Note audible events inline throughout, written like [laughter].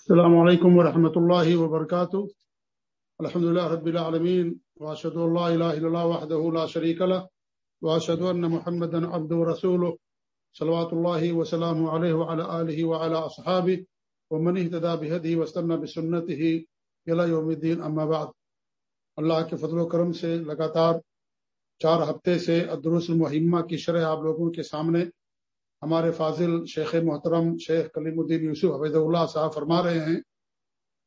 السلام علیکم ورحمۃ اللہ وبرکاتہ۔ الحمد لله رب العالمين واشهد ان لا اله الا الله وحده لا شريك له واشهد ان محمدا عبده ورسوله صلوات الله وسلامه عليه وعلى اله وعلى اصحابه ومن اهتدى بهديه واستنى بسنته الى يوم الدين اما بعد۔ اللہ کے فضل و کرم سے لگاتار چار ہفتے سے الدروس المحمہ کی شرح آپ لوگوں کے سامنے ہمارے فاضل شیخ محترم شیخ کلیم الدین یوسف حفیظ اللہ صاحب فرما رہے ہیں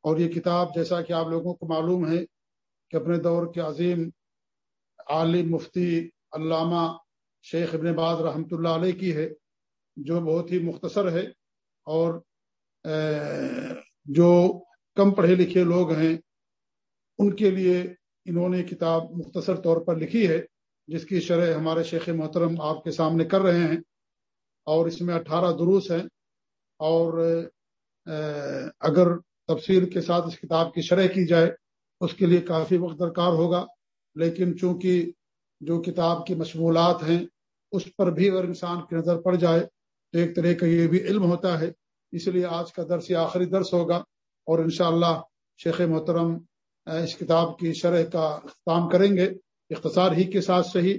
اور یہ کتاب جیسا کہ آپ لوگوں کو معلوم ہے کہ اپنے دور کے عظیم عالم مفتی علامہ شیخ ابن باز رحمۃ اللہ علیہ کی ہے، جو بہت ہی مختصر ہے اور جو کم پڑھے لکھے لوگ ہیں، ان کے لیے انہوں نے کتاب مختصر طور پر لکھی ہے، جس کی شرح ہمارے شیخ محترم آپ کے سامنے کر رہے ہیں۔ اور اس میں اٹھارہ دروس ہیں۔ اور اگر تفصیل کے ساتھ اس کتاب کی شرح کی جائے، اس کے لیے کافی وقت درکار ہوگا۔ لیکن چونکہ جو کتاب کی مشمولات ہیں، اس پر بھی اگر انسان کی نظر پڑ جائے، تو ایک طرح کا یہ بھی علم ہوتا ہے۔ اس لیے آج کا درس یہ آخری درس ہوگا۔ اور انشاءاللہ اللہ شیخ محترم اس کتاب کی شرح کا اختتام کریں گے۔ اختصار ہی کے ساتھ صحیح،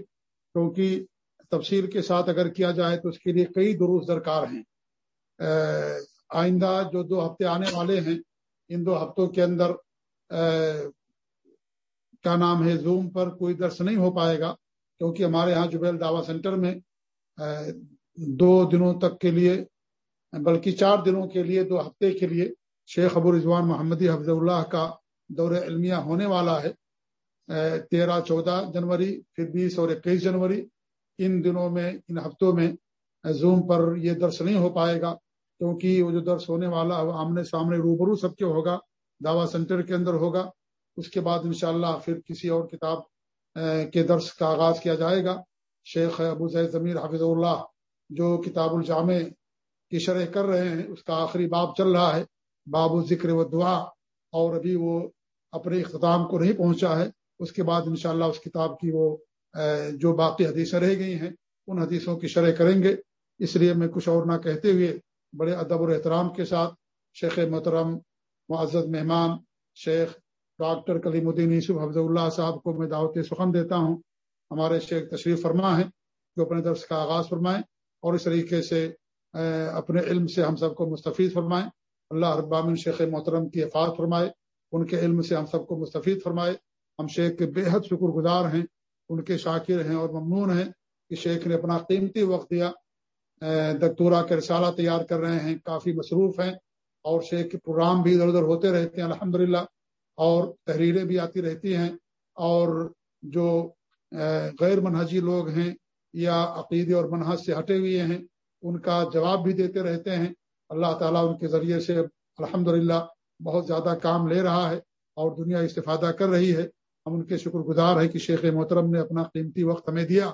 کیونکہ تفصیل کے ساتھ اگر کیا جائے تو اس کے لیے کئی دروس درکار ہیں۔ آئندہ جو دو ہفتے آنے والے ہیں، ان دو ہفتوں کے اندر کیا نام ہے، زوم پر کوئی درس نہیں ہو پائے گا، کیونکہ ہمارے ہاں جبیل دعوی سینٹر میں دو دنوں تک کے لیے، بلکہ چار دنوں کے لیے، دو ہفتے کے لیے شیخ ابو رضوان محمدی حفظ اللہ کا دور علمیہ ہونے والا ہے۔ تیرہ، چودہ جنوری، پھر بیس اور اکیس جنوری ان دنوں میں، ان ہفتوں میں زوم پر یہ درس نہیں ہو پائے گا، کیونکہ وہ جو درس ہونے والا آمنے سامنے روبرو سب کے ہوگا، دعوی سینٹر کے اندر ہوگا، اس کے بعد انشاءاللہ پھر کسی اور کتاب کے درس کا آغاز کیا جائے گا۔ شیخ ابو زید ضمیر حافظ اللہ جو کتاب الجامع کی شرح کر رہے ہیں، اس کا آخری باب چل رہا ہے، باب و ذکر و دعا اور ابھی وہ اپنے اختتام کو نہیں پہنچا ہے، اس کے بعد انشاءاللہ اس کتاب کی وہ جو باقی حدیثیں رہ گئی ہیں، ان حدیثوں کی شرح کریں گے۔ اس لیے میں کچھ اور نہ کہتے ہوئے بڑے ادب اور احترام کے ساتھ شیخ محترم، معزز مہمان، شیخ ڈاکٹر کلیم الدین یوسف حفظ اللہ صاحب کو میں دعوت سخن دیتا ہوں۔ ہمارے شیخ تشریف فرما ہے جو اپنے درس کا آغاز فرمائیں اور اس طریقے سے اپنے علم سے ہم سب کو مستفید فرمائیں۔ اللہ ابامن شیخ محترم کی حفاظت فرمائے، ان کے علم سے ہم سب کو مستفید فرمائے۔ ہم شیخ کے بے حد شکر گزار ہیں۔ ان کے شاکر ہیں اور ممنون ہیں کہ شیخ نے اپنا قیمتی وقت دیا دکتورا کے رسالہ تیار کر رہے ہیں، کافی مصروف ہیں اور شیخ کے پروگرام بھی ادھر ادھر ہوتے رہتے ہیں الحمد اور تحریریں بھی آتی رہتی ہیں اور جو غیر منہجی لوگ ہیں یا عقیدے اور منحص سے ہٹے ہوئے ہیں، ان کا جواب بھی دیتے رہتے ہیں۔ اللہ تعالیٰ ان کے ذریعے سے الحمد بہت زیادہ کام لے رہا ہے اور دنیا استفادہ کر رہی ہے۔ ہم ان کے شکر گزار ہیں کہ شیخ محترم نے اپنا قیمتی وقت ہمیں دیا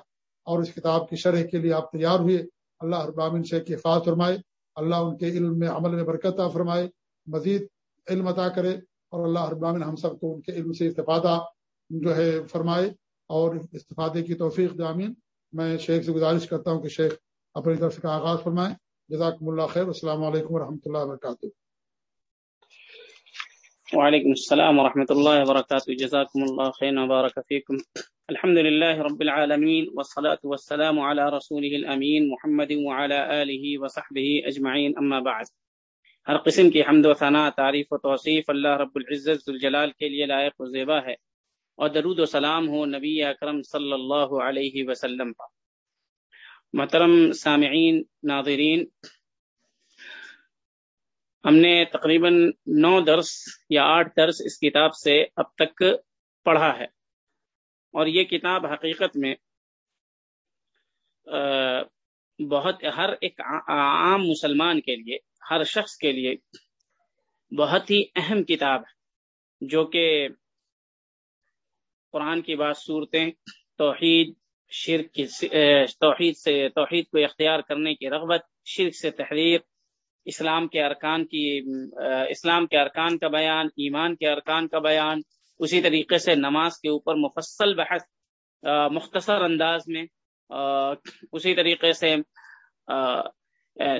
اور اس کتاب کی شرح کے لیے آپ تیار ہوئے۔ اللہ ابامن شیخ کی حفاظ فرمائے۔ اللہ ان کے علم میں عمل میں برکت فرمائے۔ مزید علم عطا کرے اور اللہ ابامن ہم سب کو ان کے علم سے استفادہ جو ہے فرمائے اور استفادے کی توفیق دامین میں شیخ سے گزارش کرتا ہوں کہ شیخ اپنی طرف کا آغاز فرمائے۔ جزاکم اللہ خیر۔ السلام علیکم و اللہ وبرکاتہ۔ وعليكم السلام ورحمة الله وبركاته جزاكم الله خيرا وبارك فيكم الحمد لله رب العالمين والصلاة والسلام على رسوله الأمين محمد وعلى آله وصحبه أجمعين أما بعد۔ ہر قسم کی حمد و ثناء، تعریف و توصیف اللہ رب العزت الجلال کے لیے لائق و زیبا ہے۔ اور درود و سلام ہو نبی اکرم صلی اللہ علیہ وسلم۔ پر محترم سامعین، ناظرین ہم نے تقریباً نو درس یا آٹھ درس اس کتاب سے اب تک پڑھا ہے۔ اور یہ کتاب حقیقت میں بہت ہر ایک عام مسلمان کے لیے، ہر شخص کے لیے بہت ہی اہم کتاب ہے۔ جو کہ قرآن کی بات صورتیں توحید، شرک کی توحید سے، توحید کو اختیار کرنے کی رغبت، شرک سے تحریر اسلام کے ارکان کی اسلام کے ارکان کا بیان، ایمان کے ارکان کا بیان، اسی طریقے سے نماز کے اوپر مفصل بحث مختصر انداز میں اسی طریقے سے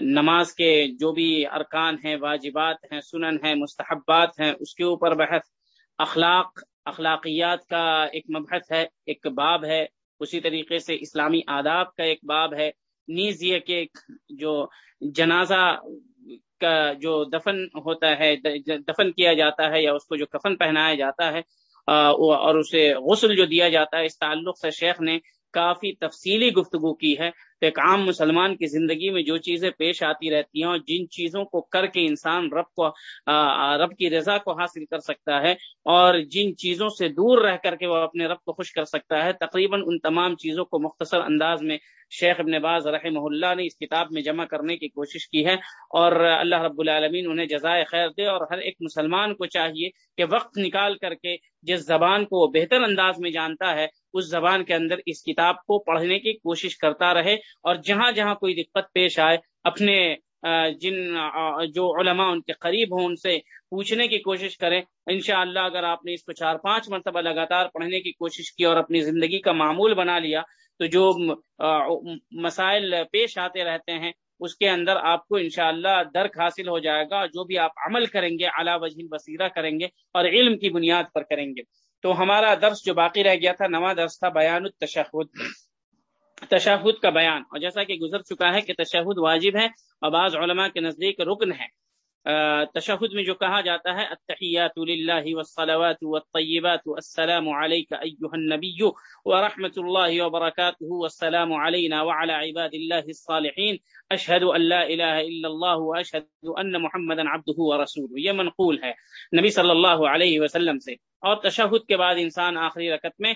نماز کے جو بھی ارکان ہیں، واجبات ہیں، سنن ہیں، مستحبات ہیں، اس کے اوپر بحث، اخلاق، اخلاقیات کا ایک مبحث ہے، ایک باب ہے، اسی طریقے سے اسلامی آداب کا ایک باب ہے، نیز یہ کہ جو جنازہ کا جو دفن ہوتا ہے، دفن کیا جاتا ہے یا اس کو جو کفن پہنایا جاتا ہے اور اسے غسل جو دیا جاتا ہے، اس تعلق سے شیخ نے کافی تفصیلی گفتگو کی ہے تو ایک عام مسلمان کی زندگی میں جو چیزیں پیش آتی رہتی ہیں اور جن چیزوں کو کر کے انسان رب کو رب کی رضا کو حاصل کر سکتا ہے اور جن چیزوں سے دور رہ کر کے وہ اپنے رب کو خوش کر سکتا ہے، تقریباً ان تمام چیزوں کو مختصر انداز میں شیخ ابن باز رحمہ اللہ نے اس کتاب میں جمع کرنے کی کوشش کی ہے اور اللہ رب العالمین انہیں جزائے خیر دے اور ہر ایک مسلمان کو چاہیے کہ وقت نکال کر کے جس زبان کو وہ بہتر انداز میں جانتا ہے، اس زبان کے اندر اس کتاب کو پڑھنے کی کوشش کرتا رہے اور جہاں جہاں کوئی دقت پیش آئے، اپنے جن جو علماء ان کے قریب ہوں ان سے پوچھنے کی کوشش کریں۔ انشاءاللہ اگر آپ نے اس کو چار پانچ مرتبہ لگاتار پڑھنے کی کوشش کی اور اپنی زندگی کا معمول بنا لیا، تو جو مسائل پیش آتے رہتے ہیں، اس کے اندر آپ کو انشاءاللہ درک حاصل ہو جائے گا جو بھی آپ عمل کریں گے، اعلیٰ وجہ بصیرہ کریں گے اور علم کی بنیاد پر کریں گے۔ تو ہمارا درس جو باقی رہ گیا تھا، نواں درس تھا بیان التشہد۔ تشہد کا بیان اور جیسا کہ گزر چکا ہے کہ تشہد واجب ہے اور بعض علماء کے نزدیک رکن ہے۔ تشہد میں جو کہا جاتا ہے، التحیات للہ والصلوات والطیبات السلام علیک ایوہ النبی ورحمت اللہ وبرکاتہ والسلام علینا وعلى عباد اللہ الصالحین۔ اشہد ان لا الہ الا اللہ واشہد ان محمدا عبدہ ورسولہ یہ منقول ہے نبی صلی اللہ علیہ وسلم سے۔ اور تشہد کے بعد انسان آخری رکت میں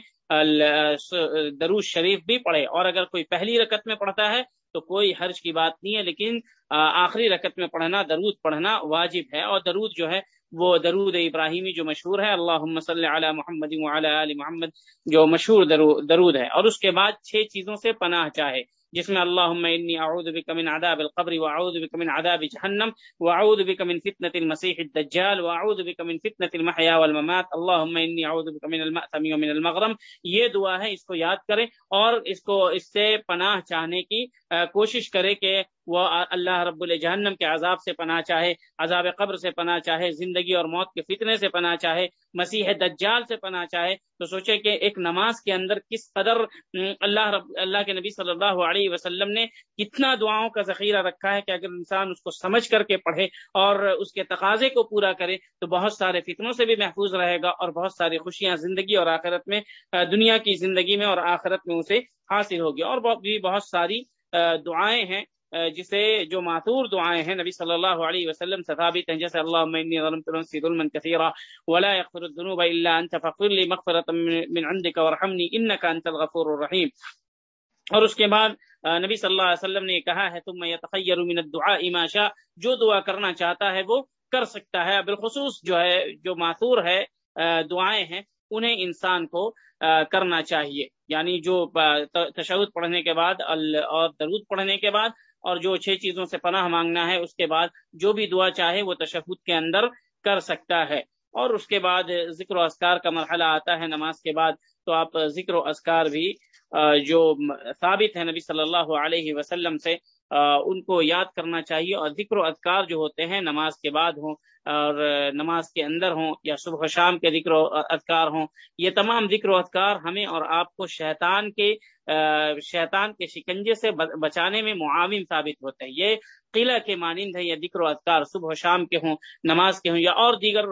دروش شریف بھی پڑھے۔ اور اگر کوئی پہلی رکت میں پڑھتا ہے تو کوئی حرج کی بات نہیں ہے، لیکن آخری رکت میں پڑھنا، درود پڑھنا واجب ہے، اور درود جو ہے، وہ درود ابراہیمی جو مشہور ہے اللہ صلی علی محمد علی محمد جو مشہور درود ہے، اور اس کے بعد چھ چیزوں سے پناہ چاہے۔ جس میں اللهم انی اعوذ بک من عذاب القبر واعوذ بک من عذاب جہنم واعوذ بک من فتنه المسيح الدجال واعوذ بک من فتنه المحيا والممات. اللهم انی اعوذ بک من المأثم ومن المغرم. یہ دعا ہے اس کو یاد کریں اور اس کو اس سے پناہ چاہنے کی کوشش کریں کہ وہ اللہ رب الجہنم کے عذاب سے پناہ چاہے، عذاب قبر سے پناہ چاہے، زندگی اور موت کے فتنے سے پناہ چاہے، مسیح دجال سے پناہ چاہے، تو سوچے کہ ایک نماز کے اندر کس قدر اللہ رب، اللہ کے نبی صلی اللہ علیہ وسلم نے کتنا دعاؤں کا ذخیرہ رکھا ہے کہ اگر انسان اس کو سمجھ کر کے پڑھے اور اس کے تقاضے کو پورا کرے، تو بہت سارے فتنوں سے بھی محفوظ رہے گا اور بہت ساری خوشیاں زندگی اور آخرت میں دنیا کی زندگی میں اور آخرت میں اسے حاصل ہوگی اور بھی بہت ساری دعائیں ہیں۔ جسے جو معطور دعائیں ہیں، نبی صلی اللہ علیہ وسلم سے ثابت ہیں جیسے اللہم انی ظلمت نفسی ظلما کثیرا، ولا یغفر الذنوب الا انت فاغفر لي مغفرة من عندك وارحمني انك انت الغفور الرحیم. اور اس کے بعد نبی صلی اللہ علیہ وسلم نے کہا ہے تم یتخیر من الدعاء ما شاء، جو دعا کرنا چاہتا ہے وہ کر سکتا ہے، بالخصوص جو ہے، جو معطور ہے دعائیں ہیں، انہیں انسان کو کرنا چاہیے. یعنی جو تشہد پڑھنے کے بعد اور درود پڑھنے کے بعد اور جو چھ چیزوں سے پناہ مانگنا ہے، اس کے بعد جو بھی دعا چاہے وہ تشہد کے اندر کر سکتا ہے۔ اور اس کے بعد ذکر و اذکار کا مرحلہ آتا ہے نماز کے بعد، تو آپ ذکر و اذکار بھی جو ثابت ہے نبی صلی اللہ علیہ وسلم سے ان کو یاد کرنا چاہیے۔ اور ذکر و اذکار جو ہوتے ہیں نماز کے بعد ہوں اور نماز کے اندر ہوں یا صبح و شام کے ذکر و اذکار ہوں، یہ تمام ذکر و اذکار ہمیں اور آپ کو شیطان کے شیطان کے شکنجے سے بچانے میں معاون ثابت ہوتے ہیں۔ یہ قلعہ کے مانند ہے یا ذکر و اذکار صبح و شام کے ہوں، نماز کے ہوں یا اور دیگر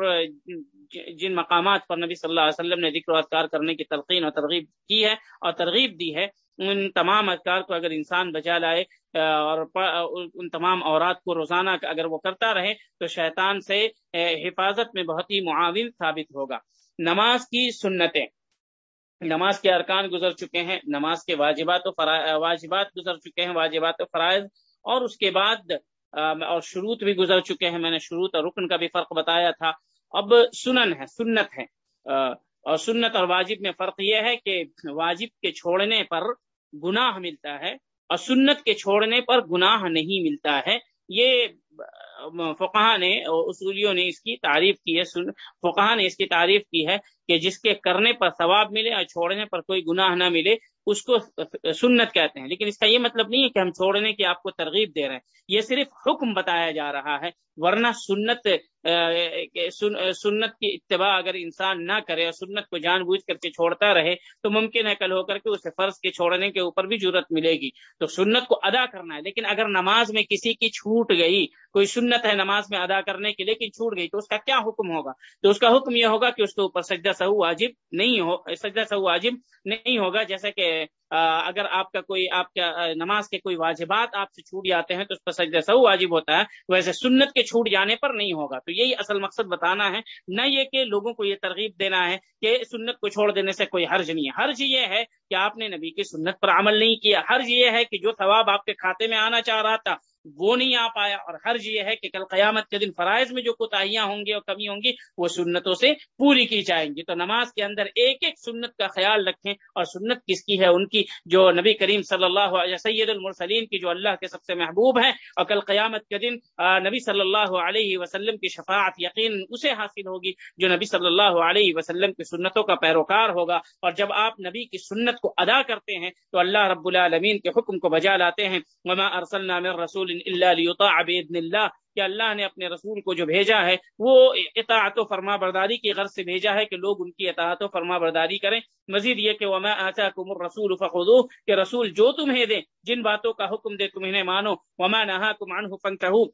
جن مقامات پر نبی صلی اللہ علیہ وسلم نے ذکر و اذکار کرنے کی تلقین اور ترغیب کی ہے اور ترغیب دی ہے، ان تمام اذکار کو اگر انسان بچا لائے اور ان تمام اورات کو روزانہ اگر وہ کرتا رہے تو شیطان سے حفاظت میں بہت ہی معاون ثابت ہوگا۔ نماز کی سنتیں۔ نماز کے ارکان گزر چکے ہیں، نماز کے واجبات و واجبات گزر چکے ہیں، واجبات و فرائض، اور اس کے بعد اور شروط بھی گزر چکے ہیں۔ میں نے شروط اور رکن کا بھی فرق بتایا تھا۔ اب سنن ہے، سنت ہے۔ اور سنت اور واجب میں فرق یہ ہے کہ واجب کے چھوڑنے پر گناہ ملتا ہے اور سنت کے چھوڑنے پر گناہ نہیں ملتا ہے۔ یہ فقہ نے اصولیوں نے اس کی تعریف کی ہے۔ فقہ نے اس کی تعریف کی ہے کہ جس کے کرنے پر ثواب ملے اور چھوڑنے پر کوئی گناہ نہ ملے، اس کو سنت کہتے ہیں۔ لیکن اس کا یہ مطلب نہیں ہے کہ ہم چھوڑنے کی آپ کو ترغیب دے رہے ہیں۔ یہ صرف حکم بتایا جا رہا ہے، ورنہ سنت سنت کی اتباع اگر انسان نہ کرے اور سنت کو جان بوجھ کر کے چھوڑتا رہے، تو ممکن ہے کل ہو کر کے اسے فرض کے چھوڑنے کے اوپر بھی ضرورت ملے گی۔ تو سنت کو ادا کرنا ہے، لیکن اگر نماز میں کسی کی چھوٹ گئی، کوئی سنت ہے نماز میں ادا کرنے کی لیکن چھوٹ گئی، تو اس کا کیا حکم ہوگا؟ تو اس کا حکم یہ ہوگا کہ اس کے اوپر سجدہ سہو واجب نہیں ہو، سجدہ سہو واجب نہیں ہوگا۔ جیسے کہ اگر آپ کا کوئی، آپ کا نماز کے کوئی واجبات آپ سے چھوٹ جاتے ہیں، تو اس پر سجدہ سہو واجب ہوتا ہے، ویسے سنت کے چھوٹ جانے پر نہیں ہوگا۔ تو یہی اصل مقصد بتانا ہے، نہ یہ کہ لوگوں کو یہ ترغیب دینا ہے کہ سنت کو چھوڑ دینے سے کوئی حرج نہیں ہے۔ حرج یہ ہے کہ آپ نے نبی کی سنت پر عمل نہیں کیا۔ حرج یہ ہے کہ جو ثواب آپ کے کھاتے میں آنا چاہ رہا تھا وہ نہیں آ پایا اور حرج یہ ہے کہ کل قیامت کے دن فرائض میں جو کوتاہیاں ہوں گی اور کمی ہوں گی، وہ سنتوں سے پوری کی جائیں گی۔ تو نماز کے اندر ایک ایک سنت کا خیال رکھیں اور سنت کس کی ہے؟ ان کی جو نبی کریم صلی اللہ علیہ، سید المرسلین کی جو اللہ کے سب سے محبوب ہیں۔ اور کل قیامت کے دن نبی صلی اللہ علیہ وسلم کی شفاعت یقین اسے حاصل ہوگی جو نبی صلی اللہ علیہ وسلم کی سنتوں کا پیروکار ہوگا۔ اور جب آپ نبی کی سنت کو ادا کرتے ہیں تو اللہ رب العالمین کے حکم کو بجا لاتے ہیں۔ وما ارسلنا من رسول اللہ اللہ کہ اللہ نے اپنے رسول کو جو بھیجا ہے، وہ اطاعت و فرما برداری کی غرض سے بھیجا ہے کہ لوگ ان کی اطاعت و فرما برداری کریں۔ مزید یہ کہ وما آتاکم الرسول فخذوه۔ کہ رسول جو تمہیں دے جن باتوں کا حکم دے تم انہیں مانو۔ وما نهاکم عنه فانتهوا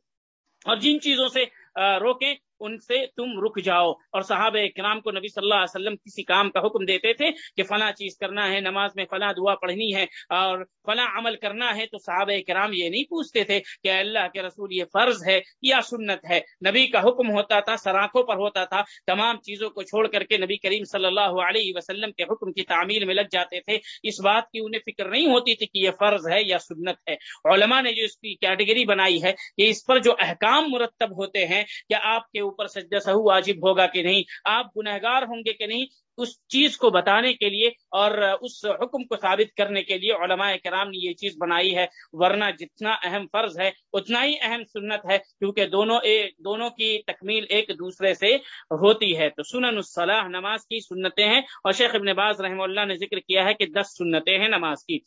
اور جن چیزوں سے روکیں ان سے تم رک جاؤ۔ اور صحابہ کرام کو نبی صلی اللہ علیہ وسلم کسی کام کا حکم دیتے تھے کہ فلاں چیز کرنا ہے، نماز میں فلاں دعا پڑھنی ہے اور فلاں عمل کرنا ہے، تو صحابہ کرام یہ نہیں پوچھتے تھے کہ اللہ کے رسول یہ فرض ہے یا سنت ہے۔ نبی کا حکم ہوتا تھا سراخوں پر ہوتا تھا۔ تمام چیزوں کو چھوڑ کر کے نبی کریم صلی اللہ علیہ وسلم کے حکم کی تعمیل میں لگ جاتے تھے۔ اس بات کی انہیں فکر نہیں ہوتی تھی کہ یہ فرض ہے یا سنت ہے۔ علماء نے جو اس کی کیٹیگری بنائی ہے کہ اس پر جو احکام مرتب ہوتے ہیں کہ آپ کے اوپر سجدہ سہو واجب ہوگا کہ نہیں؟ آپ گنہگار ہوں گے کہ نہیں؟ اس چیز کو بتانے کے لیے اور اس حکم کو ثابت کرنے کے لیے علماء کرام نے یہ چیز بنائی ہے، ورنہ جتنا اہم فرض ہے، اتنا ہی اہم سنت ہے، کیونکہ دونوں دونوں کی تکمیل ایک دوسرے سے ہوتی ہے۔ تو سنن الصلاح نماز کی سنتیں ہیں اور شیخ ابن باز رحمہ اللہ نے ذکر کیا ہے کہ دس سنتیں ہیں نماز کی۔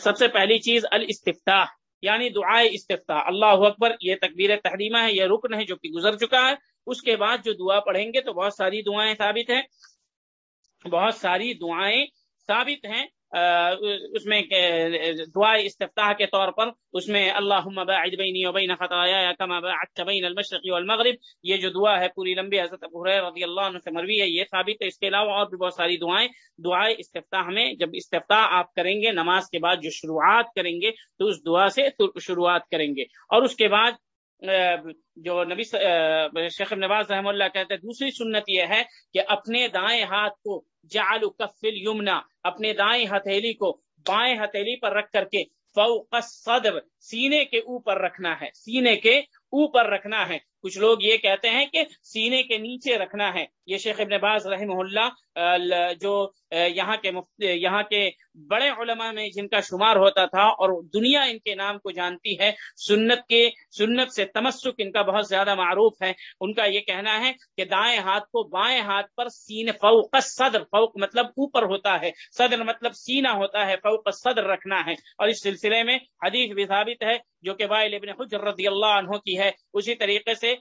سب سے پہلی چیز الاستفتاح۔ یعنی دعائے استفتاح اللہ اکبر، یہ تکبیر تحریمہ ہے، یہ رکن ہے جو کہ گزر چکا ہے۔ اس کے بعد جو دعا پڑھیں گے تو بہت ساری دعائیں ثابت ہیں۔ بہت ساری دعائیں ثابت ہیں۔ اس میں دعا استفتاح کے طور پر اس میں اللہ المشرق والمغرب، یہ جو دعا ہے پوری لمبی حضرت رضی اللہ عنہ سے مروی ہے، یہ ثابت ہے۔ اس کے علاوہ اور بھی بہت ساری دعائیں۔ دعائیں استفتاح میں جب استفتاح آپ کریں گے، نماز کے بعد جو شروعات کریں گے، تو اس دعا سے شروعات کریں گے۔ اور اس کے بعد جو نبی شیخ نواز رحم اللہ کہتے ہیں، دوسری سنت یہ ہے کہ اپنے دائیں ہاتھ کو جعل کفل یمنا اپنے دائیں ہتھیلی کو بائیں ہتھیلی پر رکھ کر کے فوق صدر سینے کے اوپر رکھنا ہے، سینے کے اوپر رکھنا ہے۔ کچھ لوگ یہ کہتے ہیں کہ سینے کے نیچے رکھنا ہے۔ یہ شیخ ابن باز رحمہ اللہ جو یہاں کے یہاں کے بڑے علماء میں جن کا شمار ہوتا تھا اور دنیا ان کے نام کو جانتی ہے، سنت کے، سنت سے تمسک ان کا بہت زیادہ معروف ہے۔ ان کا یہ کہنا ہے کہ دائیں ہاتھ کو بائیں ہاتھ پر سینے فوق صدر فوق مطلب اوپر ہوتا ہے۔ صدر مطلب سینہ ہوتا ہے، فوق صدر رکھنا ہے۔ اور اس سلسلے میں حدیث بھی ثابت ہے جو کہ وائل ابن حجر رضی اللہ عنہ کی ہے۔ اسی طریقے سے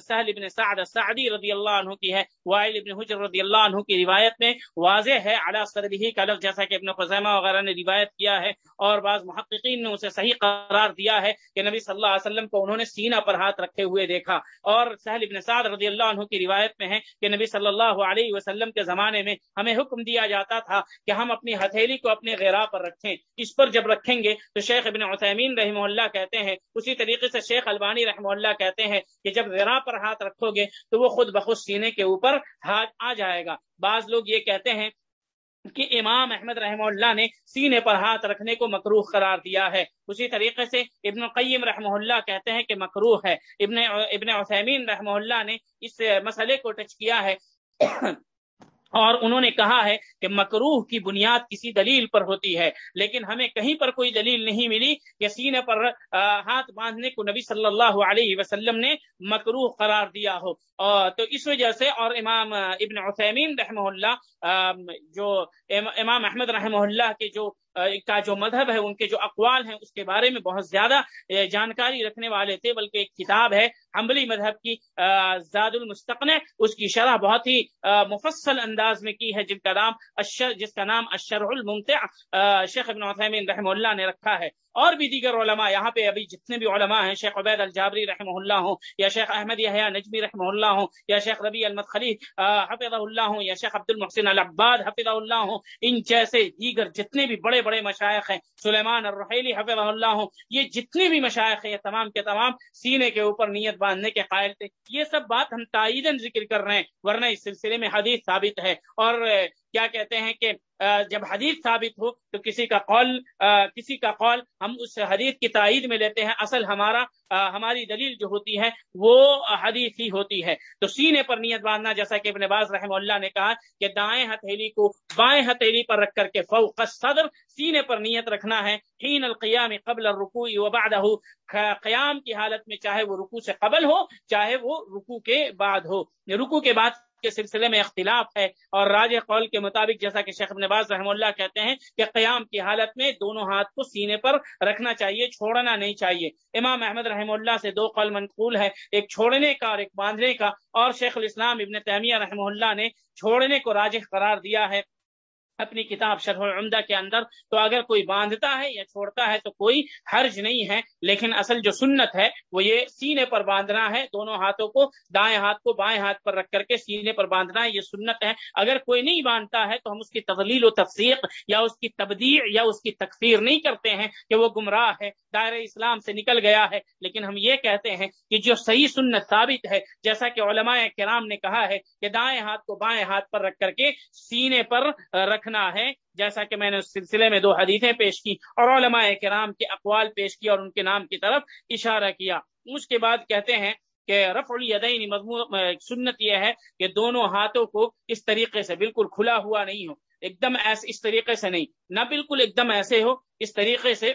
سہل ابن سعد سعدی رضی اللہ عنہ کی ہے۔ وائل ابن حجر رضی اللہ عنہ کی روایت میں واضح ہے اعلیٰ صدری کا لفظ، جیسا کہ ابن خزیمہ وغیرہ نے روایت کیا ہے، اور بعض محققین نے اسے صحیح قرار دیا ہے کہ نبی صلی اللہ علیہ وسلم کو انہوں نے سینہ پر ہاتھ رکھے ہوئے دیکھا۔ اور سہل ابن سعد رضی اللہ عنہ کی روایت میں ہے کہ نبی صلی اللہ علیہ وسلم کے زمانے میں ہمیں حکم دیا جاتا تھا کہ ہم اپنی ہتھیلی کو اپنے غیرہ پر رکھیں۔ اس پر جب رکھیں گے تو شیخ ابن عثیمین رحمہ اللہ کہتے ہیں، اسی طریقے سے شیخ البانی رحمہ اللہ کہتے ہیں کہ جب غیرہ پر ہاتھ رکھو گے تو وہ خود بخود سینے کے اوپر ہاتھ آ جائے گا۔ بعض لوگ یہ کہتے ہیں کہ امام احمد رحمہ اللہ نے سینے پر ہاتھ رکھنے کو مکروح قرار دیا ہے۔ اسی طریقے سے ابن قیم رحمہ اللہ کہتے ہیں کہ مکروح ہے۔ ابن ابن عثیمین رحمہ اللہ نے اس مسئلے کو ٹچ کیا ہے۔ اور انہوں نے کہا ہے کہ مکروح کی بنیاد کسی دلیل پر ہوتی ہے، لیکن ہمیں کہیں پر کوئی دلیل نہیں ملی کہ سینے پر ہاتھ باندھنے کو نبی صلی اللہ علیہ وسلم نے مکروح قرار دیا ہو۔ تو اس وجہ سے اور امام ابن عثیمین رحمہ اللہ جو امام احمد رحمہ اللہ کے جو کا جو مذہب ہے، ان کے جو اقوال ہیں، اس کے بارے میں بہت زیادہ جانکاری رکھنے والے تھے، بلکہ ایک کتاب ہے حمبلی مذہب کی زاد المستقن اس کی شرح بہت ہی مفصل انداز میں کی ہے، جن کا نام اشر جس کا نام اشرح الممتع شیخ ابن عثیمین رحمہ اللہ نے رکھا ہے۔ اور بھی دیگر علماء یہاں پہ ابھی جتنے بھی علماء ہیں، شیخ عبید الجابری رحمہ اللہ ہوں، یا شیخ احمد یحییٰ نجمی رحمہ اللہ ہوں، یا شیخ ربی المدخلی حفظ اللہ ہوں، یا شیخ عبد المحسن العباد حفظ اللہ ہوں، ان جیسے دیگر جتنے بھی بڑے بڑے مشائق ہیں۔ سلیمان الرحیلی حفظ اللہ ہوں۔ یہ جتنے بھی مشائق ہیں، یہ تمام کے تمام سینے کے اوپر نیت باندھنے کے قائل تھے۔ یہ سب بات ہم تائیدن ذکر کر رہے ہیں، ورنہ اس سلسلے میں حدیث ثابت ہے۔ اور کیا کہتے ہیں کہ جب حدیث ثابت ہو تو کسی کا قول کسی کا قول ہم اس حدیث کی تائید میں لیتے ہیں، اصل ہمارا ہماری دلیل جو ہوتی ہے وہ حدیث ہی ہوتی ہے۔ تو سینے پر نیت باندھنا، جیسا کہ ابن باز رحمہ اللہ نے کہا کہ دائیں ہتھیلی کو بائیں ہتھیلی پر رکھ کر کے فوق صدر سینے پر نیت رکھنا ہے، حین القیام قبل الرکوع وبعدہ قیام کی حالت میں چاہے وہ رکوع سے قبل ہو، چاہے وہ رکوع کے بعد ہو۔ رکوع کے بعد کے سلسلے میں اختلاف ہے اور راج قول کے مطابق جیسا کہ شیخ نواز رحم اللہ کہتے ہیں کہ قیام کی حالت میں دونوں ہاتھ کو سینے پر رکھنا چاہیے، چھوڑنا نہیں چاہیے۔ امام احمد رحم اللہ سے دو قول منقول ہے ایک چھوڑنے کا اور ایک باندھنے کا۔ اور شیخ الاسلام ابن تیمیہ رحمہ اللہ نے چھوڑنے کو راجح قرار دیا ہے۔ اپنی کتاب شرح العمدہ کے اندر تو اگر کوئی باندھتا ہے یا چھوڑتا ہے تو کوئی حرج نہیں ہے، لیکن اصل جو سنت ہے وہ یہ سینے پر باندھنا ہے، دونوں ہاتھوں کو، دائیں ہاتھ کو بائیں ہاتھ پر رکھ کر کے سینے پر باندھنا ہے، یہ سنت ہے۔ اگر کوئی نہیں باندھتا ہے تو ہم اس کی تغلیل و تفسیق یا اس کی تبدیع یا اس کی تکفیر نہیں کرتے ہیں کہ وہ گمراہ ہے دائر اسلام سے نکل گیا ہے۔ لیکن ہم یہ کہتے ہیں کہ جو صحیح سنت ثابت ہے، جیسا کہ علماء کرام نے کہا ہے کہ دائیں ہاتھ کو بائیں ہاتھ پر رکھ کر کے سینے پر رکھنا رکھنا ہے، جیسا کہ میں نے اس سلسلے میں دو حدیثیں پیش کی اور علماء کرام کے اقوال پیش کی اور ان کے نام کی طرف اشارہ کیا۔ اس کے بعد کہتے ہیں کہ رفع الیدین مضمون، سنت یہ ہے کہ دونوں ہاتھوں کو اس طریقے سے بالکل کھلا ہوا نہیں ہو ایک دم ایسے اس طریقے سے نہیں۔ نہ بالکل ایک دم ایسے ہو، اس طریقے سے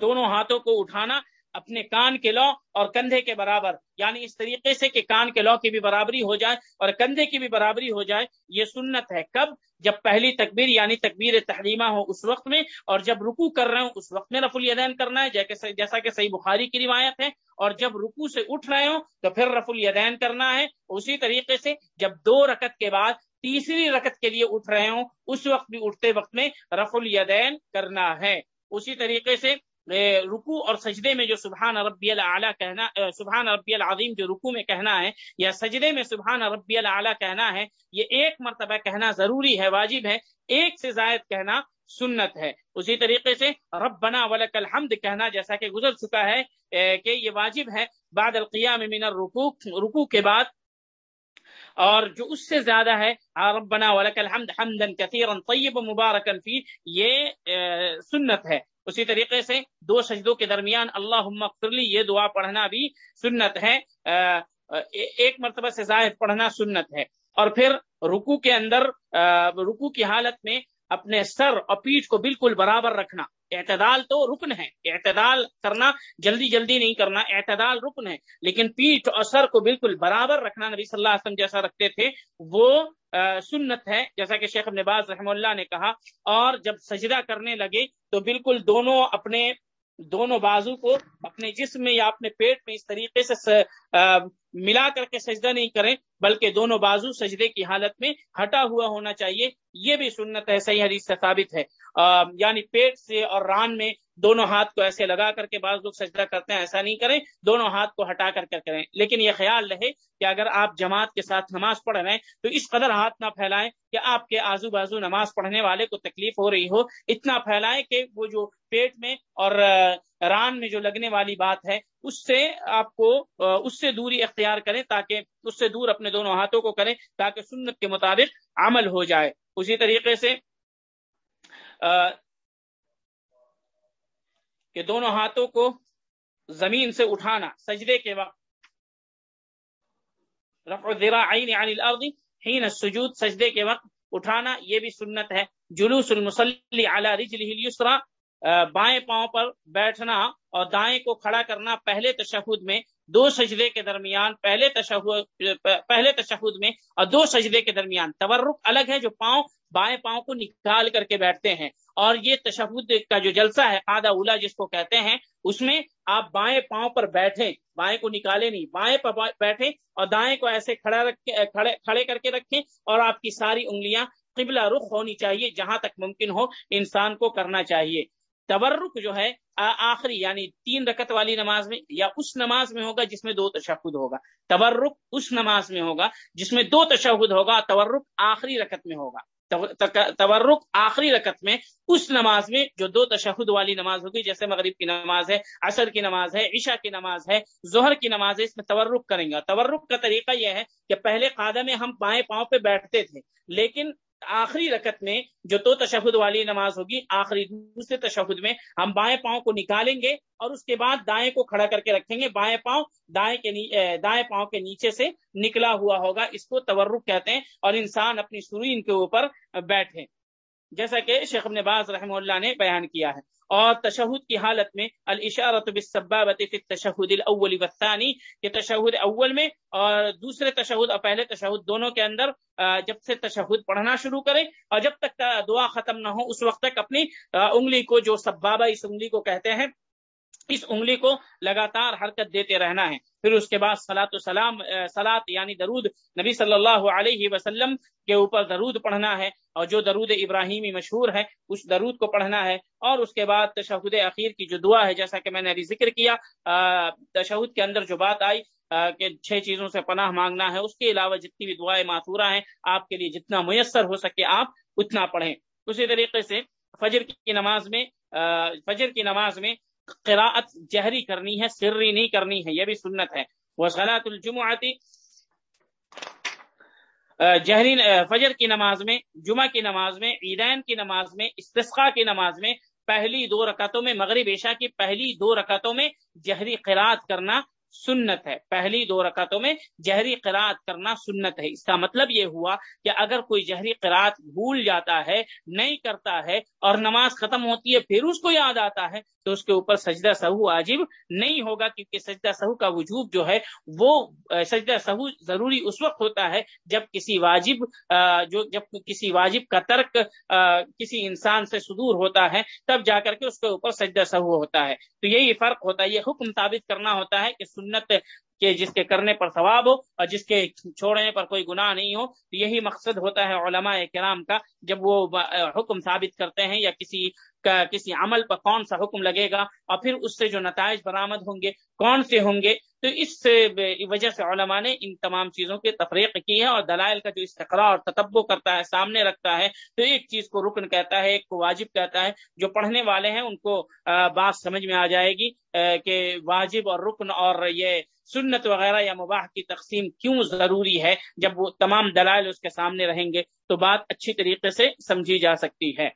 دونوں ہاتھوں کو اٹھانا اپنے کان کے لو اور کندھے کے برابر یعنی اس طریقے سے کہ کان کے لو کی بھی برابری ہو جائے اور کندھے کی بھی برابری ہو جائے، یہ سنت ہے۔ کب؟ جب پہلی تکبیر یعنی تکبیر تحریمہ ہو اس وقت میں، اور جب رکو کر رہے ہوں اس وقت میں رف الیدین کرنا ہے جیسا کہ صحیح بخاری کی روایت ہے۔ اور جب رکو سے اٹھ رہے ہوں تو پھر رف الیدین کرنا ہے۔ اسی طریقے سے جب دو رکت کے بعد تیسری رکت کے لیے اٹھ رہے ہوں، اس وقت بھی اٹھتے وقت میں رف الیدین کرنا ہے۔ اسی طریقے سے رکو اور سجدے میں جو سبحان ربی العلیٰ کہنا سبحان ربی العظیم جو رکو میں کہنا ہے، یا سجدے میں سبحان ربی العلیٰ کہنا ہے، یہ ایک مرتبہ کہنا ضروری ہے، واجب ہے، ایک سے زائد کہنا سنت ہے۔ اسی طریقے سے ربنا ولک الحمد کہنا جیسا کہ گزر چکا ہے کہ یہ واجب ہے۔ بعد القیام من الرکوع، رکوع کے بعد اور جو اس سے زیادہ ہے ربنا ولک الحمد حمدا کثیرا طیبا مبارکا فی، یہ سنت ہے۔ اسی طریقے سے دو سجدوں کے درمیان اللہ مغفرلی یہ دعا پڑھنا بھی سنت ہے۔ ایک مرتبہ سے زائد پڑھنا سنت ہے۔ اور پھر رکو کے اندر رکو کی حالت میں اپنے سر اور پیٹھ کو بالکل برابر رکھنا۔ اعتدال تو رکن ہے۔ اعتدال کرنا جلدی جلدی نہیں کرنا، اعتدال رکن ہے۔ لیکن پیٹھ اور سر کو بالکل برابر رکھنا نبی صلی اللہ علیہ وسلم جیسا رکھتے تھے، وہ سنت ہے۔ جیسا کہ شیخ نباز رحم اللہ نے کہا، اور جب سجدہ کرنے لگے تو بالکل دونوں اپنے دونوں بازو کو اپنے جسم میں یا اپنے پیٹ میں اس طریقے سے ملا کر کے سجدہ نہیں کریں، بلکہ دونوں بازو سجدے کی حالت میں ہٹا ہوا ہونا چاہیے۔ یہ بھی سنت ہے، صحیح حدیث سے ثابت ہے۔ یعنی پیٹ سے اور ران میں دونوں ہاتھ کو ایسے لگا کر کے بعض لوگ سجدہ کرتے ہیں، ایسا نہیں کریں، دونوں ہاتھ کو ہٹا کر کے کریں۔ لیکن یہ خیال رہے کہ اگر آپ جماعت کے ساتھ نماز پڑھ رہے ہیں تو اس قدر ہاتھ نہ پھیلائیں کہ آپ کے آزو بازو نماز پڑھنے والے کو تکلیف ہو رہی ہو۔ اتنا پھیلائیں کہ وہ جو پیٹ میں اور ران میں جو لگنے والی بات ہے، اس سے آپ کو اس سے دوری اختیار کریں تاکہ اس سے دور اپنے دونوں ہاتھوں کو کریں تاکہ سنت کے مطابق عمل ہو جائے۔ اسی طریقے سے کہ دونوں ہاتھوں کو زمین سے اٹھانا، سجدے کے وقت۔ رفع الذراعین عن الارض ہین سجود سجدے کے وقت اٹھانا، یہ بھی سنت ہے۔ جلوس المسلی علی رجلہ الیسرا بائیں پاؤں پر بیٹھنا اور دائیں کو کھڑا کرنا پہلے تشہد میں۔ دو سجدے کے درمیان پہلے تشہد پہلے تشہد میں اور دو سجدے کے درمیان تورک الگ ہے جو پاؤں، بائیں پاؤں کو نکال کر کے بیٹھتے ہیں اور یہ تشہد کا جو جلسہ ہے قادہ اولا جس کو کہتے ہیں، اس میں آپ بائیں پاؤں پر بیٹھیں، بائیں کو نکالے نہیں، بائیں پر بیٹھیں اور دائیں کو ایسے کھڑا رکھ کھڑے کھڑے کر کے رکھیں اور آپ کی ساری انگلیاں قبلہ رخ ہونی چاہیے جہاں تک ممکن ہو انسان کو کرنا چاہیے۔ تبرک جو ہے آخری یعنی تین رکت والی نماز میں، یا اس نماز میں ہوگا جس میں دو تشہد ہوگا۔ تبرک اس نماز میں ہوگا جس میں دو تشہد ہوگا تبرک آخری رکت میں ہوگا۔ تورک آخری رکت میں اس نماز میں جو دو تشہد والی نماز ہوگی، جیسے مغرب کی نماز ہے، عصر کی نماز ہے، عشاء کی نماز ہے، ظہر کی نماز ہے، اس میں تورک کریں گے۔ تورک کا طریقہ یہ ہے کہ پہلے قادہ میں ہم بائیں پاؤں پہ بیٹھتے تھے، لیکن آخری رکت میں جو دو تشہد والی نماز ہوگی، آخری دوسرے تشہد میں ہم بائیں پاؤں کو نکالیں گے اور اس کے بعد دائیں کو کھڑا کر کے رکھیں گے۔ بائیں پاؤں دائیں کے دائیں پاؤں کے نیچے سے نکلا ہوا ہوگا۔ اس کو تورک کہتے ہیں اور انسان اپنی سرین کے اوپر بیٹھے۔ جیسا کہ شیخ ابن باز رحمہ اللہ نے بیان کیا ہے۔ اور تشہد کی حالت میں الاشارت بالسبابت فی التشہد الاول والثانی، یہ تشہد اول میں اور دوسرے تشہد اور پہلے تشہد دونوں کے اندر جب سے تشہد پڑھنا شروع کرے اور جب تک دعا ختم نہ ہو، اس وقت تک اپنی انگلی کو جو سبابہ اس انگلی کو کہتے ہیں اس انگلی کو لگاتار حرکت دیتے رہنا ہے۔ پھر اس کے بعد سلاۃ السلام سلاد یعنی درود نبی صلی اللہ علیہ وسلم کے اوپر درود پڑھنا ہے اور جو درود ابراہیمی مشہور ہے، اس درود کو پڑھنا ہے۔ اور اس کے بعد تشہد اخیر کی جو دعا ہے، جیسا کہ میں نے ابھی ذکر کیا تشہد کے اندر جو بات آئی کہ چھ چیزوں سے پناہ مانگنا ہے، اس کے علاوہ جتنی بھی دعائیں معصورہ ہیں، آپ کے لیے جتنا میسر ہو سکے آپ اتنا پڑھیں۔ اسی طریقے سے فجر کی نماز میں فجر کی نماز میں قراءت جہری کرنی ہے، سری نہیں کرنی ہے، یہ بھی سنت ہے۔ وہ غلط الجمعاتی جہری فجر کی نماز میں، جمعہ کی نماز میں، عیدین کی نماز میں استسقا کی نماز میں، پہلی دو رکعتوں میں، مغرب عشاء کی پہلی دو رکعتوں میں جہری قرات کرنا سنت ہے۔ پہلی دو رکعتوں میں جہری قرات کرنا سنت ہے۔ اس کا مطلب یہ ہوا کہ اگر کوئی جہری قرات بھول جاتا ہے، نہیں کرتا ہے اور نماز ختم ہوتی ہے، پھر اس کو یاد آتا ہے، تو اس کے اوپر سجدہ سہو واجب نہیں ہوگا۔ کیونکہ سجدہ سہو کا وجوب جو ہے، وہ سجدہ سہو ضروری اس وقت ہوتا ہے جب کسی واجب جو جب کسی واجب کا ترک کسی انسان سے صدور ہوتا ہے، تب جا کر کے اس کے اوپر سجدہ سہو ہوتا ہے۔ تو یہی فرق ہوتا ہے، یہ حکم ثابت کرنا ہوتا ہے کہ سنت کہ جس کے کرنے پر ثواب ہو اور جس کے چھوڑنے پر کوئی گناہ نہیں ہو، تو یہی مقصد ہوتا ہے علماء کرام کا، جب وہ حکم ثابت کرتے ہیں یا کسی کا، کسی عمل پر کون سا حکم لگے گا اور پھر اس سے جو نتائج برآمد ہوں گے، کون سے ہوں گے؟ تو اس وجہ سے علماء نے ان تمام چیزوں کی تفریق کی ہے اور دلائل کا جو استقرا اور تتبو کرتا ہے، سامنے رکھتا ہے، تو ایک چیز کو رکن کہتا ہے، ایک کو واجب کہتا ہے، جو پڑھنے والے ہیں ان کو بات سمجھ میں آ جائے گی کہ واجب اور رکن اور یہ سنت وغیرہ یا مباح کی تقسیم کیوں ضروری ہے؟ جب وہ تمام دلائل اس کے سامنے رہیں گے تو بات اچھی طریقے سے سمجھی جا سکتی ہے۔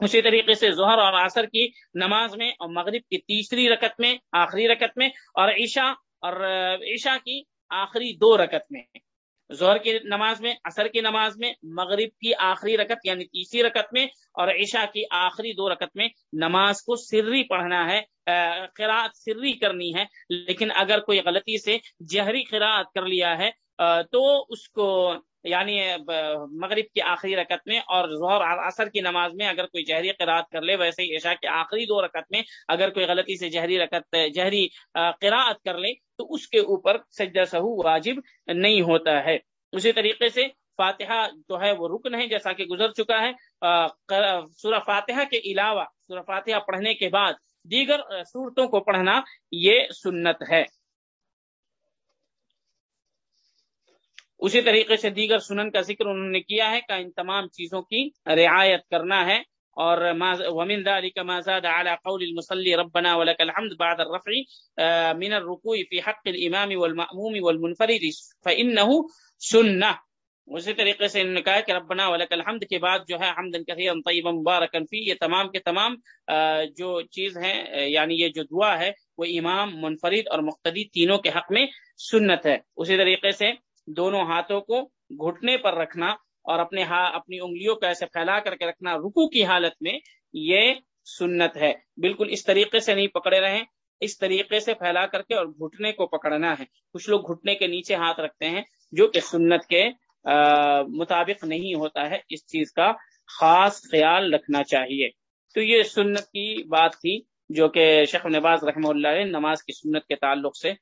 اسی طریقے سے ظہر اور عصر کی نماز میں اور مغرب کی تیسری رکت میں، آخری رکت میں اور عشاء اور عشاء کی آخری دو رکت میں۔ ظہر کی نماز میں، عصر کی نماز میں، مغرب کی آخری رکت یعنی تیسری رکت میں اور عشاء کی آخری دو رکت میں نماز کو سری پڑھنا ہے قرآت سری کرنی ہے۔ لیکن اگر کوئی غلطی سے جہری قرآت کر لیا ہے تو اس کو یعنی مغرب کی آخری رکعت میں اور ظہر عصر کی نماز میں اگر کوئی جہری قرآت کر لے، ویسے ہی عشاء کی آخری دو رکعت میں اگر کوئی غلطی سے جہری رکعت، جہری قرآت کر لے، تو اس کے اوپر سجدہ سہو واجب نہیں ہوتا ہے۔ اسی طریقے سے فاتحہ جو ہے وہ رکن ہے، جیسا کہ گزر چکا ہے۔ سورہ فاتحہ کے علاوہ، سورہ فاتحہ پڑھنے کے بعد دیگر صورتوں کو پڑھنا یہ سنت ہے۔ اسی طریقے سے دیگر سنن کا ذکر انہوں نے کیا ہے کہ ان تمام چیزوں کی رعایت کرنا ہے۔ اور ومن ذلك ما زاد على قول المصلي، ربنا ولك الحمد بعد الرفع من الركوع في حق الامام والمأموم والمنفرد فانه سنه اسی طریقے سے انہوں نے کہا کہ ربنا ولک الحمد کے بعد جو ہے حمد کثیر طیبا، مبارکا فی، یہ تمام کے تمام جو چیز ہیں یعنی یہ جو دعا ہے، وہ امام، منفرد اور مقتدی تینوں کے حق میں سنت ہے۔ اسی طریقے سے دونوں ہاتھوں کو گھٹنے پر رکھنا اور اپنے ہاں اپنی انگلیوں کو ایسے پھیلا کر کے رکھنا رکو کی حالت میں یہ سنت ہے۔ بالکل اس طریقے سے نہیں پکڑے رہیں، اس طریقے سے پھیلا کر کے اور گھٹنے کو پکڑنا ہے۔ کچھ لوگ گھٹنے کے نیچے ہاتھ رکھتے ہیں جو کہ سنت کے مطابق نہیں ہوتا ہے۔ اس چیز کا خاص خیال رکھنا چاہیے۔ تو یہ سنت کی بات تھی جو کہ شیخ نواز رحمہ اللہ نماز کی سنت کے تعلق سے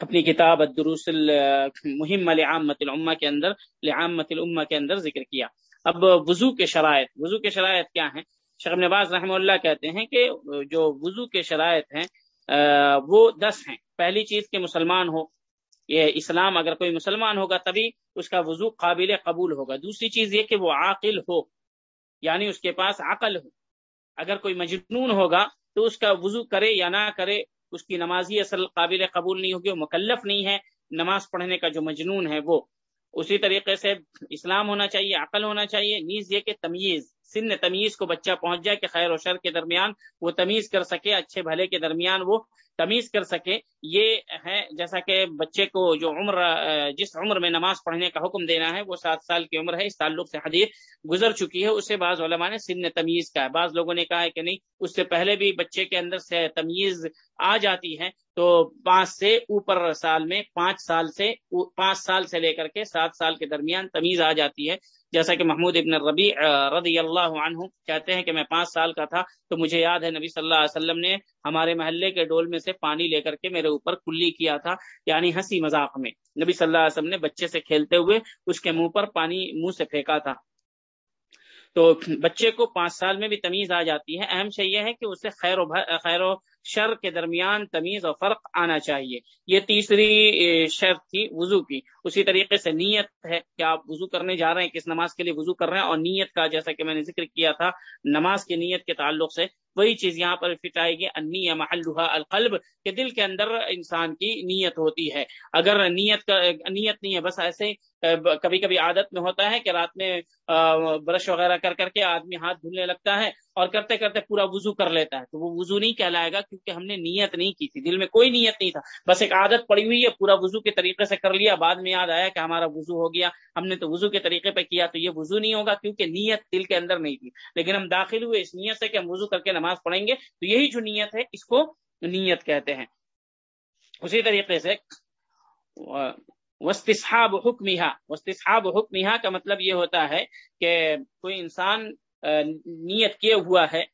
اپنی کتاب الدروس المہم لعامت الامہ کے اندر لعامت الامہ کے اندر ذکر کیا۔ اب وضو کے شرائط وضو کے شرائط کیا ہیں؟ شیخ نواز رحمہ اللہ کہتے ہیں کہ جو وضو کے شرائط ہیں وہ دس ہیں۔ پہلی چیز کہ مسلمان ہو، یہ اسلام اگر کوئی مسلمان ہوگا تبھی اس کا وضو قابل قبول ہوگا۔ دوسری چیز یہ کہ وہ عاقل ہو یعنی اس کے پاس عقل ہو۔ اگر کوئی مجنون ہوگا تو اس کا وضو کرے یا نہ کرے اس کی نمازی اصل قابل قبول نہیں ہوگی وہ مکلف نہیں ہے، نماز پڑھنے کا جو مجنون ہے وہ۔ اسی طریقے سے اسلام ہونا چاہیے، عقل ہونا چاہیے، نیز یہ کہ تمیز۔ سن تمیز کو بچہ پہنچ جائے کہ خیر و شر کے درمیان وہ تمیز کر سکے، اچھے بھلے کے درمیان وہ تمیز کر سکے۔ یہ ہے جیسا کہ بچے کو جو عمر، جس عمر میں نماز پڑھنے کا حکم دینا ہے، وہ سات سال کی عمر ہے، اس تعلق سے حدیث گزر چکی ہے۔ اسے بعض علماء نے سن تمیز کا ہے۔ بعض لوگوں نے کہا ہے کہ نہیں، اس سے پہلے بھی بچے کے اندر سے تمیز آ جاتی ہے۔ تو پانچ سے اوپر سال میں، پانچ سال سے، پانچ سال سے لے کر کے سات سال کے درمیان تمیز آ جاتی ہے۔ جیسا کہ محمود ابن ربی رضی اللہ عنہ کہتے ہیں کہ میں پانچ سال کا تھا تو مجھے یاد ہے نبی صلی اللہ علیہ وسلم نے ہمارے محلے کے ڈول میں سے پانی لے کر کے میرے اوپر کلی کیا تھا یعنی ہنسی مذاق میں۔ نبی صلی اللہ علیہ وسلم نے بچے سے کھیلتے ہوئے اس کے منہ پر پانی منہ سے پھینکا تھا۔ تو بچے کو پانچ سال میں بھی تمیز آ جاتی ہے۔ اہم شے یہ ہے کہ اسے خیر و خیر و شر کے درمیان تمیز اور فرق آنا چاہیے۔ یہ تیسری شرط تھی وضو کی۔ اسی طریقے سے نیت ہے کہ آپ وضو کرنے جا رہے ہیں، کس نماز کے لیے وضو کر رہے ہیں، اور نیت کا جیسا کہ میں نے ذکر کیا تھا، نماز کی نیت کے تعلق سے وہی چیز یہاں پر فٹ آئے گی انی محلہ القلب، کہ دل کے اندر انسان کی نیت ہوتی ہے۔ اگر نیت کا، نیت نہیں ہے، بس ایسے کبھی کبھی عادت میں ہوتا ہے کہ رات میں برش وغیرہ کر کر کے آدمی ہاتھ دھلنے لگتا ہے۔ اور کرتے کرتے پورا وضو کر لیتا ہے تو وہ وضو نہیں کہلائے گا کیونکہ ہم نے نیت نہیں کی تھی، دل میں کوئی نیت نہیں تھا۔ بس ایک عادت پڑی ہوئی ہے، پورا وضو کے طریقے سے کر لیا، بعد میں یاد آیا کہ ہمارا وضو ہو گیا۔ ہم نے تو وضو کے طریقے پہ کیا تو یہ وضو نہیں ہوگا کیونکہ نیت دل کے اندر نہیں تھی۔ لیکن ہم داخل ہوئے اس نیت سے کہ ہم وضو کر کے نماز پڑھیں گے تو یہی جو نیت ہے، اس کو نیت کہتے ہیں۔ اسی طریقے سے وستصحاب حکمیہ وستصحاب حکمیہ کا مطلب یہ ہوتا ہے کہ کوئی انسان نیت کیے ہوا ہے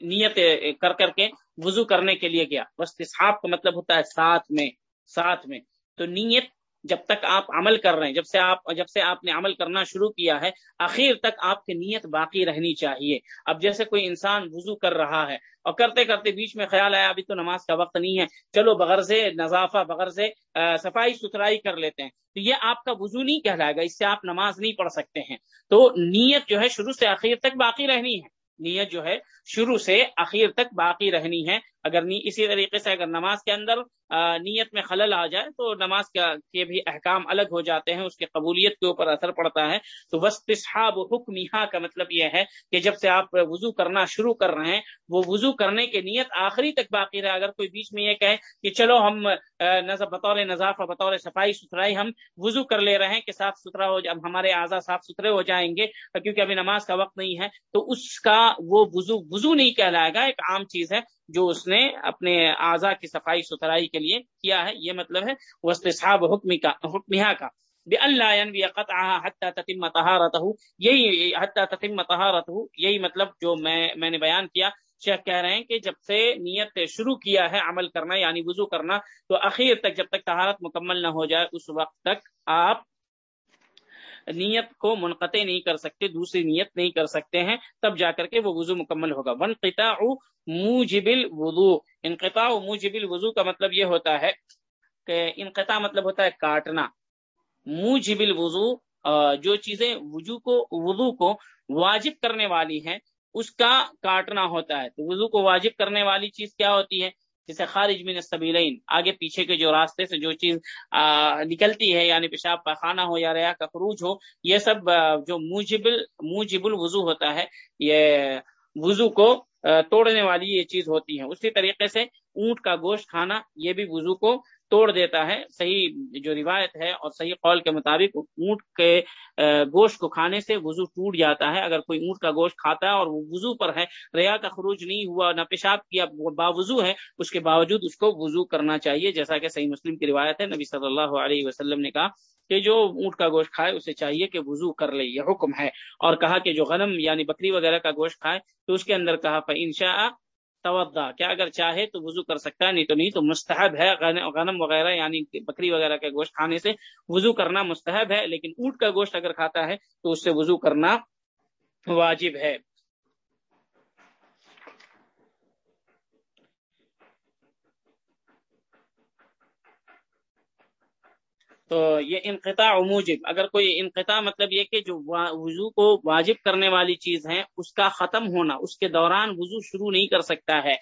نیت کر کر کے وضو کرنے کے لیے گیا وستصحاب کا مطلب ہوتا ہے ساتھ میں ساتھ میں۔ تو نیت جب تک آپ عمل کر رہے ہیں، جب سے آپ، جب سے آپ نے عمل کرنا شروع کیا ہے، آخر تک آپ کی نیت باقی رہنی چاہیے۔ اب جیسے کوئی انسان وضو کر رہا ہے اور کرتے کرتے بیچ میں خیال آیا، ابھی تو نماز کا وقت نہیں ہے، چلو بغیر سے نظافہ بغیر سے صفائی ستھرائی کر لیتے ہیں۔ تو یہ آپ کا وضو نہیں کہلائے گا، اس سے آپ نماز نہیں پڑھ سکتے ہیں۔ تو نیت جو ہے شروع سے آخر تک باقی رہنی ہے۔ نیت جو ہے شروع سے آخر تک باقی رہنی ہے۔ اگر اسی طریقے سے اگر نماز کے اندر نیت میں خلل آ جائے تو نماز کے بھی احکام الگ ہو جاتے ہیں، اس کے قبولیت کے اوپر اثر پڑتا ہے۔ تو وسطاب حکمیہ کا مطلب یہ ہے کہ جب سے آپ وضو کرنا شروع کر رہے ہیں، وہ وضو کرنے کی نیت آخری تک باقی رہے۔ اگر کوئی بیچ میں یہ کہے کہ چلو ہم بطور نظافہ، بطور صفائی ستھرائی ہم وضو کر لے رہے ہیں کہ صاف ستھرا ہو جائے ہمارے اعضا صاف ستھرے ہو جائیں گے، کیونکہ ابھی نماز کا وقت نہیں ہے، تو اس کا وہ وضو وضو نہیں کہلائے گا، ایک عام چیز ہے جو اس نے اپنے اعضا کی صفائی، ستھرائی کے لیے کیا ہے، یہ مطلب ہے وسطاب حکمی کا۔ حکمیہ کا اللہ تتم یہی حتیٰ تتم تہارت یہی مطلب جو میں میں نے بیان کیا۔ شیخ کہہ رہے ہیں کہ جب سے نیت شروع کیا ہے عمل کرنا یعنی وضو کرنا، تو اخیر تک جب تک تہارت مکمل نہ ہو جائے، اس وقت تک آپ نیت کو منقطع نہیں کر سکتے، دوسری نیت نہیں کر سکتے ہیں، تب جا کر کے وہ وضو مکمل ہوگا۔ ون قطع موجب الوضو۔ انقطاع موجب الوضو کا مطلب یہ ہوتا ہے کہ انقطاع مطلب ہوتا ہے کاٹنا۔ موجب الوضو جو چیزیں وضو کو وضو کو واجب کرنے والی ہیں، اس کا کاٹنا ہوتا ہے۔ تو وضو کو واجب کرنے والی چیز کیا ہوتی ہے؟ جیسے خارج من السبیلین، آگے پیچھے کے جو راستے سے جو چیز نکلتی ہے یعنی پیشاب پاخانہ ہو یا ریا کا خروج ہو، یہ سب جو موجبل موجب الوضو ہوتا ہے، یہ وضو کو توڑنے والی یہ چیز ہوتی ہے۔ اسی طریقے سے اونٹ کا گوشت کھانا، یہ بھی وضو کو توڑ دیتا ہے، صحیح جو روایت ہے اور صحیح قول کے مطابق اونٹ کے گوشت کو کھانے سے وضو ٹوٹ جاتا ہے۔ اگر کوئی اونٹ کا گوشت کھاتا ہے اور وہ وضو پر ہے، ریا کا خروج نہیں ہوا، نہ پیشاب کیا باوضو ہے، اس کے باوجود اس کو وضو کرنا چاہیے۔ جیسا کہ صحیح مسلم کی روایت ہے، نبی صلی اللہ علیہ وسلم نے کہا کہ جو اونٹ کا گوشت کھائے، اسے چاہیے کہ وضو کر لے، یہ حکم ہے۔ اور کہا کہ جو غنم یعنی بکری وغیرہ کا گوشت کھائے، تو اس کے اندر کہا انشا تودا کیا اگر چاہے تو وضو کر سکتا ہے، نہیں تو نہیں، تو مستحب ہے غنم وغیرہ یعنی بکری وغیرہ کا گوشت کھانے سے وضو کرنا مستحب ہے، لیکن اونٹ کا گوشت اگر کھاتا ہے تو اس سے وضو کرنا واجب ہے۔ تو یہ انقطاع موجب، اگر کوئی انقطاع مطلب یہ کہ جو وضو کو واجب کرنے والی چیز ہے اس کا ختم ہونا، اس کے دوران وضو شروع نہیں کر سکتا ہے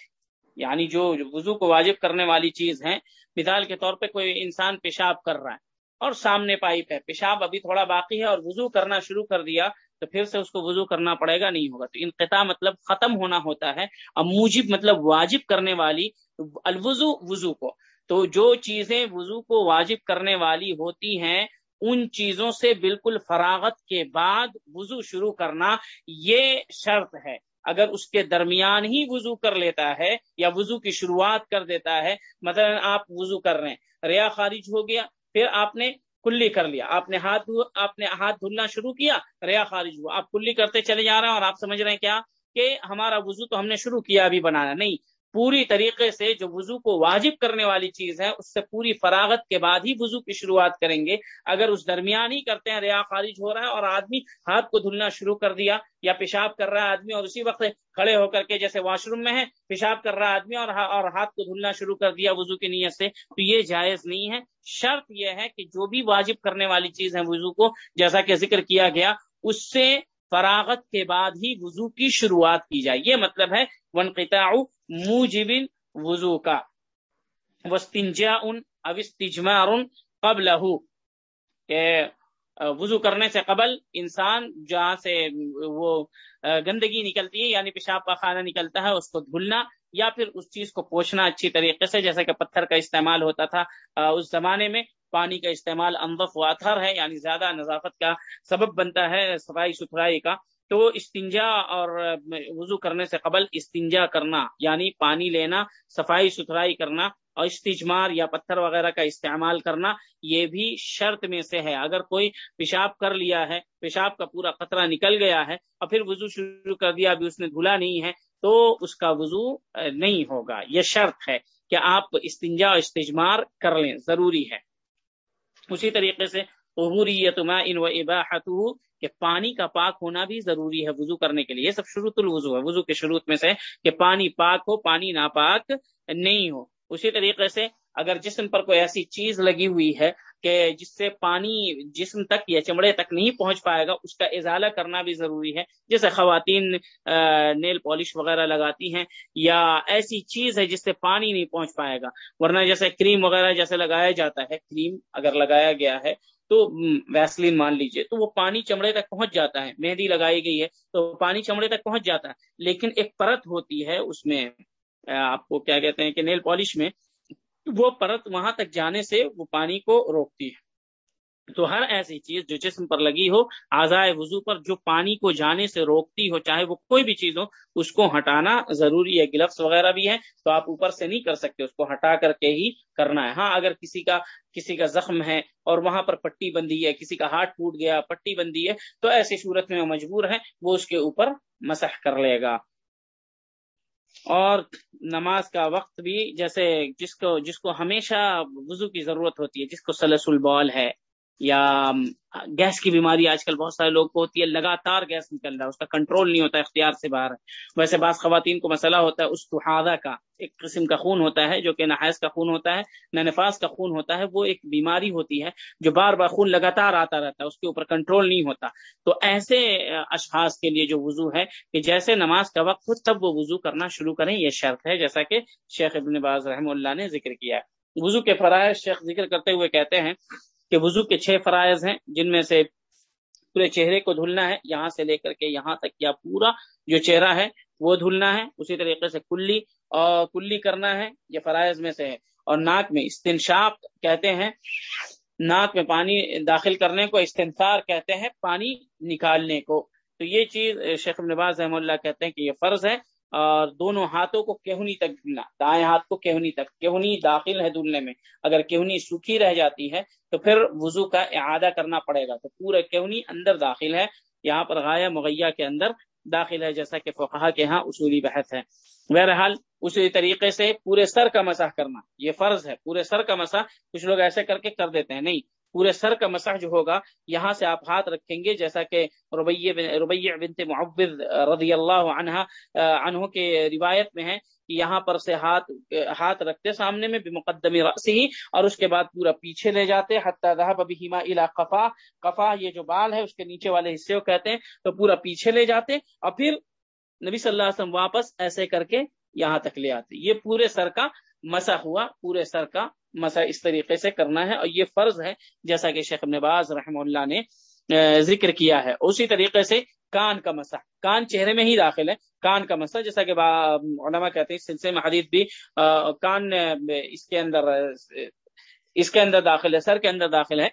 یعنی جو وضو کو واجب کرنے والی چیز ہے مثال کے طور پہ کوئی انسان پیشاب کر رہا ہے اور سامنے پائپ ہے پیشاب ابھی تھوڑا باقی ہے اور وضو کرنا شروع کر دیا، تو پھر سے اس کو وضو کرنا پڑے گا، نہیں ہوگا۔ تو انقطاع مطلب ختم ہونا ہوتا ہے اب موجب مطلب واجب کرنے والی الوضو، وضو کو۔ تو جو چیزیں وضو کو واجب کرنے والی ہوتی ہیں، ان چیزوں سے بالکل فراغت کے بعد وضو شروع کرنا یہ شرط ہے۔ اگر اس کے درمیان ہی وضو کر لیتا ہے یا وضو کی شروعات کر دیتا ہے، مثلا آپ وضو کر رہے ہیں، ریا خارج ہو گیا، پھر آپ نے کلی کر لیا، آپ نے ہاتھ آپ نے ہاتھ دھلنا شروع کیا، ریا خارج ہوا، آپ کلی کرتے چلے جا رہے ہیں اور آپ سمجھ رہے ہیں کیا؟ کہ ہمارا وضو تو ہم نے شروع کیا، ابھی بنانا نہیں۔ پوری طریقے سے جو وضو کو واجب کرنے والی چیز ہے، اس سے پوری فراغت کے بعد ہی وضو کی شروعات کریں گے۔ اگر اس درمیان ہی کرتے ہیں، ریا خارج ہو رہا ہے اور آدمی ہاتھ کو دھلنا شروع کر دیا یا پیشاب کر رہا ہے آدمی اور اسی وقت کھڑے ہو کر کے جیسے واش روم میں ہے، پیشاب کر رہا آدمی اور اور ہاتھ کو دھلنا شروع کر دیا وضو کی نیت سے، تو یہ جائز نہیں ہے۔ شرط یہ ہے کہ جو بھی واجب کرنے والی چیز ہے وضو کو، جیسا کہ ذکر کیا گیا، اس سے فراغت کے بعد ہی وضو کی شروعات کی جائے۔ یہ مطلب ہے ونقطاع موجب وضو کا۔ وسطنجا اوستجمار قبل وضو کرنے سے قبل انسان جہاں سے وہ گندگی نکلتی ہے یعنی پیشاب کا کھانا نکلتا ہے، اس کو دھلنا یا پھر اس چیز کو پوچھنا اچھی طریقے سے، جیسے کہ پتھر کا استعمال ہوتا تھا۔ اس زمانے میں پانی کا استعمال انضف و اثر ہے یعنی زیادہ نظافت کا سبب بنتا ہے، صفائی ستھرائی کا۔ تو استنجا اور وضو کرنے سے قبل استنجا کرنا یعنی پانی لینا، صفائی ستھرائی کرنا اور استجمار یا پتھر وغیرہ کا استعمال کرنا، یہ بھی شرط میں سے ہے۔ اگر کوئی پیشاب کر لیا ہے، پیشاب کا پورا قطرہ نکل گیا ہے اور پھر وضو شروع کر دیا، ابھی اس نے دھلا نہیں ہے، تو اس کا وضو نہیں ہوگا۔ یہ شرط ہے کہ آپ استنجا اور استجمار کر لیں، ضروری ہے۔ اسی طریقے سے عبوریت ان و اباحت کہ پانی کا پاک ہونا بھی ضروری ہے وضو کرنے کے لیے، یہ سب شروع الوضو ہے۔ وضو کے شروع میں سے کہ پانی پاک ہو، پانی ناپاک نہیں ہو۔ اسی طریقے سے اگر جسم پر کوئی ایسی چیز لگی ہوئی ہے کہ جس سے پانی جسم تک یا چمڑے تک نہیں پہنچ پائے گا، اس کا ازالہ کرنا بھی ضروری ہے۔ جیسے خواتین نیل پالش وغیرہ لگاتی ہیں یا ایسی چیز ہے جس سے پانی نہیں پہنچ پائے گا۔ ورنہ جیسے کریم وغیرہ جیسے لگایا جاتا ہے، کریم اگر لگایا گیا ہے تو ویسلین مان لیجیے۔ تو وہ پانی چمڑے تک پہنچ جاتا ہے۔ مہندی لگائی گئی ہے تو پانی چمڑے تک پہنچ جاتا ہے۔ لیکن ایک پرت ہوتی ہے اس میں آپ کو کیا کہتے ہیں کہ نیل پالش میں، وہ پرت وہاں تک جانے سے وہ پانی کو روکتی ہے۔ تو ہر ایسی چیز جو جسم پر لگی ہو آزائے وضو پر، جو پانی کو جانے سے روکتی ہو، چاہے وہ کوئی بھی چیز ہو، اس کو ہٹانا ضروری ہے۔ گلفس وغیرہ بھی ہے تو آپ اوپر سے نہیں کر سکتے، اس کو ہٹا کر کے ہی کرنا ہے۔ ہاں اگر کسی کا کسی کا زخم ہے اور وہاں پر پٹی بندی ہے، کسی کا ہاتھ ٹوٹ گیا، پٹی بندی ہے، تو ایسی صورت میں وہ مجبور ہے، وہ اس کے اوپر مسح کر لے گا۔ اور نماز کا وقت بھی جیسے جس کو جس کو ہمیشہ وضو کی ضرورت ہوتی ہے، جس کو سلس البال ہے۔ یا گیس کی بیماری آج کل بہت سارے لوگ کو ہوتی ہے، لگاتار گیس نکل رہا ہے، اس کا کنٹرول نہیں ہوتا، اختیار سے باہر ویسے بعض خواتین کو مسئلہ ہوتا ہے اس استحادہ کا ایک قسم کا خون ہوتا ہے، جو کہ نحیز کا خون ہوتا ہے، نہ نفاس کا خون ہوتا ہے، وہ ایک بیماری ہوتی ہے جو بار بار خون لگاتار آتا رہتا ہے، اس کے اوپر کنٹرول نہیں ہوتا۔ تو ایسے اشخاص کے لیے جو وضو ہے کہ جیسے نماز کا وقت ہو، تب وہ وضو کرنا شروع کریں، یہ شرط ہے، جیسا کہ شیخ ابن باز رحم اللہ نے ذکر کیا ہے۔ وضو کے فرائض شیخ ذکر کرتے ہوئے کہتے ہیں کہ وضو کے چھ فرائض ہیں، جن میں سے پورے چہرے کو دھلنا ہے، یہاں سے لے کر کے یہاں تک یا پورا جو چہرہ ہے، وہ دھلنا ہے، اسی طریقے سے کلی اور کلی کرنا ہے، یہ فرائض میں سے ہے۔ اور ناک میں استنشاق کہتے ہیں، ناک میں پانی داخل کرنے کو استنثار کہتے ہیں، پانی نکالنے کو۔ تو یہ چیز شیخ نواز رحم اللہ کہتے ہیں کہ یہ فرض ہے۔ اور دونوں ہاتھوں کو کہنی تک دھلنا دائیں ہاتھ کو کہنی تک کہنی داخل ہے دھلنے میں۔ اگر کہنی سوکھی رہ جاتی ہے تو پھر وضو کا اعادہ کرنا پڑے گا۔ تو پورا کہنی اندر داخل ہے، یہاں پر غایا مغیہ کے اندر داخل ہے، جیسا کہ فقہ کے ہاں اصولی بحث ہے۔ بہرحال اسی طریقے سے پورے سر کا مسح کرنا، یہ فرض ہے، پورے سر کا مسح کچھ لوگ ایسے کر کے کر دیتے ہیں۔ نہیں پورے سر کا مسح جو ہوگا، یہاں سے آپ ہاتھ رکھیں گے، جیسا کہ ربیہ بنت معبد رضی اللہ عنہ عنہ کے روایت میں ہے کہ یہاں پر سے ہاتھ ہاتھ رکھتے سامنے میں بھی مقدمی ہی اور اس کے بعد پورا پیچھے لے جاتے، حتیٰ ذهب بهما الى قفا قفا یہ جو بال ہے اس کے نیچے والے حصے کو کہتے ہیں، تو پورا پیچھے لے جاتے اور پھر نبی صلی اللہ علیہ وسلم واپس ایسے کر کے یہاں تک لے آتے۔ یہ پورے سر کا مسا ہوا، پورے سر کا مسا اس طریقے سے کرنا ہے اور یہ فرض ہے، جیسا کہ شیخ نواز رحم اللہ نے ذکر کیا ہے۔ اسی طریقے سے کان کا مسا کان چہرے میں ہی داخل ہے، کان کا مسا جیسا کہ علماء کہتے ہیں، سلسلے میں حدیث بھی کان اس کے اندر، اس کے اندر داخل ہے، سر کے اندر داخل ہے۔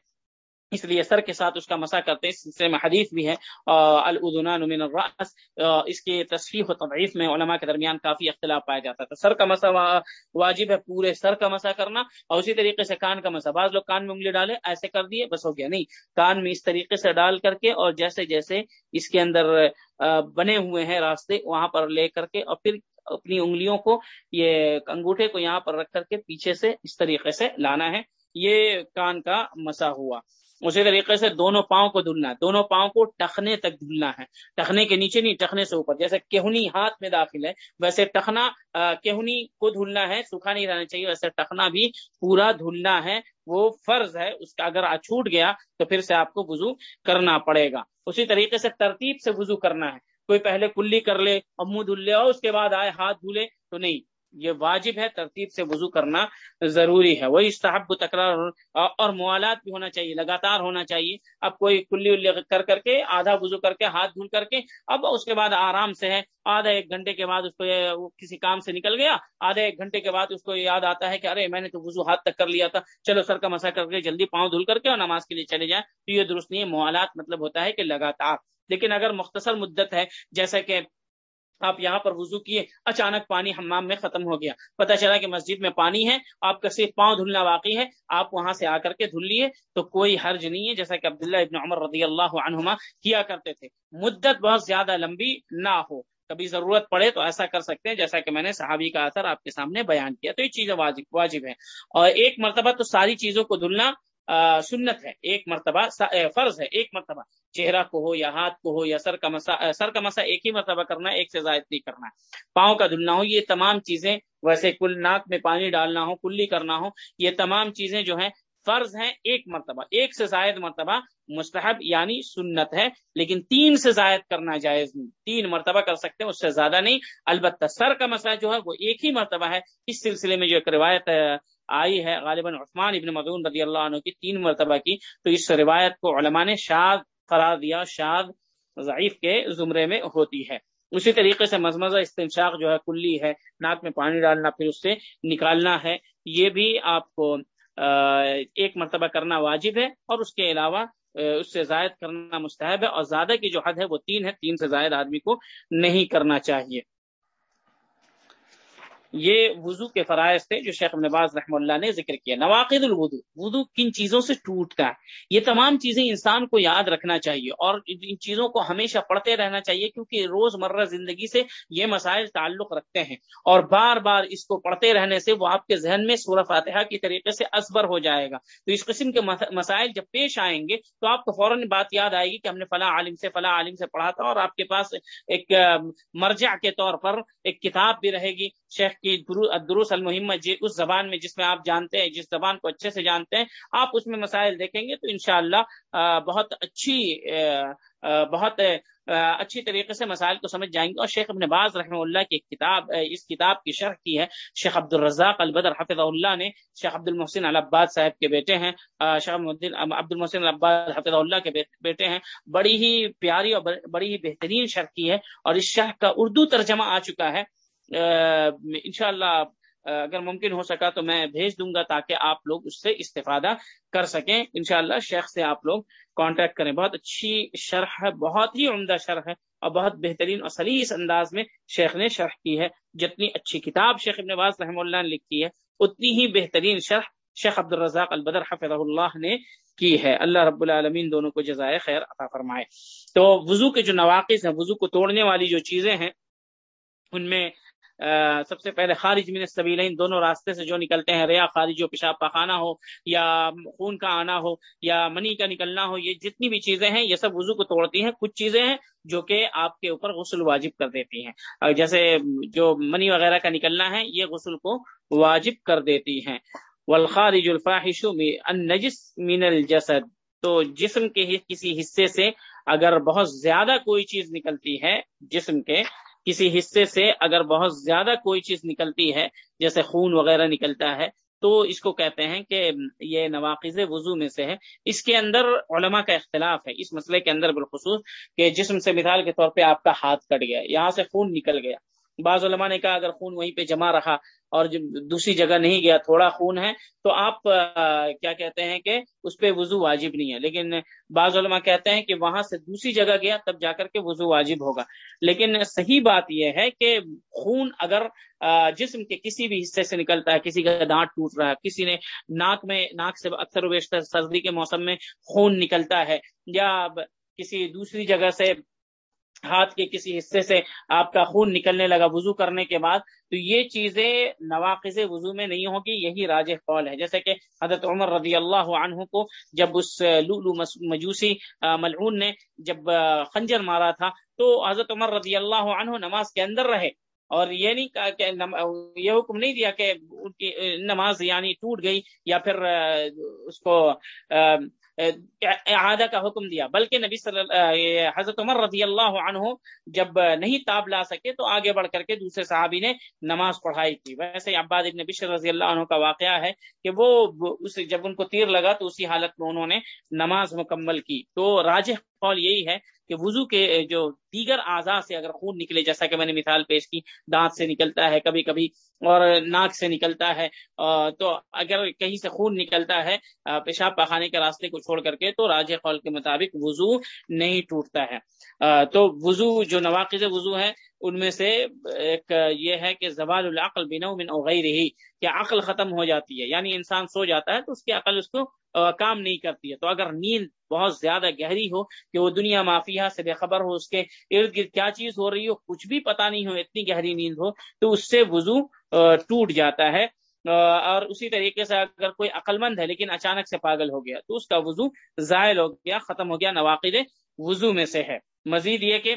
اس لیے سر کے ساتھ اس کا مسا کرتے ہیں، اس سلسلے میں حدیث بھی ہے الدنان من الراس اس کی تصفیح و تضعیف میں علماء کے درمیان کافی اختلاف پایا جاتا تھا۔ سر کا مسا واجب ہے پورے سر کا مسا کرنا اور اسی طریقے سے کان کا مسا۔ بعض لوگ کان میں انگلی ڈالے، ایسے کر دیے، بس ہو گیا۔ نہیں، کان میں اس طریقے سے ڈال کر کے اور جیسے جیسے اس کے اندر بنے ہوئے ہیں راستے، وہاں پر لے کر کے اور پھر اپنی انگلیوں کو، یہ انگوٹھے کو یہاں پر رکھ کر کے پیچھے سے اس طریقے سے لانا ہے۔ یہ کان کا مسا ہوا۔ اسی طریقے سے دونوں پاؤں کو دھلنا ہے، دونوں پاؤں کو ٹخنے تک دھلنا ہے۔ ٹخنے کے نیچے نہیں، ٹخنے سے اوپر۔ جیسے کہنی ہاتھ میں داخل ہے، ویسے ٹخنا کہنی کو دھلنا ہے، سوکھا نہیں رہنا چاہیے، ویسے ٹخنا بھی پورا دھلنا ہے، وہ فرض ہے۔ اس کا اگر چھوٹ گیا تو پھر سے آپ کو وضو کرنا پڑے گا۔ اسی طریقے سے ترتیب سے وضو کرنا ہے۔ کوئی پہلے کلی کر لے اور منہ دھل لے اور اس کے بعد آئے ہاتھ دھلے تو نہیں۔ یہ واجب ہے ترتیب سے وضو کرنا ضروری ہے۔ وہی صاحب تکرار اور موالات بھی ہونا چاہیے، لگاتار ہونا چاہیے۔ اب کوئی کلی الی کر کر کے، آدھا وضو کر کے، ہاتھ دھل کر کے، اب اس کے بعد آرام سے ہے۔ آدھا ایک گھنٹے کے بعد اس کو کسی کام سے نکل گیا، آدھا ایک گھنٹے کے بعد اس کو یاد آتا ہے کہ ارے، میں نے تو وضو ہاتھ تک کر لیا تھا۔ چلو سر کا مسا کر کے جلدی پاؤں دھل کر کے اور نماز کے لیے چلے جائیں۔ تو یہ درست نہیں ہے۔ موالات مطلب ہوتا ہے کہ لگاتار۔ لیکن اگر مختصر مدت ہے، جیسا کہ آپ یہاں پر وضو کیے، اچانک پانی حمام میں ختم ہو گیا۔ پتہ چلا کہ مسجد میں پانی ہے، آپ کا صرف پاؤں دھلنا باقی ہے، آپ وہاں سے آ کر کے دھل لیے، تو کوئی حرج نہیں ہے۔ جیسا کہ عبداللہ ابن عمر رضی اللہ عنہما کیا کرتے تھے۔ مدت بہت زیادہ لمبی نہ ہو، کبھی ضرورت پڑے تو ایسا کر سکتے ہیں، جیسا کہ میں نے صحابی کا اثر آپ کے سامنے بیان کیا۔ تو یہ چیزیں واجب واجب ہے اور ایک مرتبہ تو ساری چیزوں کو دھلنا سنت ہے، ایک مرتبہ فرض ہے، ایک مرتبہ چہرہ کو ہو یا ہاتھ کو ہو یا سر کا مسا سر کا مسا ایک ہی مرتبہ کرنا ہے، ایک سے زائد نہیں کرنا ہے۔ پاؤں کا دھلنا ہو، یہ تمام چیزیں ویسے کل ناک میں پانی ڈالنا ہو، کلی کرنا ہو، یہ تمام چیزیں جو ہیں فرض ہیں ایک مرتبہ، ایک سے زائد مرتبہ مستحب یعنی سنت ہے، لیکن تین سے زائد کرنا جائز نہیں۔ تین مرتبہ کر سکتے ہیں، اس سے زیادہ نہیں۔ البتہ سر کا مسئلہ جو ہے، وہ ایک ہی مرتبہ ہے۔ اس سلسلے میں جو ایک روایت آئی ہے غالباً عثمان ابن مدون رضی اللہ عنہ کی تین مرتبہ کی، تو اس روایت کو علماء نے شاد قرار دیا شاد ضعیف کے زمرے میں ہوتی ہے۔ اسی طریقے سے مزمزہ استنشاق جو ہے، کلی ہے، ناک میں پانی ڈالنا، پھر اس سے نکالنا ہے۔ یہ بھی آپ کو ایک مرتبہ کرنا واجب ہے اور اس کے علاوہ اس سے زائد کرنا مستحب ہے۔ اور زیادہ کی جو حد ہے، وہ تین ہے۔ تین سے زائد آدمی کو نہیں کرنا چاہیے۔ یہ وضو کے فرائض تھے جو شیخ نواز رحم اللہ نے ذکر کیا۔ نواقد الوضو، وضو کن چیزوں سے ٹوٹتا ہے؟ یہ تمام چیزیں انسان کو یاد رکھنا چاہیے اور ان چیزوں کو ہمیشہ پڑھتے رہنا چاہیے کیونکہ روز مرہ زندگی سے یہ مسائل تعلق رکھتے ہیں اور بار بار اس کو پڑھتے رہنے سے وہ آپ کے ذہن میں سورہ فاتحہ کی طریقے سے ازبر ہو جائے گا۔ تو اس قسم کے مسائل جب پیش آئیں گے تو آپ کو فوراً بات یاد آئے گی کہ ہم نے فلاں عالم سے فلاں عالم سے پڑھا تھا اور آپ کے پاس ایک مرجع کے طور پر ایک کتاب بھی رہے گی۔ شیخ کی دروس المحمد جی اس زبان میں جس میں آپ جانتے ہیں، جس زبان کو اچھے سے جانتے ہیں، آپ اس میں مسائل دیکھیں گے تو انشاءاللہ بہت اچھی بہت اچھی طریقے سے مسائل کو سمجھ جائیں گے۔ اور شیخ ابن باز رحمہ اللہ کی کتاب اس کتاب کی شرح کی ہے۔ شیخ عبد الرزاق البدر حفظ اللہ نے شیخ عبد المحسن العباد صاحب کے بیٹے ہیں شیخ عبد المحسن العباد حفظ اللہ کے بیٹے ہیں۔ بڑی ہی پیاری اور بڑی ہی بہترین شرح کی ہے۔ اور اس شرح کا اردو ترجمہ آ چکا ہے۔ انشاءاللہ اگر ممکن ہو سکا تو میں بھیج دوں گا تاکہ آپ لوگ اس سے استفادہ کر سکیں۔ انشاءاللہ شیخ سے آپ لوگ کانٹیکٹ کریں۔ بہت اچھی شرح ہے، بہت ہی عمدہ شرح ہے اور بہت بہترین اور سلیس انداز میں شیخ نے شرح کی ہے۔ جتنی اچھی کتاب شیخ ابن باز رحمہ اللہ نے لکھی ہے، اتنی ہی بہترین شرح شیخ عبد الرزاق البدر حفظ اللہ نے کی ہے۔ اللہ رب العالمین دونوں کو جزائے خیر عطا فرمائے۔ تو وضو کے جو نواقص ہیں، وضو کو توڑنے والی جو چیزیں ہیں، ان میں سب سے پہلے خارج من السبیلین دونوں راستے سے جو نکلتے ہیں، ریا، خارج ہو پیشاب پخانا ہو یا خون کا آنا ہو یا منی کا نکلنا ہو، یہ جتنی بھی چیزیں ہیں، یہ سب وضو کو توڑتی ہیں۔ کچھ چیزیں ہیں جو کہ آپ کے اوپر غسل واجب کر دیتی ہیں۔ جیسے جو منی وغیرہ کا نکلنا ہے، یہ غسل کو واجب کر دیتی ہیں۔ والخارج الفاحش النجس من الجسد۔ تو جسم کے کسی حصے سے اگر بہت زیادہ کوئی چیز نکلتی ہے، جسم کے کسی حصے سے اگر بہت زیادہ کوئی چیز نکلتی ہے، جیسے خون وغیرہ نکلتا ہے، تو اس کو کہتے ہیں کہ یہ نواقض وضو میں سے ہے۔ اس کے اندر علماء کا اختلاف ہے، اس مسئلے کے اندر بالخصوص کہ جسم سے مثال کے طور پہ آپ کا ہاتھ کٹ گیا، یہاں سے خون نکل گیا۔ بعض علماء نے کہا اگر خون وہیں پہ جمع رہا اور دوسری جگہ نہیں گیا، تھوڑا خون ہے، تو آپ کیا کہتے ہیں کہ اس پہ وضو واجب نہیں ہے۔ لیکن بعض علماء کہتے ہیں کہ وہاں سے دوسری جگہ گیا، تب جا کر کے وضو واجب ہوگا۔ لیکن صحیح بات یہ ہے کہ خون اگر جسم کے کسی بھی حصے سے نکلتا ہے، کسی کا دانت ٹوٹ رہا ہے، کسی نے ناک میں، ناک سے اکثر و بیشتر سردی کے موسم میں خون نکلتا ہے، یا کسی دوسری جگہ سے ہاتھ کے کسی حصے سے آپ کا خون نکلنے لگا وضو کرنے کے بعد، تو یہ چیزیں نواقض وضو میں نہیں ہوگی یہی راج قول ہے۔ جیسے کہ حضرت عمر رضی اللہ عنہ کو جب اس لولو مجوسی ملعون نے جب خنجر مارا تھا، تو حضرت عمر رضی اللہ عنہ نماز کے اندر رہے۔ اور یہ نہیں کہ یہ حکم نہیں دیا کہ ان کی، نماز یعنی ٹوٹ گئی یا پھر اس کو اعادہ کا حکم دیا، بلکہ نبی صلی اللہ حضرت عمر رضی اللہ عنہ جب نہیں تاب لا سکے تو آگے بڑھ کر کے دوسرے صحابی نے نماز پڑھائی تھی ویسے عباد ابن بشر رضی اللہ عنہ کا واقعہ ہے کہ وہ اس، جب ان کو تیر لگا تو اسی حالت میں انہوں نے نماز مکمل کی۔ تو راجح قول یہی ہے کہ وضو کے جو دیگر اعضاء سے اگر خون نکلے، جیسا کہ میں نے مثال پیش کی، دانت سے نکلتا ہے کبھی کبھی اور ناک سے نکلتا ہے تو اگر کہیں سے خون نکلتا ہے پیشاب پخانے کے راستے کو چھوڑ کر کے، تو راج قول کے مطابق وضو نہیں ٹوٹتا ہے۔ تو وضو جو نواقض وضو ہے، ان میں سے ایک یہ ہے کہ زوال العقل بنا من غیر ہی کہ عقل ختم ہو جاتی ہے یعنی انسان سو جاتا ہے تو اس کی عقل اس کو کام نہیں کرتی ہے۔ تو اگر نیند بہت زیادہ گہری ہو کہ وہ دنیا مافیا سے بے خبر ہو، اس کے ارد گرد کیا چیز ہو رہی ہو، کچھ بھی پتا نہیں ہو، اتنی گہری نیند ہو، تو اس سے وضو ٹوٹ جاتا ہے۔ اور اسی طریقے سے اگر کوئی عقل مند ہے لیکن اچانک سے پاگل ہو گیا، تو اس کا وضو زائل ہو گیا، ختم ہو گیا، نواقد وضو میں سے ہے۔ مزید یہ کہ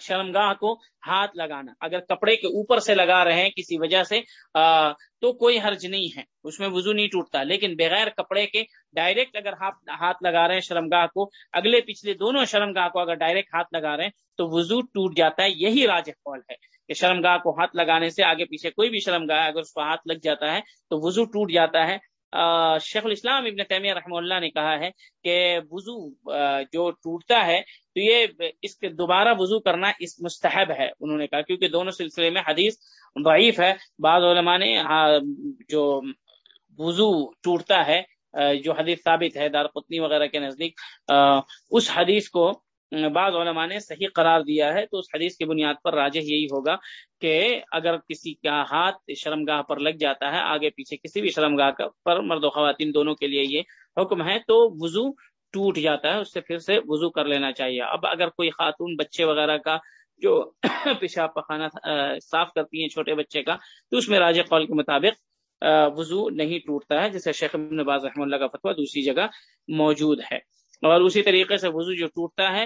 شرمگاہ کو ہاتھ لگانا۔ اگر کپڑے کے اوپر سے لگا رہے ہیں کسی وجہ سے آ, تو کوئی حرج نہیں ہے۔ اس میں وضو نہیں ٹوٹتا۔ لیکن بغیر کپڑے کے ڈائریکٹ اگر ہاتھ لگا رہے ہیں شرمگاہ کو اگلے پچھلے دونوں شرمگاہ کو اگر ڈائریکٹ ہاتھ لگا رہے ہیں تو وضو ٹوٹ جاتا ہے۔ یہی راج قول ہے کہ شرمگاہ کو ہاتھ لگانے سے آگے پیچھے کوئی بھی شرمگاہ اگر اس کو ہاتھ لگ جاتا ہے تو وضو ٹوٹ جاتا ہے۔ شیخ الاسلام ابن تیمیہ رحمہ اللہ نے کہا ہے کہ وضو جو ٹوٹتا ہے تو یہ اس کے دوبارہ وضو کرنا اس مستحب ہے، انہوں نے کہا، کیونکہ دونوں سلسلے میں حدیث ضعیف ہے۔ بعض علماء نے ہاں، جو وضو ٹوٹتا ہے جو حدیث ثابت ہے دار قطنی وغیرہ کے نزدیک اس حدیث کو بعض علماء نے صحیح قرار دیا ہے، تو اس حدیث کی بنیاد پر راجح یہی ہوگا کہ اگر کسی کا ہاتھ شرمگاہ پر لگ جاتا ہے، آگے پیچھے کسی بھی شرمگاہ پر مرد و خواتین دونوں کے لیے یہ حکم ہے، تو وضو ٹوٹ جاتا ہے، اس سے پھر سے وضو کر لینا چاہیے۔ اب اگر کوئی خاتون بچے وغیرہ کا جو [coughs] پیشاب پخانا صاف کرتی ہیں چھوٹے بچے کا، تو اس میں راج قول کے مطابق وضو نہیں ٹوٹتا ہے جیسے شیخ ابن باز رحمہ اللہ کا فتویٰ دوسری جگہ موجود ہے۔ اور اسی طریقے سے وضو جو ٹوٹتا ہے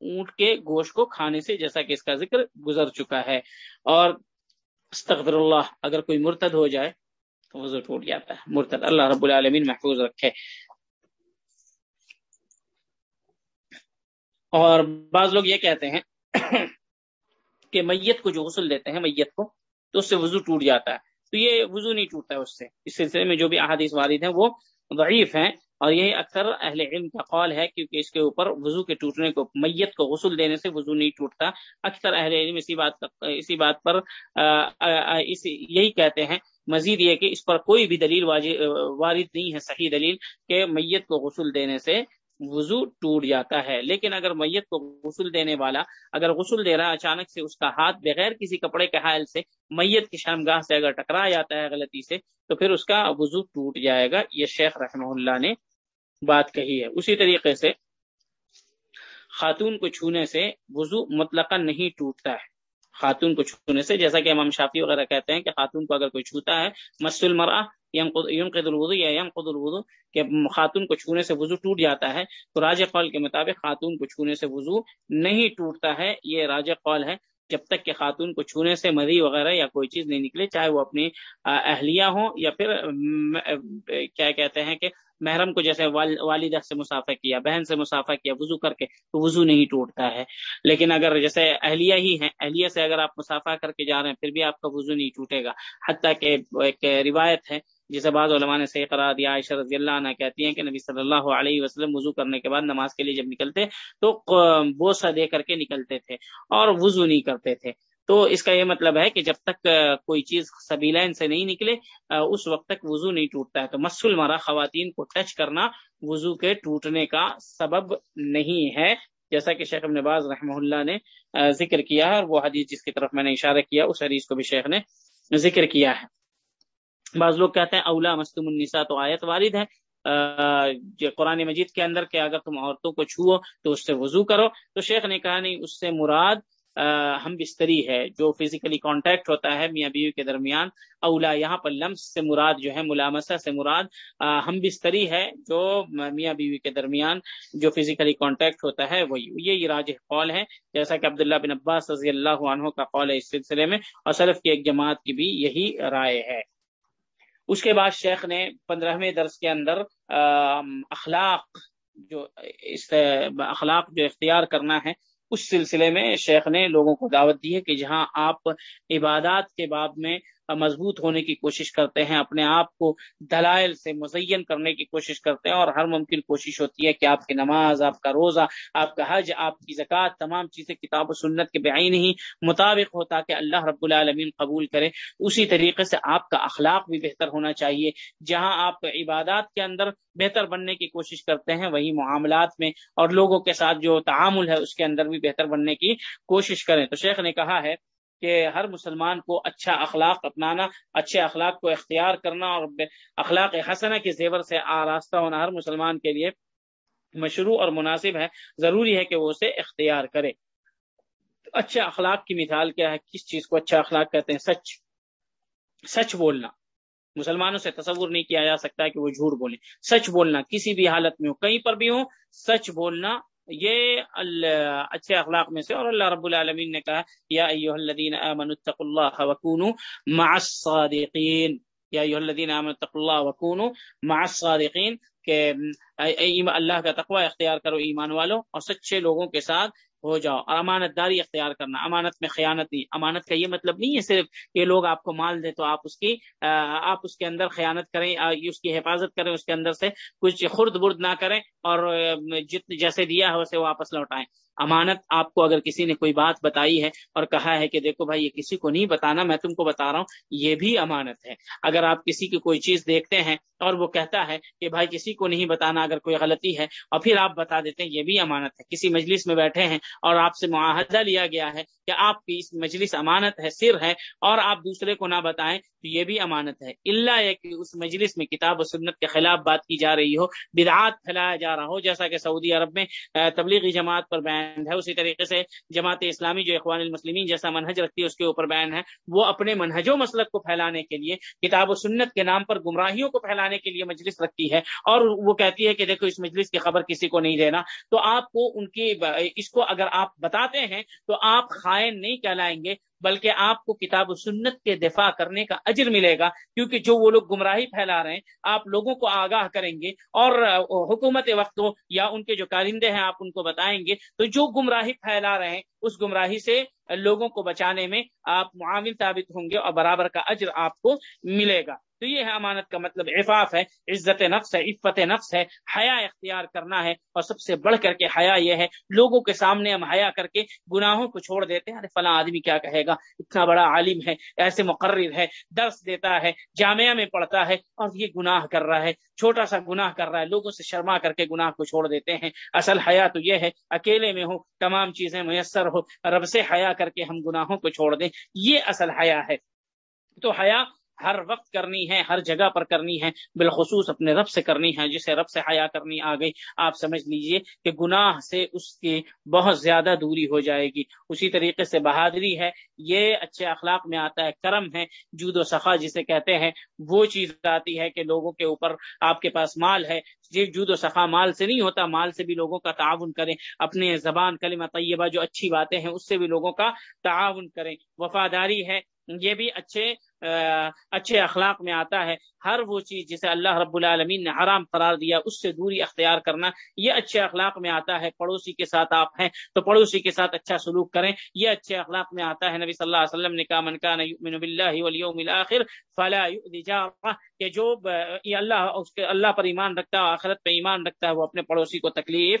اونٹ کے گوشت کو کھانے سے جیسا کہ اس کا ذکر گزر چکا ہے۔ اور استغفر اللہ، اگر کوئی مرتد ہو جائے تو وضو ٹوٹ جاتا ہے۔ مرتد اللہ رب العالمین محفوظ رکھے۔ اور بعض لوگ یہ کہتے ہیں کہ میت کو جو غسل دیتے ہیں، میت کو، تو اس سے وضو ٹوٹ جاتا ہے۔ تو یہ وضو نہیں ٹوٹتا ہے اس سے۔ اس سلسلے میں جو بھی احادیث وارد ہیں، وہ ضعیف ہیں اور یہی اکثر اہل علم کا قول ہے کیونکہ اس کے اوپر وضو کے ٹوٹنے کو، میت کو غسل دینے سے وضو نہیں ٹوٹتا۔ اکثر اہل علم اسی بات اسی بات پر یہی کہتے ہیں۔ مزید یہ کہ اس پر کوئی بھی دلیل وارد نہیں ہے، صحیح دلیل کہ میت کو غسل دینے سے وضو ٹوٹ جاتا ہے۔ لیکن اگر میت کو غسل دینے والا، اگر غسل دے رہا اچانک سے اس کا ہاتھ بغیر کسی کپڑے کے حائل سے میت کی شرمگاہ سے اگر ٹکرا جاتا ہے غلطی سے، تو پھر اس کا وضو ٹوٹ جائے گا۔ یہ شیخ رحمہ اللہ نے بات کہی ہے۔ اسی طریقے سے خاتون کو چھونے سے وضو مطلق نہیں ٹوٹتا ہے۔ خاتون کو چھونے سے، جیسا کہ امام شافی وغیرہ کہتے ہیں کہ خاتون کو اگر کوئی چھوتا ہے مسل المرا ينقض الوضو یا ينقض الوضو کہ خاتون کو چھونے سے وضو ٹوٹ جاتا ہے، تو راج قول کے مطابق خاتون کو چھونے سے وضو نہیں ٹوٹتا ہے، یہ راج قول ہے۔ جب تک کہ خاتون کو چھونے سے مری وغیرہ یا کوئی چیز نہیں نکلے، چاہے وہ اپنی اہلیہ ہوں یا پھر کیا کہتے ہیں کہ محرم کو جیسے والدہ سے مسافہ کیا، بہن سے مسافہ کیا، وضو کر کے، تو وضو نہیں ٹوٹتا ہے۔ لیکن اگر جیسے اہلیہ ہی ہیں، اہلیہ سے اگر آپ مسافہ کر کے جا رہے ہیں، پھر بھی آپ کا وضو نہیں ٹوٹے گا۔ حتیٰ کہ ایک روایت ہے جسے بعض علماء نے صحیح قرار دیا، عائشہ رضی اللہ عنہ کہتی ہیں کہ نبی صلی اللہ علیہ وسلم وضو کرنے کے بعد نماز کے لیے جب نکلتے تو بوسہ دے کر کے نکلتے تھے اور وضو نہیں کرتے تھے۔ تو اس کا یہ مطلب ہے کہ جب تک کوئی چیز سبیلین سے نہیں نکلے اس وقت تک وضو نہیں ٹوٹتا ہے۔ تو مسل مرا خواتین کو ٹچ کرنا وضو کے ٹوٹنے کا سبب نہیں ہے۔ جیسا کہ شیخ ابن باز رحمہ اللہ نے ذکر کیا ہے اور وہ حدیث جس کی طرف میں نے اشارہ کیا، اس حدیث کو بھی شیخ نے ذکر کیا ہے۔ بعض لوگ کہتے ہیں اولا مستم النساء، تو آیت والد ہے۔ قرآن مجید کے اندر کہ اگر تم عورتوں کو چھو تو اس سے وضو کرو۔ تو شیخ نے کہا نہیں، اس سے مراد ہم بستری ہے، جو فزیکلی کانٹیکٹ ہوتا ہے میاں بیوی کے درمیان، اولا، یہاں پر لمس سے مراد جو ہے، ملامسہ سے مراد ہم بستری ہے جو میاں بیوی کے درمیان جو فزیکلی کانٹیکٹ ہوتا ہے، وہی یہ راج قول ہے۔ جیسا کہ عبداللہ بن عباس رضی اللہ عنہ کا قول ہے اس سلسلے میں، اور سلف کی ایک جماعت کی بھی یہی رائے ہے۔ اس کے بعد شیخ نے پندرہویں درس کے اندر اخلاق جو اخلاق جو اختیار کرنا ہے، اس سلسلے میں شیخ نے لوگوں کو دعوت دی ہے کہ جہاں آپ عبادات کے باب میں مضبوط ہونے کی کوشش کرتے ہیں، اپنے آپ کو دلائل سے مزین کرنے کی کوشش کرتے ہیں اور ہر ممکن کوشش ہوتی ہے کہ آپ کی نماز، آپ کا روزہ، آپ کا حج، آپ کی زکوٰۃ، تمام چیزیں کتاب و سنت کے بعین ہی مطابق ہو تاکہ اللہ رب العالمین قبول کرے۔ اسی طریقے سے آپ کا اخلاق بھی بہتر ہونا چاہیے۔ جہاں آپ عبادات کے اندر بہتر بننے کی کوشش کرتے ہیں، وہی معاملات میں اور لوگوں کے ساتھ جو تعامل ہے، اس کے اندر بھی بہتر بننے کی کوشش کریں۔ تو شیخ نے کہا ہے کہ ہر مسلمان کو اچھا اخلاق اپنانا، اچھے اخلاق کو اختیار کرنا اور اخلاق حسنہ کے زیور سے آراستہ ہونا ہر مسلمان کے لیے مشروع اور مناسب ہے۔ ضروری ہے کہ وہ اسے اختیار کرے۔ اچھے اخلاق کی مثال کیا ہے؟ کس چیز کو اچھا اخلاق کہتے ہیں؟ سچ۔ سچ بولنا۔ مسلمانوں سے تصور نہیں کیا جا سکتا کہ وہ جھوٹ بولیں۔ سچ بولنا، کسی بھی حالت میں ہو کہیں پر بھی ہو سچ بولنا یہ اچھے اخلاق میں سے اور اللہ رب العالمین نے کہا، یا الذین آمنوا اتقوا اللہ وکونوا مع الصادقین۔ یا ایوہ الذین آمنوا اتقوا اللہ وکونوا مع الصادقین کہ اللہ کا تقوی اختیار کرو ایمان والوں اور سچے لوگوں کے ساتھ ہو جاؤ۔ اور امانت داری اختیار کرنا، امانت میں خیانت نہیں۔ امانت کا یہ مطلب نہیں ہے صرف کہ لوگ آپ کو مال دیں تو آپ اس کی آپ اس کے اندر خیانت کریں اس کی حفاظت کریں، اس کے اندر سے کچھ خرد برد نہ کریں اور جت جیسے دیا ہے اسے واپس لوٹائیں۔ امانت آپ کو اگر کسی نے کوئی بات بتائی ہے اور کہا ہے کہ دیکھو بھائی یہ کسی کو نہیں بتانا، میں تم کو بتا رہا ہوں، یہ بھی امانت ہے۔ اگر آپ کسی کی کوئی چیز دیکھتے ہیں اور وہ کہتا ہے کہ بھائی کسی کو نہیں بتانا اگر کوئی غلطی ہے اور پھر آپ بتا دیتے ہیں، یہ بھی امانت ہے۔ کسی مجلس میں بیٹھے ہیں اور آپ سے معاہدہ لیا گیا ہے کہ آپ کی اس مجلس امانت ہے، سر ہے اور آپ دوسرے کو نہ بتائیں تو یہ بھی امانت ہے۔ اللہ ہے کہ اس مجلس میں کتاب و سنت کے خلاف بات کی جا رہی ہو، بدعات پھیلایا جا رہا ہو، جیسا کہ سعودی عرب میں تبلیغی جماعت پر بیان بینڈ ہے، اسی طریقے سے جماعت اسلامی جو اخوان المسلمین جیسا منہج رکھتی ہے، اس کے اوپر بین ہے۔ وہ اپنے منہج و مسلک کو پھیلانے کے لیے، کتاب و سنت کے نام پر گمراہیوں کو پھیلانے کے لیے مجلس رکھتی ہے۔ اور وہ کہتی ہے کہ دیکھو، اس مجلس کی خبر کسی کو نہیں دینا۔ تو آپ کو ان کی، اس کو اگر آپ بتاتے ہیں، تو آپ خائن نہیں کہلائیں گے۔ بلکہ آپ کو کتاب و سنت کے دفاع کرنے کا اجر ملے گا، کیونکہ جو وہ لوگ گمراہی پھیلا رہے ہیں، آپ لوگوں کو آگاہ کریں گے اور حکومت وقت یا ان کے جو کارندے ہیں، آپ ان کو بتائیں گے۔ تو جو گمراہی پھیلا رہے ہیں، اس گمراہی سے لوگوں کو بچانے میں آپ معاون ثابت ہوں گے اور برابر کا اجر آپ کو ملے گا۔ تو یہ ہے امانت کا مطلب عفاف ہے، عزت نفس ہے، عفت نفس ہے، حیا اختیار کرنا ہے اور سب سے بڑھ کر کے حیا یہ ہے، لوگوں کے سامنے ہم حیا کر کے گناہوں کو چھوڑ دیتے ہیں۔ ارے فلاں آدمی کیا کہے گا؟ اتنا بڑا عالم ہے، ایسے مقرر ہے، درس دیتا ہے، جامعہ میں پڑھتا ہے اور یہ گناہ کر رہا ہے۔ چھوٹا سا گناہ کر رہا ہے، لوگوں سے شرما کر کے گناہ کو چھوڑ دیتے ہیں۔ اصل حیا تو یہ ہے، اکیلے میں ہو تمام چیزیں میسر ہو رب سے حیا کر کے ہم گناہوں کو چھوڑ دیں۔ یہ اصل حیا ہے۔ تو حیا ہر وقت کرنی ہے، ہر جگہ پر کرنی ہے، بالخصوص اپنے رب سے کرنی ہے، جسے رب سے حیا کرنی آ گئی۔ آپ سمجھ لیجیے کہ گناہ سے اس کی بہت زیادہ دوری ہو جائے گی۔ اسی طریقے سے بہادری ہے، یہ اچھے اخلاق میں آتا ہے، کرم ہے، جود و صفا جسے کہتے ہیں۔ وہ چیز آتی ہے کہ لوگوں کے اوپر آپ کے پاس مال ہے۔ جی جود و صفا مال سے نہیں ہوتا، مال سے بھی لوگوں کا تعاون کریں۔ اپنے زبان، کلمہ طیبہ جو اچھی باتیں ہیں، اس سے بھی لوگوں کا تعاون کریں۔ وفاداری ہے، یہ بھی اچھے اچھے اخلاق میں آتا ہے، ہر وہ چیز جسے اللہ رب العالمین نے حرام قرار دیا، اس سے دوری اختیار کرنا، یہ اچھے اخلاق میں آتا ہے، پڑوسی کے ساتھ آپ ہیں تو پڑوسی کے ساتھ اچھا سلوک کریں، یہ اچھے اخلاق میں آتا ہے، نبی صلی اللہ علیہ وسلم نے کہا، من کان یؤمن باللہ والیوم الاخر فلا یؤذی جارہ کہ جو اللہ اس کے اللہ پر ایمان رکھتا ہے آخرت پہ ایمان رکھتا ہے، وہ اپنے پڑوسی کو تکلیف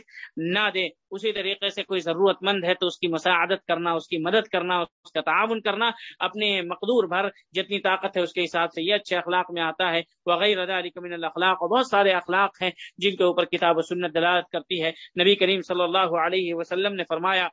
نہ دے۔ اسی طریقے سے کوئی ضرورت مند ہے تو اس کی مساعدت کرنا، اس کی مدد کرنا، اس کا تعاون کرنا، اپنے مقدور بھر جتنی طاقت ہے اس کے حساب سے یہ اچھے اخلاق میں آتا ہے۔ وغیرہ من الاخلاق، اور بہت سارے اخلاق ہیں جن کے اوپر کتاب و سنت دلالت کرتی ہے۔ نبی کریم صلی اللہ علیہ وسلم نے فرمایا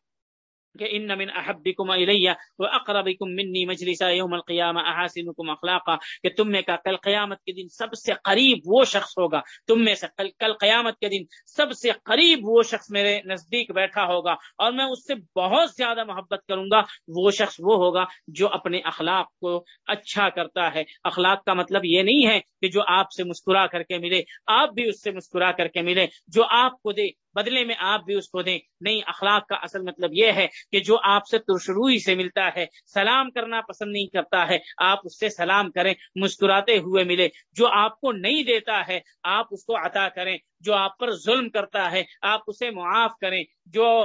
کہ ان من احبکم الی و اقربکم منی مجلسا یوم القیامہ احاسنکم اخلاقا، کہ تم میں کا کل قیامت کے دن سب سے قریب وہ شخص ہوگا، تم میں سے کل کل قیامت کے دن سب سے قریب وہ شخص میرے نزدیک بیٹھا ہوگا، اور میں اس سے بہت زیادہ محبت کروں گا، وہ شخص وہ ہوگا جو اپنے اخلاق کو اچھا کرتا ہے۔ اخلاق کا مطلب یہ نہیں ہے کہ جو آپ سے مسکرا کر کے ملے، آپ بھی اس سے مسکرا کر کے ملے، جو آپ کو دے۔ بدلے میں آپ بھی اس کو دیں۔ نہیں، اخلاق کا اصل مطلب یہ ہے کہ جو آپ سے ترشروئی سے ملتا ہے، سلام کرنا پسند نہیں کرتا ہے، آپ اس سے سلام کریں، مسکراتے ہوئے ملے۔ جو آپ کو نہیں دیتا ہے، آپ اس کو عطا کریں۔ جو آپ پر ظلم کرتا ہے، آپ اسے معاف کریں۔ جو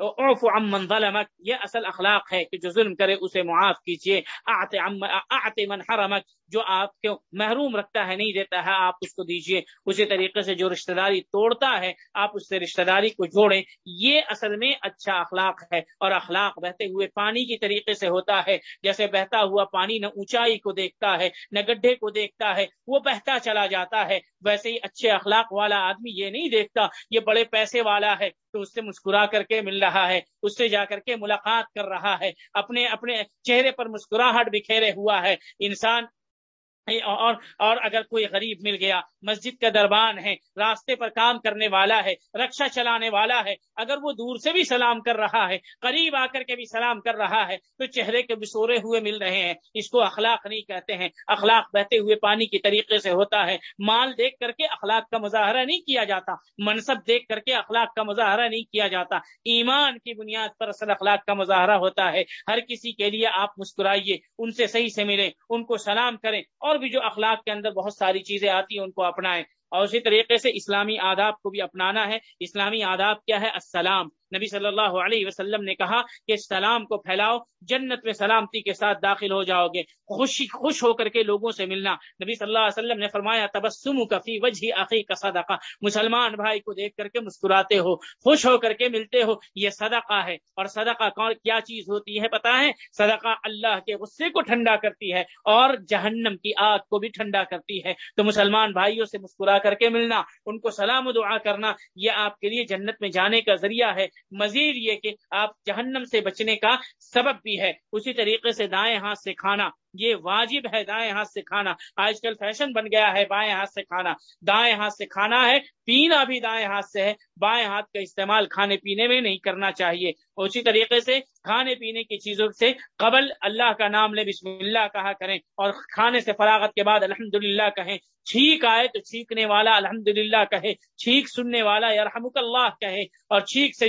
عرف عمن ظلمک، یہ اصل اخلاق ہے کہ جو ظلم کرے اسے معاف کیجیے من حرمک، جو آپ کو محروم رکھتا ہے، نہیں دیتا ہے، آپ اس کو دیجیے اسی طریقے سے جو رشتہ داری توڑتا ہے، آپ اس سے رشتہ داری کو جوڑیں۔ یہ اصل میں اچھا اخلاق ہے اور اخلاق بہتے ہوئے پانی کی طریقے سے ہوتا ہے۔ جیسے بہتا ہوا پانی نہ اونچائی کو دیکھتا ہے، نہ گڈھے کو دیکھتا ہے، وہ بہتا چلا جاتا ہے۔ ویسے ہی اچھے اخلاق والے والا آدمی یہ نہیں دیکھتا یہ بڑے پیسے والا ہے تو اس سے مسکرا کر کے مل رہا ہے، اس سے جا کر کے ملاقات کر رہا ہے، اپنے اپنے چہرے پر مسکراہٹ بکھیرے ہوا ہے۔ انسان اور اور اگر کوئی غریب مل گیا، مسجد کا دربان ہے، راستے پر کام کرنے والا ہے رکشا چلانے والا ہے، اگر وہ دور سے بھی سلام کر رہا ہے، قریب آ کر کے بھی سلام کر رہا ہے، تو چہرے کے بسورے ہوئے مل رہے ہیں۔ اس کو اخلاق نہیں کہتے ہیں۔ اخلاق بہتے ہوئے پانی کی طریقے سے ہوتا ہے۔ مال دیکھ کر کے اخلاق کا مظاہرہ نہیں کیا جاتا۔ منصب دیکھ کر کے اخلاق کا مظاہرہ نہیں کیا جاتا۔ ایمان کی بنیاد پر اصل اخلاق کا مظاہرہ ہوتا ہے۔ ہر کسی کے لیے آپ مسکرائیے، ان سے صحیح سے ملیں، ان کو سلام کریں اور بھی جو اخلاق کے اندر بہت ساری چیزیں آتی ہیں ان کو اپنائیں۔ اور اسی طریقے سے اسلامی آداب کو بھی اپنانا ہے۔ اسلامی آداب کیا ہے؟ السلام۔ نبی صلی اللہ علیہ وسلم نے کہا کہ سلام کو پھیلاؤ، جنت میں سلامتی کے ساتھ داخل ہو جاؤ گے۔ خوشی خوش ہو کر کے لوگوں سے ملنا۔ نبی صلی اللہ علیہ وسلم نے فرمایا تبسم کفی وجہ عقی کا صدقہ۔ مسلمان بھائی کو دیکھ کر کے مسکراتے ہو، خوش ہو کر کے ملتے ہو، یہ صدقہ ہے۔ اور صدقہ کیا چیز ہوتی ہے پتا ہے؟ صدقہ اللہ کے غصے کو ٹھنڈا کرتی ہے اور جہنم کی آگ کو بھی ٹھنڈا کرتی ہے۔ تو مسلمان بھائیوں سے مسکرا کر کے ملنا، ان کو سلام و دعا کرنا، یہ آپ کے لیے جنت میں جانے کا ذریعہ ہے۔ مزید یہ کہ آپ جہنم سے بچنے کا سبب بھی ہے۔ اسی طریقے سے دائیں ہاتھ سے کھانا یہ واجب ہے دائیں ہاتھ سے کھانا۔ آج کل فیشن بن گیا ہے بائیں ہاتھ سے کھانا۔ دائیں ہاتھ سے کھانا ہے، پینا بھی دائیں ہاتھ سے ہے۔ بائیں ہاتھ کا استعمال کھانے پینے میں نہیں کرنا چاہیے۔ اسی طریقے سے کھانے پینے کی چیزوں سے قبل اللہ کا نام لے، بسم اللہ کہا کریں اور کھانے سے فراغت کے بعد الحمد للہ کہیں۔ چھینک آئے تو چھینکنے والا الحمد للہ کہے۔ چھینک سننے والا یرحمک اللہ کہے۔ اور چھینک سے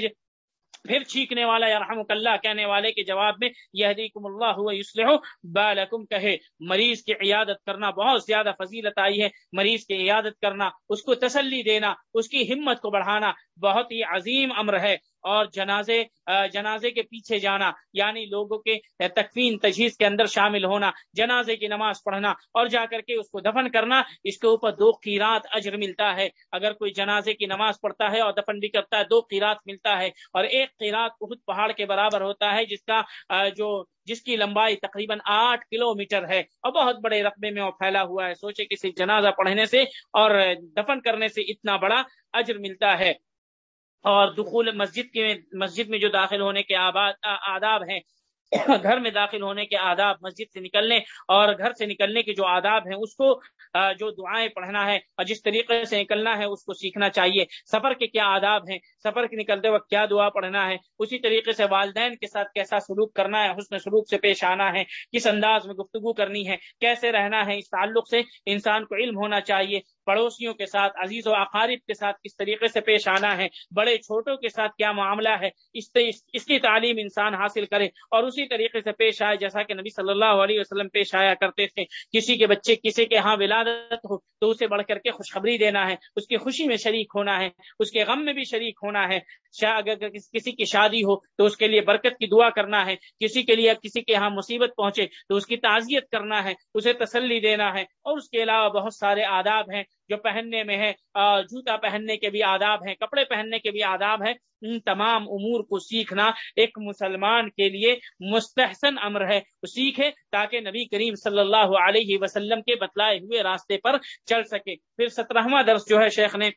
پھر چیخنے والا یا رحمک اللہ کہنے والے کے جواب میں یہ اللہ یسلح بالکم کہے، مریض کی عیادت کرنا بہت زیادہ فضیلت آئی ہے۔ مریض کی عیادت کرنا، اس کو تسلی دینا، اس کی ہمت کو بڑھانا بہت ہی عظیم امر ہے۔ اور جنازے جنازے کے پیچھے جانا یعنی لوگوں کے تکفین، تجہیز کے اندر شامل ہونا، جنازے کی نماز پڑھنا، اور جا کر کے اس کو دفن کرنا، اس کے اوپر دو قیرات اجر ملتا ہے۔ اگر کوئی جنازے کی نماز پڑھتا ہے اور دفن بھی کرتا ہے، دو قیرات ملتا ہے، اور ایک قیرات بہت پہاڑ کے برابر ہوتا ہے، جس کا جو، جس کی لمبائی تقریباً آٹھ کلو میٹر ہے، اور بہت بڑے رقبے میں وہ پھیلا ہوا ہے۔ سوچے کسی جنازہ پڑھنے سے اور دفن کرنے سے اتنا بڑا اجر ملتا ہے۔ اور دخول مسجد کے مسجد میں جو داخل ہونے کے آداب ہیں گھر میں داخل ہونے کے آداب مسجد سے نکلنے اور گھر سے نکلنے کے جو آداب ہیں، اس کو جو دعائیں پڑھنا ہے اور جس طریقے سے نکلنا ہے، اس کو سیکھنا چاہیے۔ سفر کے کیا آداب ہیں؟ سفر کے نکلتے وقت کیا دعا پڑھنا ہے؟ اسی طریقے سے والدین کے ساتھ کیسا سلوک کرنا ہے؟ حسن سلوک سے پیش آنا ہے۔ کس انداز میں گفتگو کرنی ہے؟ کیسے رہنا ہے؟ اس تعلق سے انسان کو علم ہونا چاہیے۔ پڑوسیوں کے ساتھ، عزیز و اقارب کے ساتھ کس طریقے سے پیش آنا ہے؟ بڑے چھوٹوں کے ساتھ کیا معاملہ ہے؟ اس اس کی تعلیم انسان حاصل کرے اور اسی طریقے سے پیش آئے، جیسا کہ نبی صلی اللہ علیہ وسلم پیش آیا کرتے تھے، کسی کے بچے، کسی کے ہاں ولادت ہو تو اسے بڑھ کر کے خوشخبری دینا ہے، اس کی خوشی میں شریک ہونا ہے، اس کے غم میں بھی شریک ہونا ہے۔ اگر کسی کی شادی ہو تو اس کے لیے برکت کی دعا کرنا ہے، کسی کے لیے کسی کے ہاں مصیبت پہنچے تو اس کی تعزیت کرنا ہے، اسے تسلی دینا ہے اور اس کے علاوہ بہت سارے آداب ہیں۔ جو پہننے میں ہے جوتا پہننے کے بھی آداب ہیں، کپڑے پہننے کے بھی آداب ہیں، ان تمام امور کو سیکھنا ایک مسلمان کے لیے مستحسن امر ہے۔ سیکھے تاکہ نبی کریم صلی اللہ علیہ وسلم کے بتلائے ہوئے راستے پر چل سکے۔ پھر سترہواں درس جو ہے شیخ نے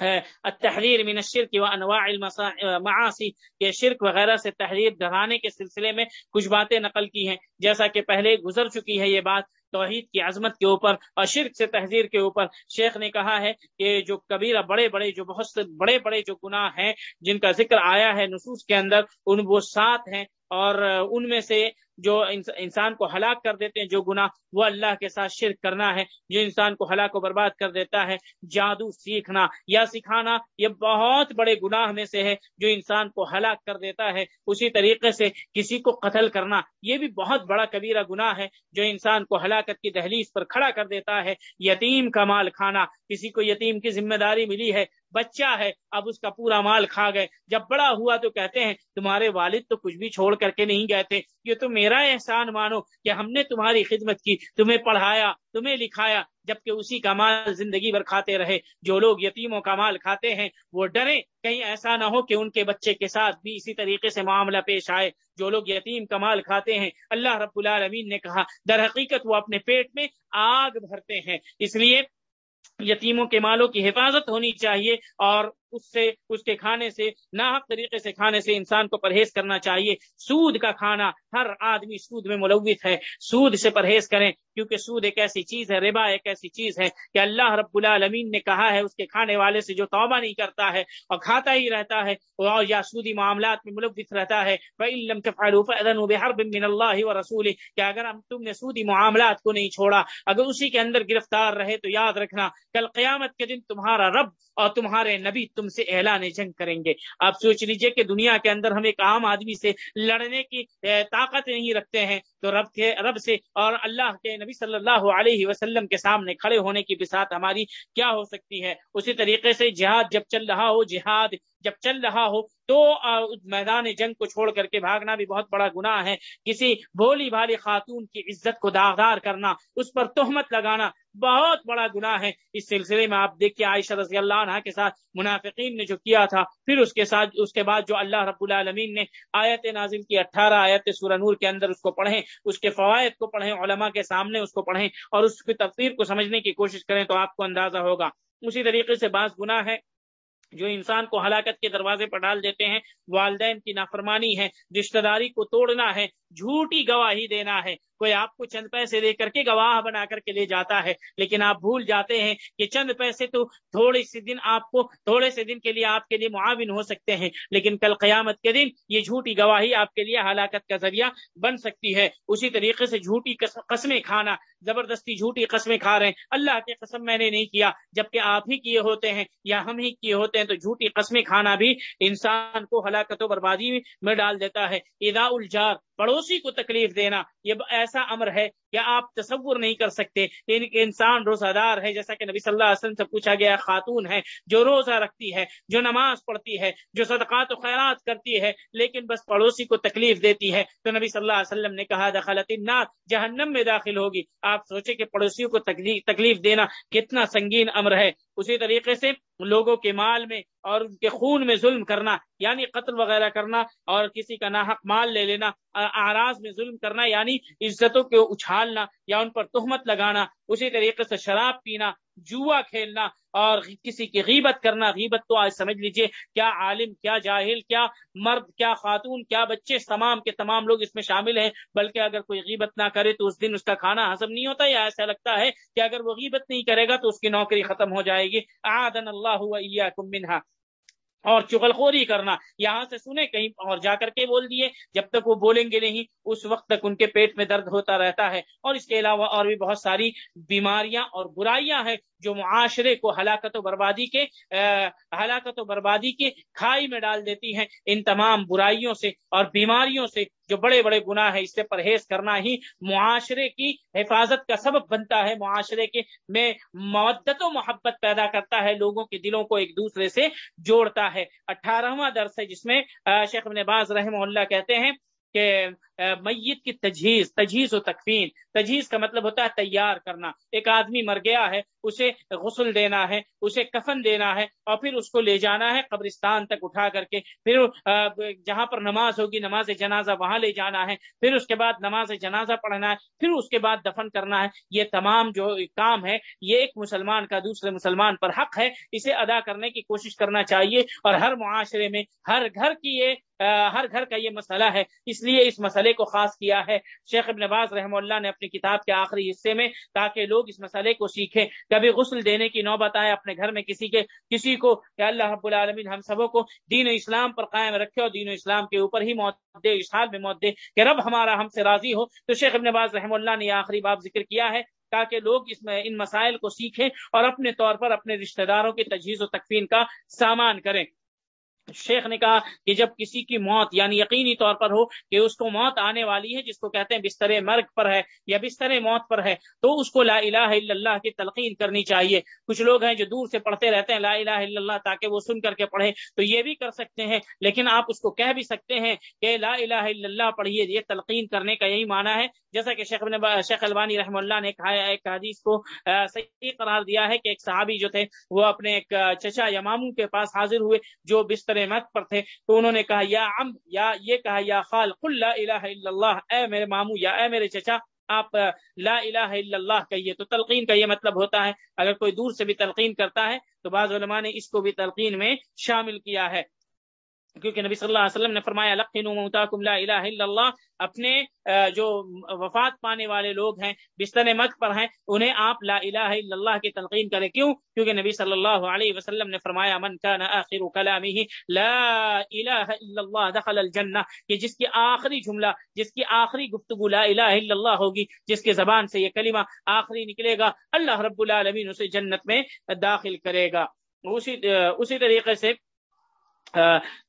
التحریر من الشرک و انواع المعاصی کے شرک وغیرہ سے تحریر ڈرانے کے سلسلے میں کچھ باتیں نقل کی ہیں۔ جیسا کہ پہلے گزر چکی ہے یہ بات توحید کی عظمت کے اوپر اور شرک سے تحذیر کے اوپر۔ شیخ نے کہا ہے کہ جو کبیرہ بڑے بڑے، جو بہت سے بڑے بڑے جو گناہ ہیں، جن کا ذکر آیا ہے نصوص کے اندر، ان وہ سات ہیں اور ان میں سے جو انسان کو ہلاک کر دیتے ہیں، جو گناہ، وہ اللہ کے ساتھ شرک کرنا ہے، جو انسان کو ہلاک و برباد کر دیتا ہے، جادو سیکھنا یا سکھانا، یہ بہت بڑے گناہ میں سے ہے، جو انسان کو ہلاک کر دیتا ہے، اسی طریقے سے کسی کو قتل کرنا، یہ بھی بہت بڑا کبیرہ گناہ ہے، جو انسان کو ہلاکت کی دہلیز پر کھڑا کر دیتا ہے، یتیم کا مال کھانا، کسی کو یتیم کی ذمہ داری ملی ہے بچہ ہے، اب اس کا پورا مال کھا گئے۔ جب بڑا ہوا تو کہتے ہیں، تمہارے والد تو کچھ بھی چھوڑ کر کے نہیں گئے تھے۔ یہ تو میرا احسان مانو کہ ہم نے تمہاری خدمت کی، تمہیں پڑھایا، تمہیں لکھایا، جبکہ اسی کا مال زندگی بھر کھاتے رہے۔ جو لوگ یتیموں کا مال کھاتے ہیں، وہ ڈرے کہیں ایسا نہ ہو کہ ان کے بچے کے ساتھ بھی اسی طریقے سے معاملہ پیش آئے۔ جو لوگ یتیم کا مال کھاتے ہیں، اللہ رب العالمین نے کہا، در حقیقت وہ اپنے پیٹ میں آگ بھرتے ہیں۔ اس لیے یتیموں کے مالوں کی حفاظت ہونی چاہیے اور اس سے، اس کے کھانے سے، ناحق طریقے سے کھانے سے انسان کو پرہیز کرنا چاہیے۔ سود کا کھانا ہر آدمی سود میں ملوث ہے۔ سود سے پرہیز کریں، کیونکہ سود ایک ایسی چیز ہے، ربا ایک ایسی چیز ہے کہ اللہ رب العالمین نے کہا ہے، اس کے کھانے والے سے جو توبہ نہیں کرتا ہے اور کھاتا ہی رہتا ہے اور یا سودی معاملات میں ملوث رہتا ہے۔ اللہ و رسول کہ اگر ہم تم نے سودی معاملات کو نہیں چھوڑا، اگر اسی کے اندر گرفتار رہے تو یاد رکھنا کل قیامت کے دن تمہارا رب اور تمہارے نبی تم سے اعلان جنگ کریں گے۔ آپ سوچ لیجیے کہ دنیا کے اندر ہم ایک عام آدمی سے لڑنے کی طاقت نہیں رکھتے ہیں۔ تو رب کے، رب سے اور اللہ کے نبی صلی اللہ علیہ وسلم کے سامنے کھڑے ہونے کی بسات ہماری کیا ہو سکتی ہے؟ اسی طریقے سے جہاد جب چل رہا ہو، جہاد جب چل رہا ہو تو میدان جنگ کو چھوڑ کر کے بھاگنا بھی بہت بڑا گناہ ہے۔ کسی بھولی بھالی خاتون کی عزت کو داغدار کرنا، اس پر تہمت لگانا بہت بڑا گناہ ہے۔ اس سلسلے میں آپ دیکھیے عائشہ رضی اللہ عنہ کے ساتھ منافقین نے جو کیا تھا، پھر اس کے ساتھ، اس کے بعد جو اللہ رب العالمین نے آیت نازل کی، اٹھارہ آیت سورہ نور کے اندر اس کو پڑھیں، اس کے فوائد کو پڑھیں، علماء کے سامنے اس کو پڑھیں اور اس کی تفسیر کو سمجھنے کی کوشش کریں تو آپ کو اندازہ ہوگا۔ اسی طریقے سے بعض گناہ ہے جو انسان کو ہلاکت کے دروازے پر ڈال دیتے ہیں، والدین کی نافرمانی ہے، رشتہ داری کو توڑنا ہے جھوٹی گواہی دینا ہے۔ کوئی آپ کو چند پیسے دے کر کے گواہ بنا کر کے لے جاتا ہے، لیکن آپ بھول جاتے ہیں کہ چند پیسے تو تھوڑے سے دن آپ کو، تھوڑے سے دن کے لیے آپ کے لیے معاون ہو سکتے ہیں۔ لیکن کل قیامت کے دن یہ جھوٹی گواہی آپ کے لیے ہلاکت کا ذریعہ بن سکتی ہے۔ اسی طریقے سے جھوٹی قسمیں کھانا، زبردستی جھوٹی قسمیں کھا رہے ہیں۔ اللہ کے قسم میں نے نہیں کیا، جبکہ آپ ہی کیے ہوتے ہیں یا ہم ہی کیے ہوتے ہیں تو جھوٹی قسمیں کھانا بھی انسان کو ہلاکت و بربادی میں ڈال دیتا ہے۔ ادا الجار پڑوسی کو تکلیف دینا یہ ایسا امر ہے کیا آپ تصور نہیں کر سکتے؟ یعنی کہ انسان روزہ دار ہے، جیسا کہ نبی صلی اللہ علیہ وسلم سے پوچھا گیا، خاتون ہے جو روزہ رکھتی ہے، جو نماز پڑھتی ہے، جو صدقات و خیرات کرتی ہے، لیکن بس پڑوسی کو تکلیف دیتی ہے۔ تو نبی صلی اللہ علیہ وسلم نے کہا، دخلت النار، جہنم میں داخل ہوگی۔ آپ سوچیں کہ پڑوسیوں کو تکلیف دینا کتنا سنگین امر ہے۔ اسی طریقے سے لوگوں کے مال میں اور ان کے خون میں ظلم کرنا یعنی قتل وغیرہ کرنا اور کسی کا ناحق مال لے لینا آراز میں ظلم کرنا یعنی عزتوں کو اچھالنا یا ان پر تہمت لگانا، اسی طریقے سے شراب پینا، جوا کھیلنا اور کسی کی غیبت کرنا، غیبت تو آج سمجھ لیجیے، کیا عالم، کیا جاہل، کیا مرد، کیا خاتون، کیا بچے، تمام کے تمام لوگ اس میں شامل ہیں، بلکہ اگر کوئی غیبت نہ کرے تو اس دن اس کا کھانا ہضم نہیں ہوتا، یا ایسا لگتا ہے کہ اگر وہ غیبت نہیں کرے گا تو اس کی نوکری ختم ہو جائے گی۔ آدن اللہ منہا۔ اور چغل خوری کرنا۔ یہاں سے سنے کہیں اور جا کر کے بول دیے۔ جب تک وہ بولیں گے نہیں، اس وقت تک ان کے پیٹ میں درد ہوتا رہتا ہے۔ اور اس کے علاوہ اور بھی بہت ساری بیماریاں اور برائیاں ہیں جو معاشرے کو ہلاکت و بربادی کے ہلاکت و بربادی کے کھائی میں ڈال دیتی ہیں۔ ان تمام برائیوں سے اور بیماریوں سے جو بڑے بڑے گناہ ہیں، اس سے پرہیز کرنا ہی معاشرے کی حفاظت کا سبب بنتا ہے۔ معاشرے کے میں مودت و محبت پیدا کرتا ہے، لوگوں کے دلوں کو ایک دوسرے سے جوڑتا ہے۔ اٹھارہواں درس ہے، جس میں شیخ ابن باز رحمہ اللہ کہتے ہیں کہ میت کی تجہیز تجہیز و تکفین. تجہیز کا مطلب ہوتا ہے تیار کرنا. ایک آدمی مر گیا ہے، اسے غسل دینا ہے، اسے کفن دینا ہے، اور پھر اس کو لے جانا ہے قبرستان تک اٹھا کر کے. پھر جہاں پر نماز ہوگی، نماز جنازہ وہاں لے جانا ہے. پھر اس کے بعد نماز جنازہ پڑھنا ہے. پھر اس کے بعد دفن کرنا ہے. یہ تمام جو کام ہے، یہ ایک مسلمان کا دوسرے مسلمان پر حق ہے. اسے ادا کرنے کی کوشش کرنا چاہیے. اور ہر معاشرے میں، ہر گھر کی یہ ہر گھر کا یہ مسئلہ ہے۔ اس لیے اس مسئلے کو خاص کیا ہے۔ شیخ ابن باز رحم اللہ نے اپنی کتاب کے آخری حصے میں تاکہ لوگ اس مسئلے کو سیکھیں۔ کبھی غسل دینے کی نوبت آئے اپنے گھر میں کسی کے، کسی کو کہ اللہ رب العالمین ہم سبوں کو دین و اسلام پر قائم رکھے اور دین و اسلام کے اوپر ہی موت دے اشحال میں موت دے کہ رب ہمارا ہم سے راضی ہو۔ تو شیخ ابن باز رحم اللہ نے یہ آخری باب ذکر کیا ہے تاکہ لوگ اس میں، ان مسائل کو سیکھیں اور اپنے طور پر اپنے رشتہ داروں کی تجہیز و تکفین کا سامان کریں۔ شیخ نے کہا کہ جب کسی کی موت یعنی یقینی طور پر ہو کہ اس کو موت آنے والی ہے، جس کو کہتے ہیں بستر مرگ پر ہے یا بستر موت پر ہے، تو اس کو لا الہ الا اللہ کی تلقین کرنی چاہیے۔ کچھ لوگ ہیں جو دور سے پڑھتے رہتے ہیں لا الہ الا اللہ تاکہ وہ سن کر کے پڑھیں، تو یہ بھی کر سکتے ہیں۔ لیکن آپ اس کو کہہ بھی سکتے ہیں کہ لا الہ الا اللہ پڑھیے، یہ تلقین کرنے کا یہی معنی ہے۔ جیسا کہ شیخ شیخ البانی رحم اللہ نے کہا ایک حدیث کو صحیح قرار دیا ہے کہ ایک صحابی جو تھے، وہ اپنے ایک چچا یا ماموں کے پاس حاضر ہوئے، جو بستر مت پر تھے۔ تو انہوں نے کہا، یا عم، یا یہ کہا، یا خال، قل لا الہ الا اللہ، اے میرے مامو یا اے میرے چچا، آپ لا الہ الا اللہ کہیے۔ تو تلقین کا یہ مطلب ہوتا ہے۔ اگر کوئی دور سے بھی تلقین کرتا ہے، تو بعض علماء نے اس کو بھی تلقین میں شامل کیا ہے۔ کیونکہ نبی صلی اللہ علیہ وسلم نے فرمایا موتاکم لا الہ الا اللہ، اپنے جو وفات پانے والے لوگ ہیں، بستر مت پر ہیں، انہیں آپ لا الہ الا اللہ کی تلقین کریں۔ کیوں؟ کیونکہ نبی صلی اللہ علیہ وسلم نے فرمایا، من کان آخر کلامه لا الہ الا اللہ دخل الجنہ، کہ جس کی آخری جملہ، جس کی آخری گفتگو لا الہ الا اللہ ہوگی، جس کے زبان سے یہ کلمہ آخری نکلے گا، اللہ رب العالمین اسے جنت میں داخل کرے گا۔ اسی اسی طریقے سے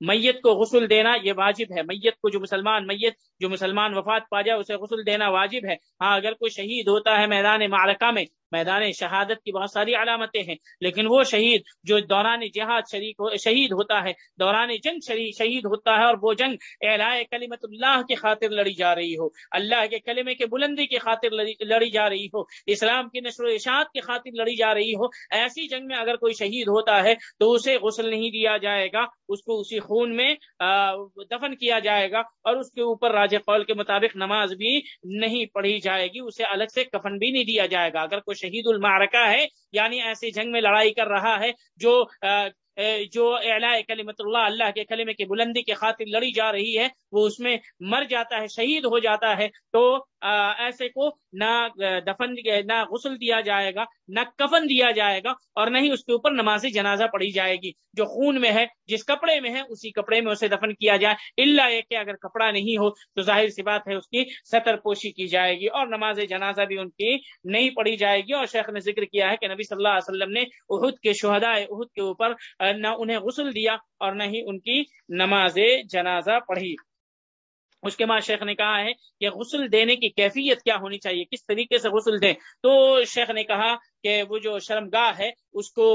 میت کو غسل دینا یہ واجب ہے۔ میت کو جو مسلمان، میت جو مسلمان وفات پا جائے، اسے غسل دینا واجب ہے۔ ہاں اگر کوئی شہید ہوتا ہے میدان معرکہ میں میدان شہادت کی بہت ساری علامتیں ہیں، لیکن وہ شہید جو دوران جہاد شریک شہید ہوتا ہے، دوران جنگ شہید ہوتا ہے اور وہ جنگ اعلائے کلیمت اللہ کی خاطر لڑی جا رہی ہو، اللہ کے کلمے کے بلندی کی خاطر لڑی جا رہی ہو، اسلام کی نشر و اشاعت کی خاطر لڑی جا رہی ہو، ایسی جنگ میں اگر کوئی شہید ہوتا ہے تو اسے غسل نہیں دیا جائے گا، اس کو اسی خون میں دفن کیا جائے گا اور اس کے اوپر راج قول کے مطابق نماز بھی نہیں پڑھی جائے گی، اسے الگ سے کفن بھی نہیں دیا جائے گا۔ اگر کوئی شہید المعرکہ ہے یعنی ایسے جنگ میں لڑائی کر رہا ہے جو جو اعلاء کلمت اللہ اللہ کے کلمے کی بلندی کے خاطر لڑی جا رہی ہے، وہ اس میں مر جاتا ہے، شہید ہو جاتا ہے، تو ایسے کو نہ دفن نہ غسل دیا جائے گا، نہ کفن دیا جائے گا اور نہ ہی اس کے اوپر نماز جنازہ پڑھی جائے گی۔ جو خون میں ہے، جس کپڑے میں ہے، اسی کپڑے میں اسے دفن کیا جائے۔ اللہ یہ کہ اگر کپڑا نہیں ہو، تو ظاہر سی بات ہے، اس کی سطر پوشی کی جائے گی اور نماز جنازہ بھی ان کی نہیں پڑھی جائے گی۔ اور شیخ نے ذکر کیا ہے کہ نبی صلی اللہ علیہ وسلم نے عہد کے شہداء عہد کے اوپر نہ انہیں غسل دیا اور نہ ہی ان کی نماز جنازہ پڑھی۔ اس کے بعد شیخ نے کہا ہے کہ غسل دینے کی کیفیت کیا ہونی چاہیے؟ کس طریقے سے غسل دیں؟ تو شیخ نے کہا کہ وہ جو شرم گاہ ہے، اس کو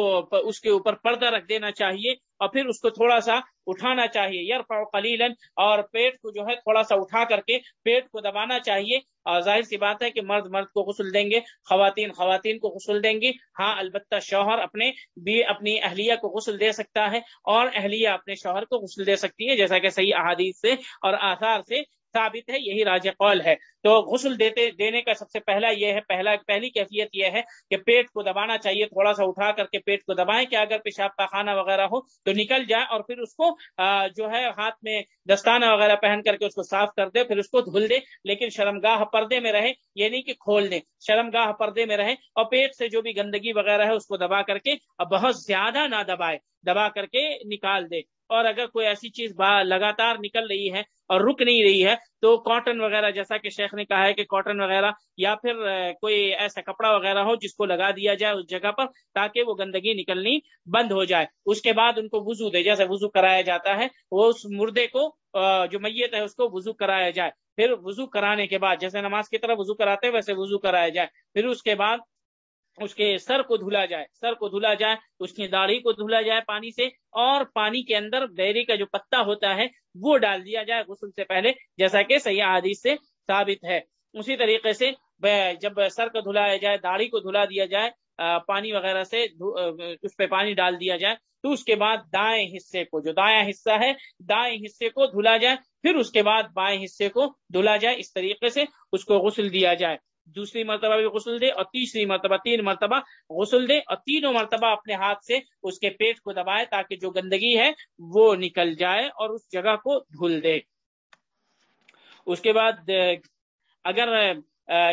اس کے اوپر پردہ رکھ دینا چاہیے اور پھر اس کو تھوڑا سا اٹھانا چاہیے۔ یار قلیلا اور پیٹ کو جو ہے تھوڑا سا اٹھا کر کے پیٹ کو دبانا چاہیے۔ اور ظاہر سی بات ہے کہ مرد مرد کو غسل دیں گے، خواتین خواتین کو غسل دیں گی۔ ہاں البتہ شوہر اپنے بھی اپنی اہلیہ کو غسل دے سکتا ہے اور اہلیہ اپنے شوہر کو غسل دے سکتی ہے، جیسا کہ صحیح احادیث سے اور آثار سے ثابت ہے، یہی راج قول ہے۔ تو غسل دیتے، دینے کا سب سے پہلا یہ ہے، پہلا، پہلی کیفیت یہ ہے کہ پیٹ کو دبانا چاہیے، تھوڑا سا اٹھا کر کے پیٹ کو دبائیں کہ اگر پیشاب کا خانہ وغیرہ ہو تو نکل جائے اور پھر اس کو جو ہے ہاتھ میں دستانہ وغیرہ پہن کر کے اس کو صاف کر دے، پھر اس کو دھل دے، لیکن شرمگاہ پردے میں رہے، یہ نہیں کہ کھول دیں شرمگاہ پردے میں رہے اور پیٹ سے جو بھی گندگی وغیرہ ہے اس کو دبا کر کے بہت زیادہ نہ دبائے، دبا کر کے نکال دے۔ اور اگر کوئی ایسی چیز لگاتار نکل رہی ہے اور رک نہیں رہی ہے، تو کاٹن وغیرہ جیسا کہ شیخ نے کہا ہے کہ کاٹن وغیرہ یا پھر کوئی ایسا کپڑا وغیرہ ہو جس کو لگا دیا جائے اس جگہ پر تاکہ وہ گندگی نکلنی بند ہو جائے۔ اس کے بعد ان کو وضو دے، جیسے وضو کرایا جاتا ہے، وہ اس مردے کو جو میت ہے، اس کو وضو کرایا جائے۔ پھر وضو کرانے کے بعد، جیسے نماز کی طرح وضو کراتے ہیں، ویسے وضو کرایا جائے۔ پھر اس کے بعد اس کے سر کو دھلا جائے، سر کو دھلا جائے، اس کی داڑھی کو دھلا جائے پانی سے، اور پانی کے اندر بیری کا جو پتا ہوتا ہے، وہ ڈال دیا جائے غسل سے پہلے، جیسا کہ صحیح حدیث سے ثابت ہے۔ اسی طریقے سے جب سر کو دھلایا جائے، داڑھی کو دھلا دیا جائے پانی وغیرہ سے اس پہ پانی ڈال دیا جائے، تو اس کے بعد دائیں حصے کو، جو دایاں حصہ ہے، دائیں حصے کو دھلا جائے، پھر اس کے بعد بائیں حصے کو دھلا جائے، اس طریقے سے اس کو غسل دیا جائے۔ دوسری مرتبہ بھی غسل دے اور تیسری مرتبہ، تین مرتبہ غسل دے اور تینوں مرتبہ اپنے ہاتھ سے اس کے پیٹ کو دبائے تاکہ جو گندگی ہے وہ نکل جائے اور اس جگہ کو دھل دے۔ اس کے بعد، اگر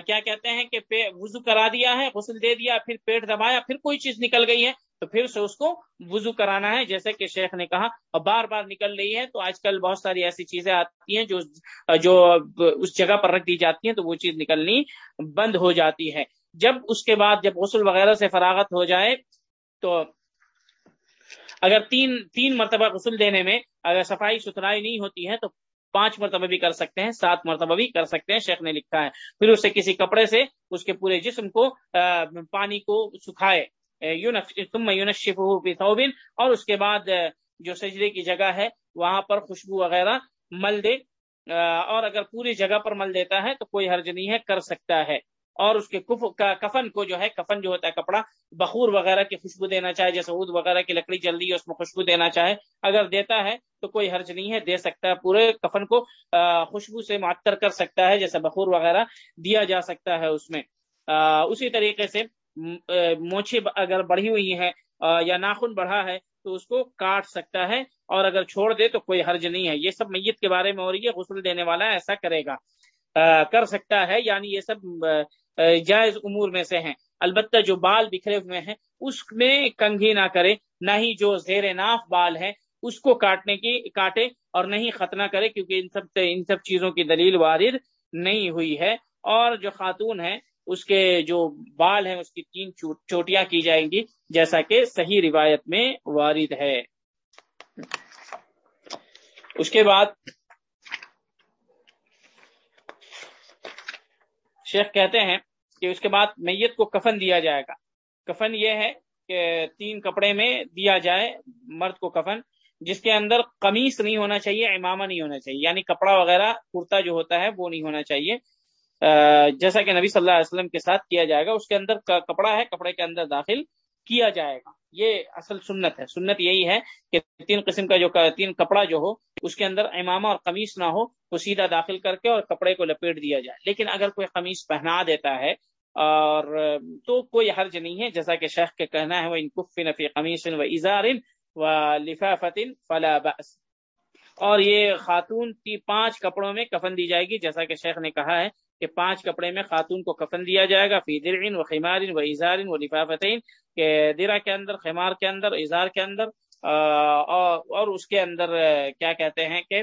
کیا کہتے ہیں کہ وضو کرا دیا ہے، غسل دے دیا، پھر پیٹ دبایا، پھر کوئی چیز نکل گئی ہے تو پھر سے اس کو وضو کرانا ہے، جیسے کہ شیخ نے کہا اور بار بار نکل رہی ہے، تو آج کل بہت ساری ایسی چیزیں آتی ہیں جو جو اس جگہ پر رکھ دی جاتی ہیں، تو وہ چیز نکلنی بند ہو جاتی ہے۔ جب اس کے بعد جب غسل وغیرہ سے فراغت ہو جائے، تو اگر تین تین مرتبہ غسل دینے میں اگر صفائی ستھرائی نہیں ہوتی ہے، تو پانچ مرتبہ بھی کر سکتے ہیں، سات مرتبہ بھی کر سکتے ہیں، شیخ نے لکھا ہے۔ پھر اسے کسی کپڑے سے اس کے پورے جسم کو پانی کو سکھائے۔ اور اس کے بعد جو سجدے کی جگہ ہے، وہاں پر خوشبو وغیرہ مل دے اور اگر پوری جگہ پر مل دیتا ہے، تو کوئی حرج نہیں ہے، کر سکتا ہے۔ اور اس کے کفن کو جو ہے، کفن جو ہوتا ہے، کپڑا، بخور وغیرہ کی خوشبو دینا چاہے، جیسے عود وغیرہ کی لکڑی جل رہی ہے اس میں خوشبو دینا چاہے، اگر دیتا ہے، تو کوئی حرج نہیں ہے، دے سکتا ہے پورے کفن کو خوشبو سے معطر کر سکتا ہے، جیسے بخور وغیرہ دیا جا سکتا ہے اس میں۔ اسی طریقے سے موچے اگر بڑھی ہوئی ہے یا ناخن بڑھا ہے، تو اس کو کاٹ سکتا ہے۔ اور اگر چھوڑ دے تو کوئی حرج نہیں ہے۔ یہ سب میت کے بارے میں ہو رہی ہے غسل دینے والا ایسا کرے گا۔ کر سکتا ہے یعنی یہ سب جائز امور میں سے ہیں۔ البتہ جو بال بکھرے ہوئے ہیں، اس میں کنگھی نہ کرے، نہ ہی جو زیر ناف بال ہے اس کو کاٹنے کی، کاٹے اور نہیں ختنہ کرے، کیونکہ ان سب ان سب چیزوں کی دلیل وارد نہیں ہوئی ہے۔ اور جو خاتون ہے اس کے جو بال ہیں، اس کی تین چوٹیاں کی جائیں گی، جیسا کہ صحیح روایت میں وارد ہے۔ اس کے بعد شیخ کہتے ہیں کہ اس کے بعد میت کو کفن دیا جائے گا۔ کفن یہ ہے کہ تین کپڑے میں دیا جائے مرد کو کفن، جس کے اندر قمیص نہیں ہونا چاہیے، امامہ نہیں ہونا چاہیے۔ یعنی کپڑا وغیرہ، کرتا جو ہوتا ہے، وہ نہیں ہونا چاہیے۔ جیسا کہ نبی صلی اللہ علیہ وسلم کے ساتھ کیا جائے گا، اس کے اندر کپڑا ہے، کپڑے کے اندر داخل کیا جائے گا۔ یہ اصل سنت ہے۔ سنت یہی ہے کہ تین قسم کا جو تین کپڑا جو ہو، اس کے اندر امامہ اور قمیص نہ ہو، وہ سیدھا داخل کر کے اور کپڑے کو لپیٹ دیا جائے۔ لیکن اگر کوئی قمیص پہنا دیتا ہے اور تو کوئی حرج نہیں ہے، جیسا کہ شیخ کے کہنا ہے وہ ان نفی قمیص و اظہار و لفافت فلا بأس۔ اور یہ خاتون کی پانچ کپڑوں میں کفن دی جائے گی، جیسا کہ شیخ نے کہا ہے کہ پانچ کپڑے میں خاتون کو کفن دیا جائے گا، فی درعن و خمارن و اظہارن و لفافتین، کہ درا کے اندر، خمار کے اندر اظہار کے اندر اور اس کے اندر کیا کہتے ہیں کہ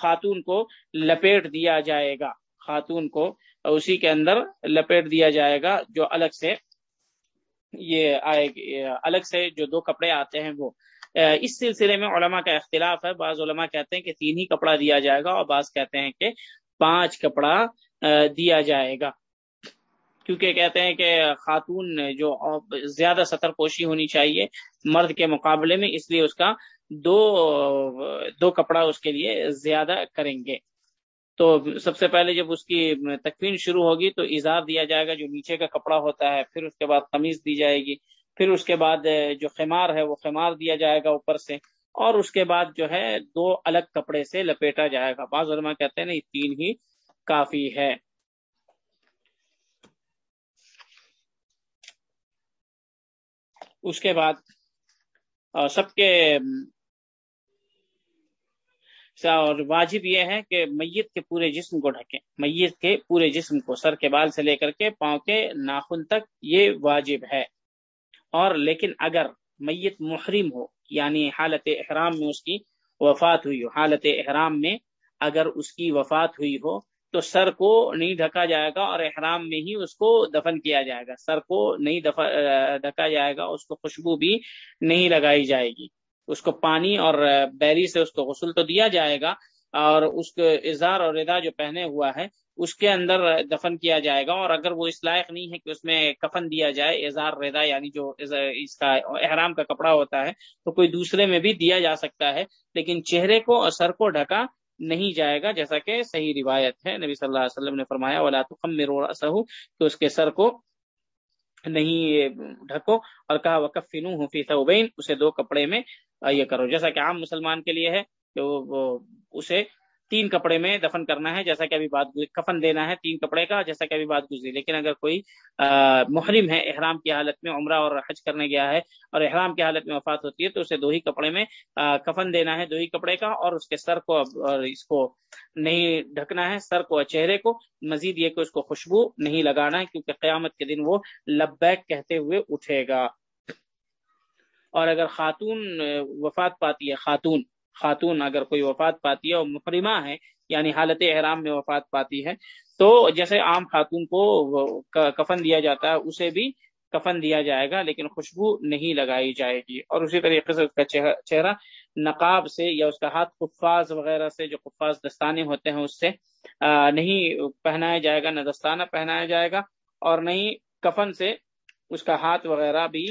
خاتون کو لپیٹ دیا جائے گا۔ خاتون کو اسی کے اندر لپیٹ دیا جائے گا، جو الگ سے یہ آئے الگ سے جو دو کپڑے آتے ہیں وہ۔ اس سلسلے میں علماء کا اختلاف ہے۔ بعض علماء کہتے ہیں کہ تین ہی کپڑا دیا جائے گا اور بعض کہتے ہیں کہ پانچ کپڑا دیا جائے گا۔ کیونکہ کہتے ہیں کہ خاتون جو زیادہ سطر پوشی ہونی چاہیے مرد کے مقابلے میں، اس لیے اس کا دو دو کپڑا اس کے لیے زیادہ کریں گے۔ تو سب سے پہلے جب اس کی تکفین شروع ہوگی تو اظہار دیا جائے گا، جو نیچے کا کپڑا ہوتا ہے، پھر اس کے بعد قمیض دی جائے گی، پھر اس کے بعد جو خمار ہے وہ خمار دیا جائے گا اوپر سے، اور اس کے بعد جو ہے دو الگ کپڑے سے لپیٹا جائے گا۔ بعض علماء کہتے ہیں نہیں، تین ہی کافی ہے۔ اس کے بعد سب کے اور واجب یہ ہے کہ میت کے پورے جسم کو ڈھکیں۔ میت کے پورے جسم کو سر کے بال سے لے کر کے پاؤں کے ناخن تک یہ واجب ہے۔ اور لیکن اگر میت محرم ہو یعنی حالت احرام میں اس کی وفات ہوئی ہو، حالت احرام میں اگر اس کی وفات ہوئی ہو تو سر کو نہیں ڈھکا جائے گا اور احرام میں ہی اس کو دفن کیا جائے گا۔ سر کو نہیں ڈھکا جائے گا، اس کو خوشبو بھی نہیں لگائی جائے گی۔ اس کو پانی اور بیری سے اس کو غسل تو دیا جائے گا اور اس کو اظہار اور ردا جو پہنے ہوا ہے، اس کے اندر دفن کیا جائے گا۔ اور اگر وہ اس لائق نہیں ہے کہ اس میں کفن دیا جائے، اظہار ردا یعنی جو اس کا احرام کا کپڑا ہوتا ہے، تو کوئی دوسرے میں بھی دیا جا سکتا ہے، لیکن چہرے کو اور سر کو ڈھکا نہیں جائے گا، جیسا کہ صحیح روایت ہے۔ نبی صلی اللہ علیہ وسلم نے فرمایا، ولا تو کہ اس کے سر کو نہیں ڈھکو، اور کہا وقف فی ثوبین اسے دو کپڑے میں یہ کرو۔ جیسا کہ عام مسلمان کے لیے ہے کہ وہ اسے تین کپڑے میں دفن کرنا ہے، جیسا کہ ابھی بات کفن دینا ہے تین کپڑے کا، جیسا کہ ابھی بات گزری۔ لیکن اگر کوئی محرم ہے، احرام کی حالت میں عمرہ اور حج کرنے گیا ہے اور احرام کی حالت میں وفات ہوتی ہے، تو اسے دو ہی کپڑے میں کفن دینا ہے دو ہی کپڑے کا اور اس کے سر کو اور اس کو نہیں ڈھکنا ہے، سر کو اور چہرے کو۔ مزید یہ کہ اس کو خوشبو نہیں لگانا ہے، کیونکہ قیامت کے دن وہ لبیک کہتے ہوئے اٹھے گا۔ اور اگر خاتون وفات پاتی ہے، خاتون خاتون اگر کوئی وفات پاتی ہے اور محرمہ ہے یعنی حالت احرام میں وفات پاتی ہے، تو جیسے عام خاتون کو کفن دیا جاتا ہے، اسے بھی کفن دیا جائے گا، لیکن خوشبو نہیں لگائی جائے گی۔ اور اسی طریقے سے اس کا چہرہ نقاب سے یا اس کا ہاتھ قفاز وغیرہ سے، جو قفاز دستانے ہوتے ہیں، اس سے نہیں پہنایا جائے گا، نہ دستانہ پہنایا جائے گا، اور نہیں کفن سے اس کا ہاتھ وغیرہ بھی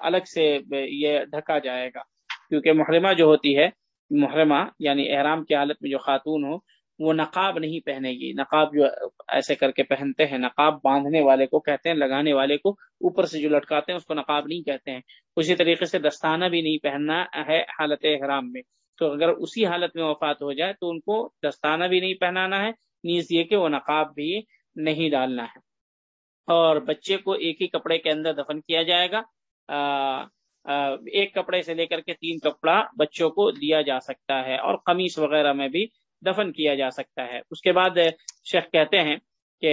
الگ سے یہ ڈھکا جائے گا۔ کیونکہ محرمہ جو ہوتی ہے، محرمہ یعنی احرام کی حالت میں جو خاتون ہو وہ نقاب نہیں پہنے گی۔ نقاب جو ایسے کر کے پہنتے ہیں، نقاب باندھنے والے کو کہتے ہیں، لگانے والے کو اوپر سے جو لٹکاتے ہیں، اس کو نقاب نہیں کہتے ہیں۔ اسی طریقے سے دستانہ بھی نہیں پہننا ہے حالت احرام میں۔ تو اگر اسی حالت میں وفات ہو جائے، تو ان کو دستانہ بھی نہیں پہنانا ہے۔ نیز یہ کہ وہ نقاب بھی نہیں ڈالنا ہے۔ اور بچے کو ایک ہی کپڑے کے اندر دفن کیا جائے گا۔ ایک کپڑے سے لے کر کے تین کپڑا بچوں کو دیا جا سکتا ہے اور قمیص وغیرہ میں بھی دفن کیا جا سکتا ہے۔ اس کے بعد شیخ کہتے ہیں کہ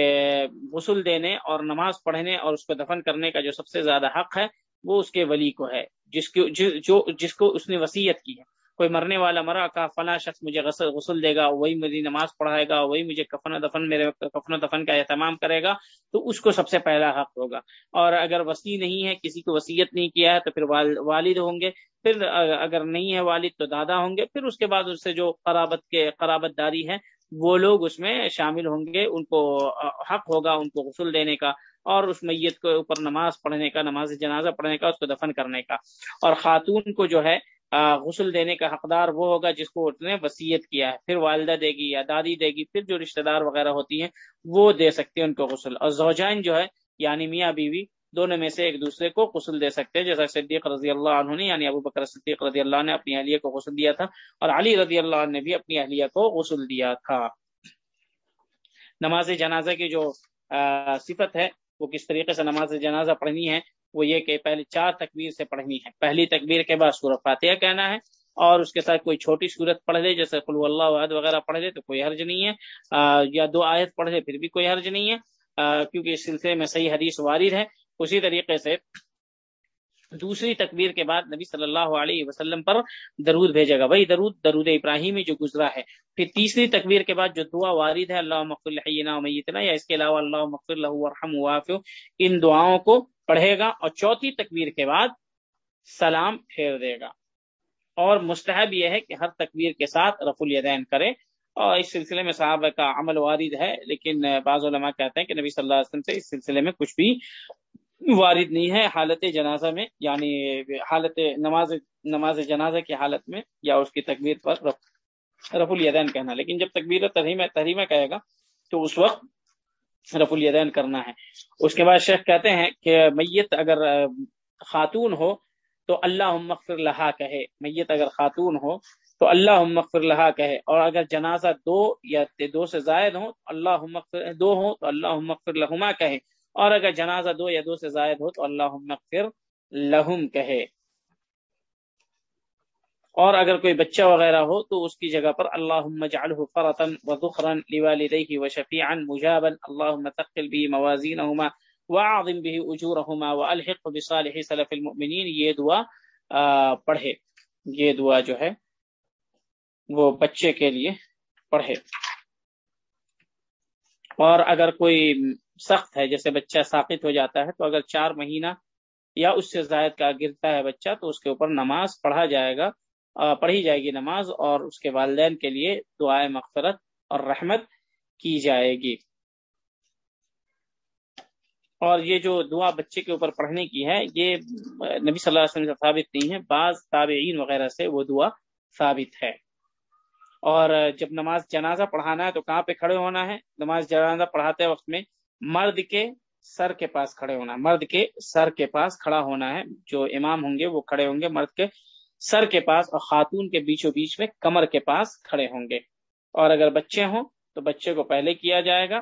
غسل دینے اور نماز پڑھنے اور اس کو دفن کرنے کا جو سب سے زیادہ حق ہے وہ اس کے ولی کو ہے، جس کی، جو جس کو اس نے وسیعت کی ہے۔ کوئی مرنے والا مرا کا فلاں شخص مجھے غسل غسل دے گا، وہی میری نماز پڑھائے گا، وہی مجھے کفن و دفن میرے کفن و دفن کا اہتمام کرے گا، تو اس کو سب سے پہلا حق ہوگا۔ اور اگر وسیع نہیں ہے، کسی کو وسیعت نہیں کیا ہے، تو پھر والد ہوں گے۔ پھر اگر نہیں ہے والد، تو دادا ہوں گے۔ پھر اس کے بعد اس سے جو قرابت کے، قرابت داری ہے، وہ لوگ اس میں شامل ہوں گے۔ ان کو حق ہوگا ان کو غسل دینے کا، اور اس میت کے اوپر نماز پڑھنے کا، نماز جنازہ پڑھنے کا، اس کو دفن کرنے کا۔ اور خاتون کو جو ہے غسل دینے کا حقدار وہ ہوگا جس کو اس نے وسیعت کیا ہے۔ پھر والدہ دے گی یا دادی دے گی، پھر جو رشتہ دار وغیرہ ہوتی ہیں، وہ دے سکتے ہیں ان کو غسل۔ اور زوجائن جو ہے یعنی میاں بیوی، دونوں میں سے ایک دوسرے کو غسل دے سکتے ہیں۔ جیسا صدیق رضی اللہ عنہ نے یعنی ابو بکر صدیق رضی اللہ نے اپنی اہلیہ کو غسل دیا تھا، اور علی رضی اللہ عنہ نے بھی اپنی اہلیہ کو غسل دیا تھا۔ نماز جنازہ کی جو صفت ہے، وہ کس طریقے سے نماز جنازہ پڑھنی ہے؟ وہ یہ کہ پہلے چار تکبیر سے پڑھنی ہے۔ پہلی تکبیر کے بعد سورہ فاتحہ کہنا ہے اور اس کے ساتھ کوئی چھوٹی صورت پڑھ لے، جیسے قلو اللہ وحد وغیرہ پڑھ لے تو کوئی حرج نہیں ہے۔ یا دو آیت پڑھ لے پھر بھی کوئی حرج نہیں ہے۔ کیونکہ اس سلسلے میں صحیح حدیث وارد ہے اسی طریقے سے دوسری تکبیر کے بعد نبی صلی اللہ علیہ وسلم پر درود بھیجے گا وہی درود درود ابراہیمی جو گزرا ہے۔ پھر تیسری تکبیر کے بعد جو دعا وارد ہے اللہ مخلحینہ میتنا، یا اس کے علاوہ اللہ مخل وافو ان دعاؤں کو پڑھے گا۔ اور چوتھی تکبیر کے بعد سلام پھیر دے گا۔ اور مستحب یہ ہے کہ ہر تکبیر کے ساتھ رف الیدین کرے۔ اور اس سلسلے میں صحابہ کا عمل وارد ہے، لیکن بعض علماء کہتے ہیں کہ نبی صلی اللہ علیہ وسلم سے اس سلسلے میں کچھ بھی وارد نہیں ہے حالت جنازہ میں یعنی حالت نماز نماز جنازہ کی حالت میں یا اس کی تکبیر پر رف الیدین کہنا۔ لیکن جب تکبیر تحریمہ تحریمہ کہے گا تو اس وقت رف الیدین کرنا ہے۔ اس کے بعد شیخ کہتے ہیں کہ میت اگر، خاتون ہو تو اللہ مغفر لہا کہے۔ میت اگر خاتون ہو تو اللہ مغفر لہا کہے۔ اور اگر جنازہ دو یا دو سے زائد ہو تو اللہ مغفر دو ہو تو اللہ مغفر لہما کہے۔ اور اگر جنازہ دو یا دو سے زائد ہو تو اللہ مغفر لہم کہے۔ اور اگر کوئی بچہ وغیرہ ہو تو اس کی جگہ پر اللہم اجعلہ فرطا وذخرا لوالدیہ وشفیعا مجابا اللہم تقل بھی موازینہما وعظم به اجورہما والحق بصالح سلف المؤمنین۔ یہ دعا پڑھے۔ یہ دعا جو ہے وہ بچے کے لیے پڑھے۔ اور اگر کوئی سخت ہے، جیسے بچہ ساقط ہو جاتا ہے، تو اگر چار مہینہ یا اس سے زائد کا گرتا ہے بچہ، تو اس کے اوپر نماز پڑھا جائے گا پڑھی جائے گی نماز، اور اس کے والدین کے لیے دعائیں مغفرت اور رحمت کی جائے گی۔ اور یہ جو دعا بچے کے اوپر پڑھنے کی ہے، یہ نبی صلی اللہ علیہ وسلم سے ثابت نہیں ہے، بعض تابعین وغیرہ سے وہ دعا ثابت ہے۔ اور جب نماز جنازہ پڑھانا ہے تو کہاں پہ کھڑے ہونا ہے؟ نماز جنازہ پڑھاتے وقت میں مرد کے سر کے پاس کھڑے ہونا ہے۔ مرد کے سر کے پاس کھڑا ہونا ہے۔ جو امام ہوں گے وہ کھڑے ہوں گے مرد کے سر کے پاس اور خاتون کے بیچوں بیچ میں کمر کے پاس کھڑے ہوں گے۔ اور اگر بچے ہوں تو بچے کو پہلے کیا جائے گا؟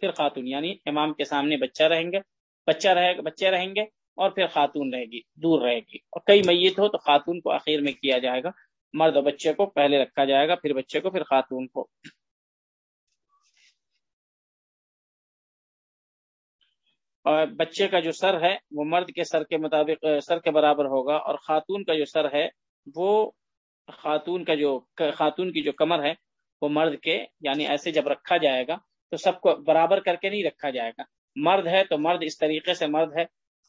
پھر خاتون یعنی امام کے سامنے بچہ رہیں گے۔ بچہ رہے گا، بچے رہیں گے اور پھر خاتون رہے گی، دور رہے گی۔ اور کئی میت ہو تو خاتون کو آخر میں کیا جائے گا؟ مرد اور بچے کو پہلے رکھا جائے گا، پھر بچے کو، پھر خاتون کو۔ اور بچے کا جو سر ہے، وہ مرد کے سر کے مطابق، سر کے برابر ہوگا۔ اور خاتون کا جو سر ہے، وہ خاتون کا جو، خاتون کی جو کمر ہے، وہ مرد کے یعنی ایسے جب رکھا جائے گا، تو سب کو برابر کر کے نہیں رکھا جائے گا۔ مرد ہے تو مرد اس طریقے سے مرد ہے۔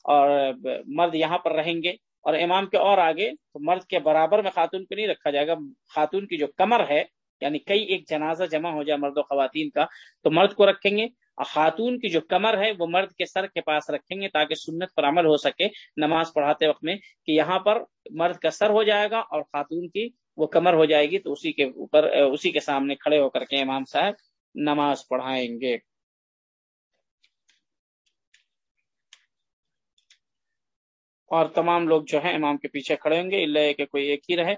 اور مرد یہاں پر رہیں گے۔ اور امام کے اور آگے تو مرد کے برابر میں خاتون کو نہیں رکھا جائے گا۔ خاتون کی جو کمر ہے یعنی کئی ایک جنازہ جمع ہو جائے مرد و خواتین کا، تو مرد کو رکھیں گے۔ اور خاتون کی جو کمر ہے، وہ مرد کے سر کے پاس رکھیں گے تاکہ سنت پر عمل ہو سکے نماز پڑھاتے وقت میں کہ یہاں پر مرد کا سر ہو جائے گا اور خاتون کی وہ کمر ہو جائے گی۔ تو اسی کے اوپر، اسی کے سامنے کھڑے ہو کر کے امام صاحب نماز پڑھائیں گے۔ اور تمام لوگ جو ہیں امام کے پیچھے کھڑے ہوں گے اللہ کہ کوئی ایک ہی رہے۔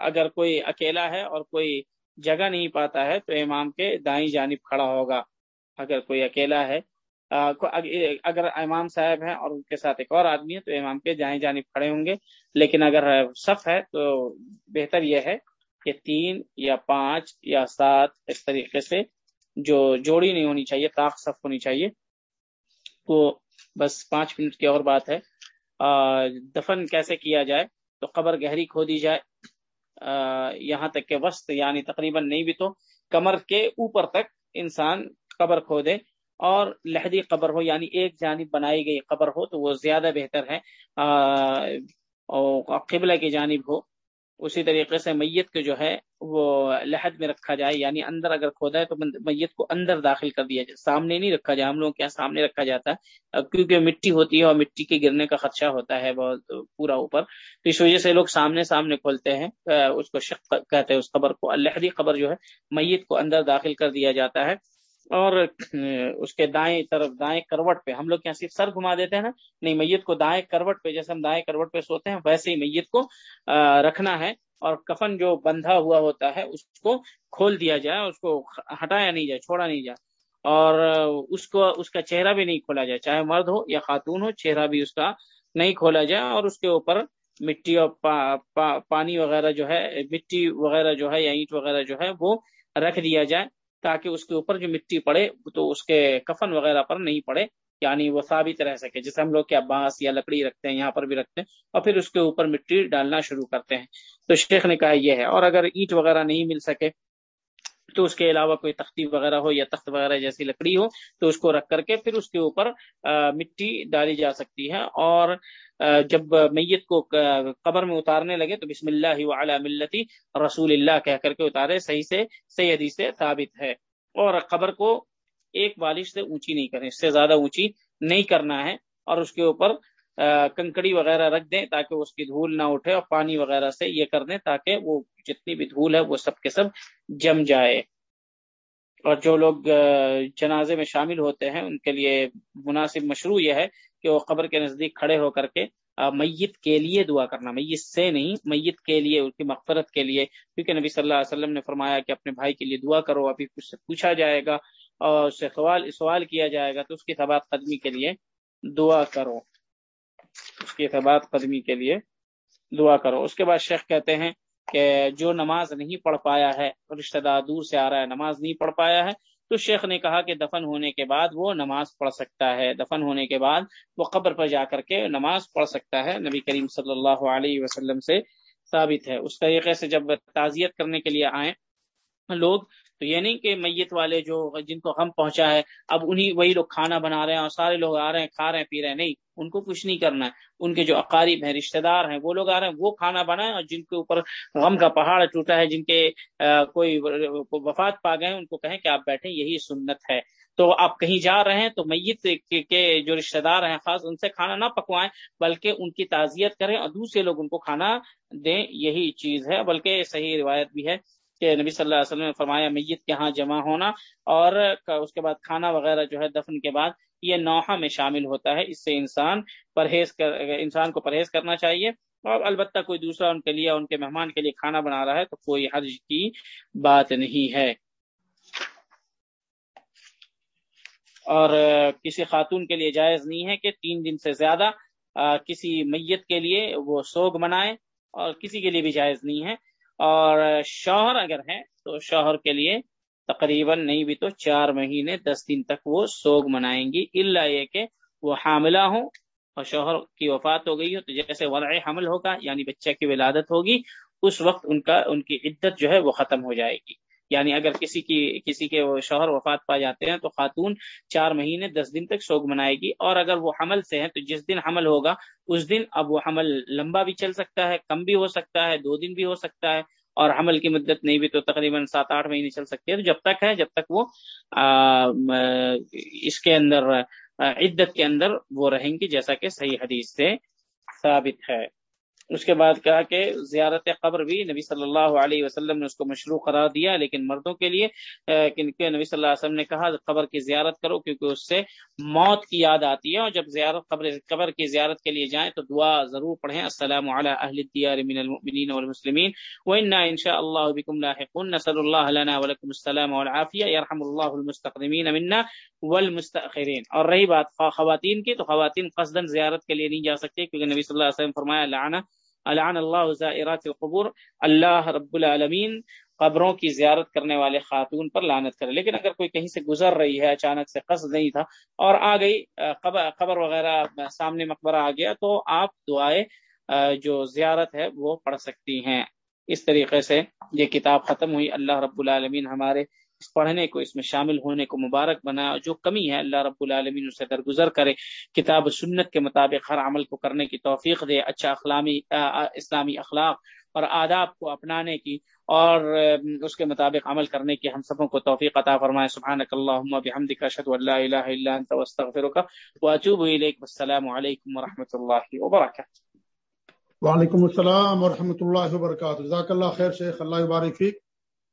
اگر کوئی اکیلا ہے اور کوئی جگہ نہیں پاتا ہے تو امام کے دائیں جانب کھڑا ہوگا۔ اگر کوئی اکیلا ہے اگر امام صاحب ہیں اور ان کے ساتھ ایک اور آدمی ہے تو امام کے دائیں جانب کھڑے ہوں گے۔ لیکن اگر صف ہے تو بہتر یہ ہے کہ تین یا پانچ یا سات اس طریقے سے جو جوڑی نہیں ہونی چاہیے، طاق صف ہونی چاہیے۔ تو بس پانچ منٹ کی اور بات ہے۔ دفن کیسے کیا جائے تو قبر گہری کھو دی جائے یہاں تک کہ وسط یعنی تقریباً نہیں بھی تو کمر کے اوپر تک انسان قبر کھو دے اور لہدی قبر ہو یعنی ایک جانب بنائی گئی قبر ہو تو وہ زیادہ بہتر ہے۔ قبلہ کی جانب ہو۔ اسی طریقے سے میت کے جو ہے وہ لحد میں رکھا جائے یعنی اندر اگر کھودا ہے تو میت کو اندر داخل کر دیا جائے۔ سامنے نہیں رکھا جائے، ہم لوگ کیا سامنے رکھا جاتا ہے۔ کیونکہ مٹی ہوتی ہے اور مٹی کے گرنے کا خدشہ ہوتا ہے بہت پورا اوپر، تو اس وجہ سے لوگ سامنے سامنے کھولتے ہیں۔ اس کو شک کہتے ہیں، اس قبر کو۔ الحدی قبر جو ہے میت کو اندر داخل کر دیا جاتا ہے۔ اور اس کے دائیں طرف دائیں کروٹ پہ۔ ہم لوگ یہاں صرف سر گھما دیتے ہیں نا؟ نہیں میت کو دائیں کروٹ پہ جیسے ہم دائیں کروٹ پہ سوتے ہیں ویسے ہی میت کو رکھنا ہے۔ اور کفن جو بندھا ہوا ہوتا ہے اس کو کھول دیا جائے اس کو ہٹایا نہیں جائے چھوڑا نہیں جائے۔ اور اس کو اس کا چہرہ بھی نہیں کھولا جائے چاہے مرد ہو یا خاتون ہو چہرہ بھی اس کا نہیں کھولا جائے۔ اور اس کے اوپر مٹی اور پا, پا, پانی وغیرہ جو ہے مٹی وغیرہ جو ہے یا اینٹ وغیرہ جو ہے وہ رکھ دیا جائے۔ تاکہ اس کے اوپر جو مٹی پڑے تو اس کے کفن وغیرہ پر نہیں پڑے یعنی وہ ثابت رہ سکے۔ جیسے ہم لوگ کیا بانس یا لکڑی رکھتے ہیں، یہاں پر بھی رکھتے ہیں، اور پھر اس کے اوپر مٹی ڈالنا شروع کرتے ہیں۔ تو شیخ نے کہا یہ ہے۔ اور اگر اینٹ وغیرہ نہیں مل سکے، تو اس کے علاوہ کوئی تختی وغیرہ ہو یا تخت وغیرہ جیسی لکڑی ہو، تو اس کو رکھ کر کے پھر اس کے اوپر مٹی ڈالی جا سکتی ہے۔ اور جب میت کو قبر میں اتارنے لگے تو بسم اللہ وعلی ملتی رسول اللہ کہہ کر کے اتارے، صحیح سے سیدی سے ثابت ہے۔ اور قبر کو ایک بالش سے اونچی نہیں کریں، اس سے زیادہ اونچی نہیں کرنا ہے اور اس کے اوپر کنکڑی وغیرہ رکھ دیں تاکہ اس کی دھول نہ اٹھے اور پانی وغیرہ سے یہ کر دیں تاکہ وہ جتنی بھی دھول ہے وہ سب کے سب جم جائے۔ اور جو لوگ جنازے میں شامل ہوتے ہیں ان کے لیے مناسب مشروع یہ ہے کہ وہ قبر کے نزدیک کھڑے ہو کر کے میت کے لیے دعا کرنا، میت سے نہیں، میت کے لیے اس کی مغفرت کے لیے۔ کیونکہ نبی صلی اللہ علیہ وسلم نے فرمایا کہ اپنے بھائی کے لیے دعا کرو، ابھی کچھ سے پوچھا جائے گا اور اس سے سوال سوال کیا جائے گا، تو اس کی ثبات قدمی کے لیے دعا کرو۔ اس کی ثبات قدمی کے لیے دعا کرو۔ اس کے بعد شیخ کہتے ہیں کہ جو نماز نہیں پڑھ پایا ہے، رشتہ دار دور سے آ رہا ہے، نماز نہیں پڑھ پایا ہے تو شیخ نے کہا کہ دفن ہونے کے بعد وہ نماز پڑھ سکتا ہے۔ دفن ہونے کے بعد وہ قبر پر جا کر کے نماز پڑھ سکتا ہے۔ نبی کریم صلی اللہ علیہ وسلم سے ثابت ہے۔ اس طریقے سے جب تعزیت کرنے کے لیے آئیں، لوگ تو یہ نہیں کہ میت والے جو جن کو غم پہنچا ہے، اب انہی وہی لوگ کھانا بنا رہے ہیں اور سارے لوگ آ رہے ہیں، کھا رہے ہیں، پی رہے ہیں۔ نہیں، ان کو کچھ نہیں کرنا ہے۔ ان کے جو اقارب ہیں، رشتہ دار ہیں، وہ لوگ آ رہے ہیں، وہ کھانا بنائیں اور جن کے اوپر غم کا پہاڑ ٹوٹا ہے، جن کے کوئی وفات پا گئے ان کو کہیں کہ آپ بیٹھیں، یہی سنت ہے۔ تو آپ کہیں جا رہے ہیں تو میت کے جو رشتہ دار ہیں، خاص ان سے کھانا نہ پکوائیں، بلکہ ان کی تعزیت کریں اور دوسرے لوگ ان کو کھانا دیں، یہی چیز ہے۔ بلکہ صحیح روایت بھی ہے۔ کہ نبی صلی اللہ علیہ وسلم نے فرمایا میت کے ہاں جمع ہونا اور اس کے بعد کھانا وغیرہ جو ہے دفن کے بعد یہ نوحہ میں شامل ہوتا ہے۔ اس سے انسان پرہیز کر انسان کو پرہیز کرنا چاہیے اور البتہ کوئی دوسرا ان کے لیے ان کے مہمان کے لیے کھانا بنا رہا ہے تو کوئی حرج کی بات نہیں ہے۔ اور کسی خاتون کے لیے جائز نہیں ہے کہ تین دن سے زیادہ کسی میت کے لیے وہ سوگ منائے اور کسی کے لیے بھی جائز نہیں ہے۔ اور شوہر اگر ہے تو شوہر کے لیے تقریباً نہیں بھی تو چار مہینے دس دن تک وہ سوگ منائیں گی اللہ یہ کہ وہ حاملہ ہوں اور شوہر کی وفات ہو گئی ہو، تو جیسے ورع حمل ہوگا یعنی بچہ کی ولادت ہوگی، اس وقت ان کا، ان کی عدت جو ہے وہ ختم ہو جائے گی۔ یعنی اگر کسی کی، کسی کے شوہر وفات پا جاتے ہیں تو خاتون چار مہینے دس دن تک سوگ منائے گی اور اگر وہ حمل سے ہیں تو جس دن حمل ہوگا اس دن اب وہ حمل لمبا بھی چل سکتا ہے، کم بھی ہو سکتا ہے، دو دن بھی ہو سکتا ہے اور حمل کی مدت نہیں بھی تو تقریباً سات آٹھ مہینے چل سکتی ہے۔ تو جب تک ہے، جب تک وہ اس کے اندر عدت کے اندر وہ رہیں گی جیسا کہ صحیح حدیث سے ثابت ہے۔ اس کے بعد کہا کہ زیارت قبر بھی نبی صلی اللہ علیہ وسلم نے اس کو مشروع قرار دیا، لیکن مردوں کے لیے نبی صلی اللہ علیہ وسلم نے کہا قبر کی زیارت کرو کیونکہ اس سے موت کی یاد آتی ہے اور جب زیارت قبر قبر کی زیارت کے لیے جائیں تو دعا ضرور پڑھیں، السلام علی اہل الدیار من المؤمنین والمسلمین. وإنا ان شاء الله بكم لاحقون، نسأل الله لنا ولكم السلام والعافية يرحم الله المستقدمين منا والمستأخرين اور رہی بات خواتین کی، تو خواتین قصدن زیارت کے لیے نہیں جا سکتے کیونکہ نبی صلی اللہ علیہ وسلم فرمایا لعنہ العن اللہ زائرات القبور، اللہ رب العالمین قبروں کی زیارت کرنے والے خاتون پر لانت کرے۔ لیکن اگر کوئی کہیں سے گزر رہی ہے، اچانک سے قصد نہیں تھا اور آ گئی قبر وغیرہ سامنے مقبرہ آ گیا، تو آپ دعائیں جو زیارت ہے وہ پڑھ سکتی ہیں۔ اس طریقے سے یہ کتاب ختم ہوئی۔ اللہ رب العالمین ہمارے پڑھنے کو، اس میں شامل ہونے کو مبارک بنا جو کمی ہے، اللہ رب العالمین اسے درگزر کرے۔ کتاب سنت کے مطابق ہر عمل کو کرنے کی توفیق دے اچھا اخلامی اسلامی اخلاق اور آداب کو اپنانے کی، اور اس کے مطابق عمل کرنے کی ہم سبوں کو توفیق عطا فرمائے۔ سبحانک اللہم بحمدک، اشہد ان لا الہ الا انت، واستغفرک واتوب الیک۔ والسلام علیکم ورحمۃ اللہ وبرکاتہ۔ وعلیکم السلام ورحمۃ اللہ وبرکاتہ۔ جزاک اللہ خیر شیخ، اللہ وبارک فیک۔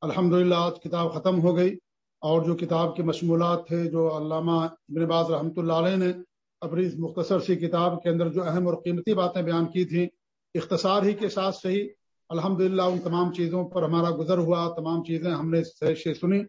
الحمد آج کتاب ختم ہو گئی اور جو کتاب کے مشمولات تھے جو علامہ ابن باز رحمۃ اللہ علیہ نے اپنی مختصر سی کتاب کے اندر جو اہم اور قیمتی باتیں بیان کی تھیں اختصار ہی کے ساتھ صحیح الحمد ان تمام چیزوں پر ہمارا گزر ہوا تمام چیزیں ہم نے سے سنی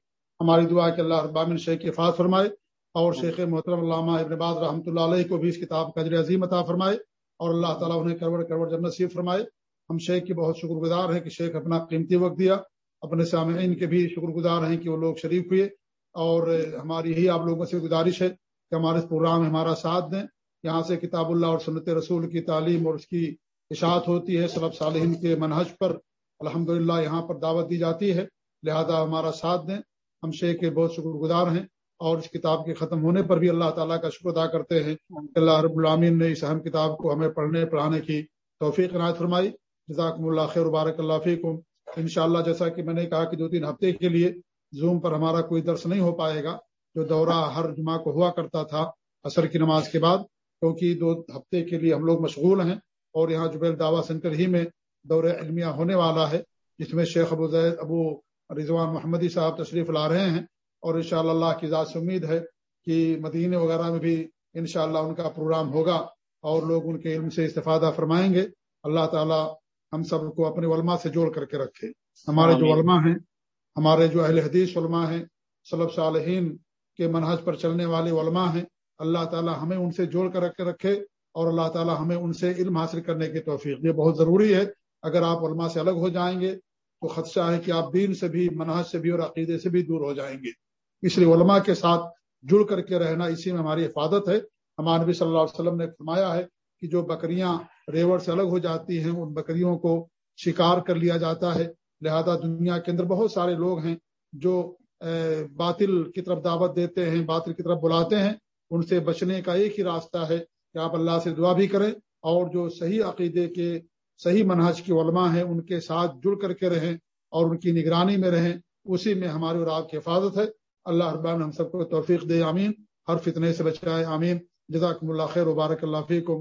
ہماری دعا کہ اللہ ابامن شیخ کی حفاظ فرمائے اور شیخ محترم علامہ ابن باز رحمۃ اللہ علیہ کو بھی اس کتاب کا جر عظیم عطا فرمائے اور اللہ تعالیٰ انہیں کروڑ کروڑ جنت نصیب فرمائے۔ ہم شیخ کی بہت شکر گزار ہیں کہ شیخ اپنا قیمتی وقت دیا۔ اپنے سامعین کے بھی شکر گزار ہیں کہ وہ لوگ شریف ہوئے اور ہماری یہی آپ لوگوں سے گزارش ہے کہ ہمارے اس پروگرام میں ہمارا ساتھ دیں۔ یہاں سے کتاب اللہ اور سنت رسول کی تعلیم اور اس کی اشاعت ہوتی ہے صلب صالحین کے منہج پر۔ الحمد یہاں پر دعوت دی جاتی ہے۔ لہذا ہمارا ساتھ دیں۔ ہم شیخ کے بہت شکر گزار ہیں اور اس کتاب کے ختم ہونے پر بھی اللہ تعالیٰ کا شکر ادا کرتے ہیں اللہ رب العامین نے اس اہم کتاب کو ہمیں پڑھنے، پڑھانے کی توفیق عنایت فرمائی۔ جزاکم اللہ خیر وبارک اللہ فیکم۔ ان شاء اللہ جیسا کہ میں نے کہا کہ دو تین ہفتے کے لیے زوم پر ہمارا کوئی درس نہیں ہو پائے گا، جو دورہ ہر جمعہ کو ہوا کرتا تھا عصر کی نماز کے بعد، کیونکہ دو ہفتے کے لیے ہم لوگ مشغول ہیں اور یہاں جبیل دعویٰ سینٹر ہی میں دور علمیہ ہونے والا ہے، جس میں شیخ ابو زید، ابو رضوان محمدی صاحب تشریف لا رہے ہیں اور انشاءاللہ اللہ کی ذات سے امید ہے کہ مدینے وغیرہ میں بھی انشاءاللہ ان کا پروگرام ہوگا اور لوگ ان کے علم سے استفادہ فرمائیں گے۔ اللہ تعالی ہم سب کو اپنے علماء سے جوڑ کر کے رکھے۔ ہمارے جو علماء ہیں ہمارے جو اہل حدیث علماء ہیں صلب صالحین کے منہج پر چلنے والے علماء ہیں اللہ تعالی ہمیں ان سے جوڑ کر رکھ کے رکھے اور اللہ تعالی ہمیں ان سے علم حاصل کرنے کی توفیق یہ بہت ضروری ہے۔ اگر آپ علماء سے الگ ہو جائیں گے تو خدشہ ہے کہ آپ دین سے بھی منہج سے بھی اور عقیدے سے بھی دور ہو جائیں گے۔ اس لیے علماء کے ساتھ جڑ کر کے رہنا اسی میں ہماری حفاظت ہے۔ ہمارے نبی صلی اللہ علیہ وسلم نے فرمایا ہے کہ جو بکریاں ریوڑ سے الگ ہو جاتی ہیں، ان بکریوں کو شکار کر لیا جاتا ہے۔ لہذا دنیا کے اندر بہت سارے لوگ ہیں جو باطل کی طرف دعوت دیتے ہیں، باطل کی طرف بلاتے ہیں۔ ان سے بچنے کا ایک ہی راستہ ہے کہ آپ اللہ سے دعا بھی کریں اور جو صحیح عقیدے کے صحیح منہج کی علماء ہیں، ان کے ساتھ جڑ کر کے رہیں اور ان کی نگرانی میں رہیں۔ اسی میں ہماری اور آپ کی حفاظت ہے۔ اللہ اربان ہم سب کو توفیق دے، آمین۔ ہر فتنے سے بچائے، آمین۔ جزاکم اللہ خیر وبارک اللہ فیکم۔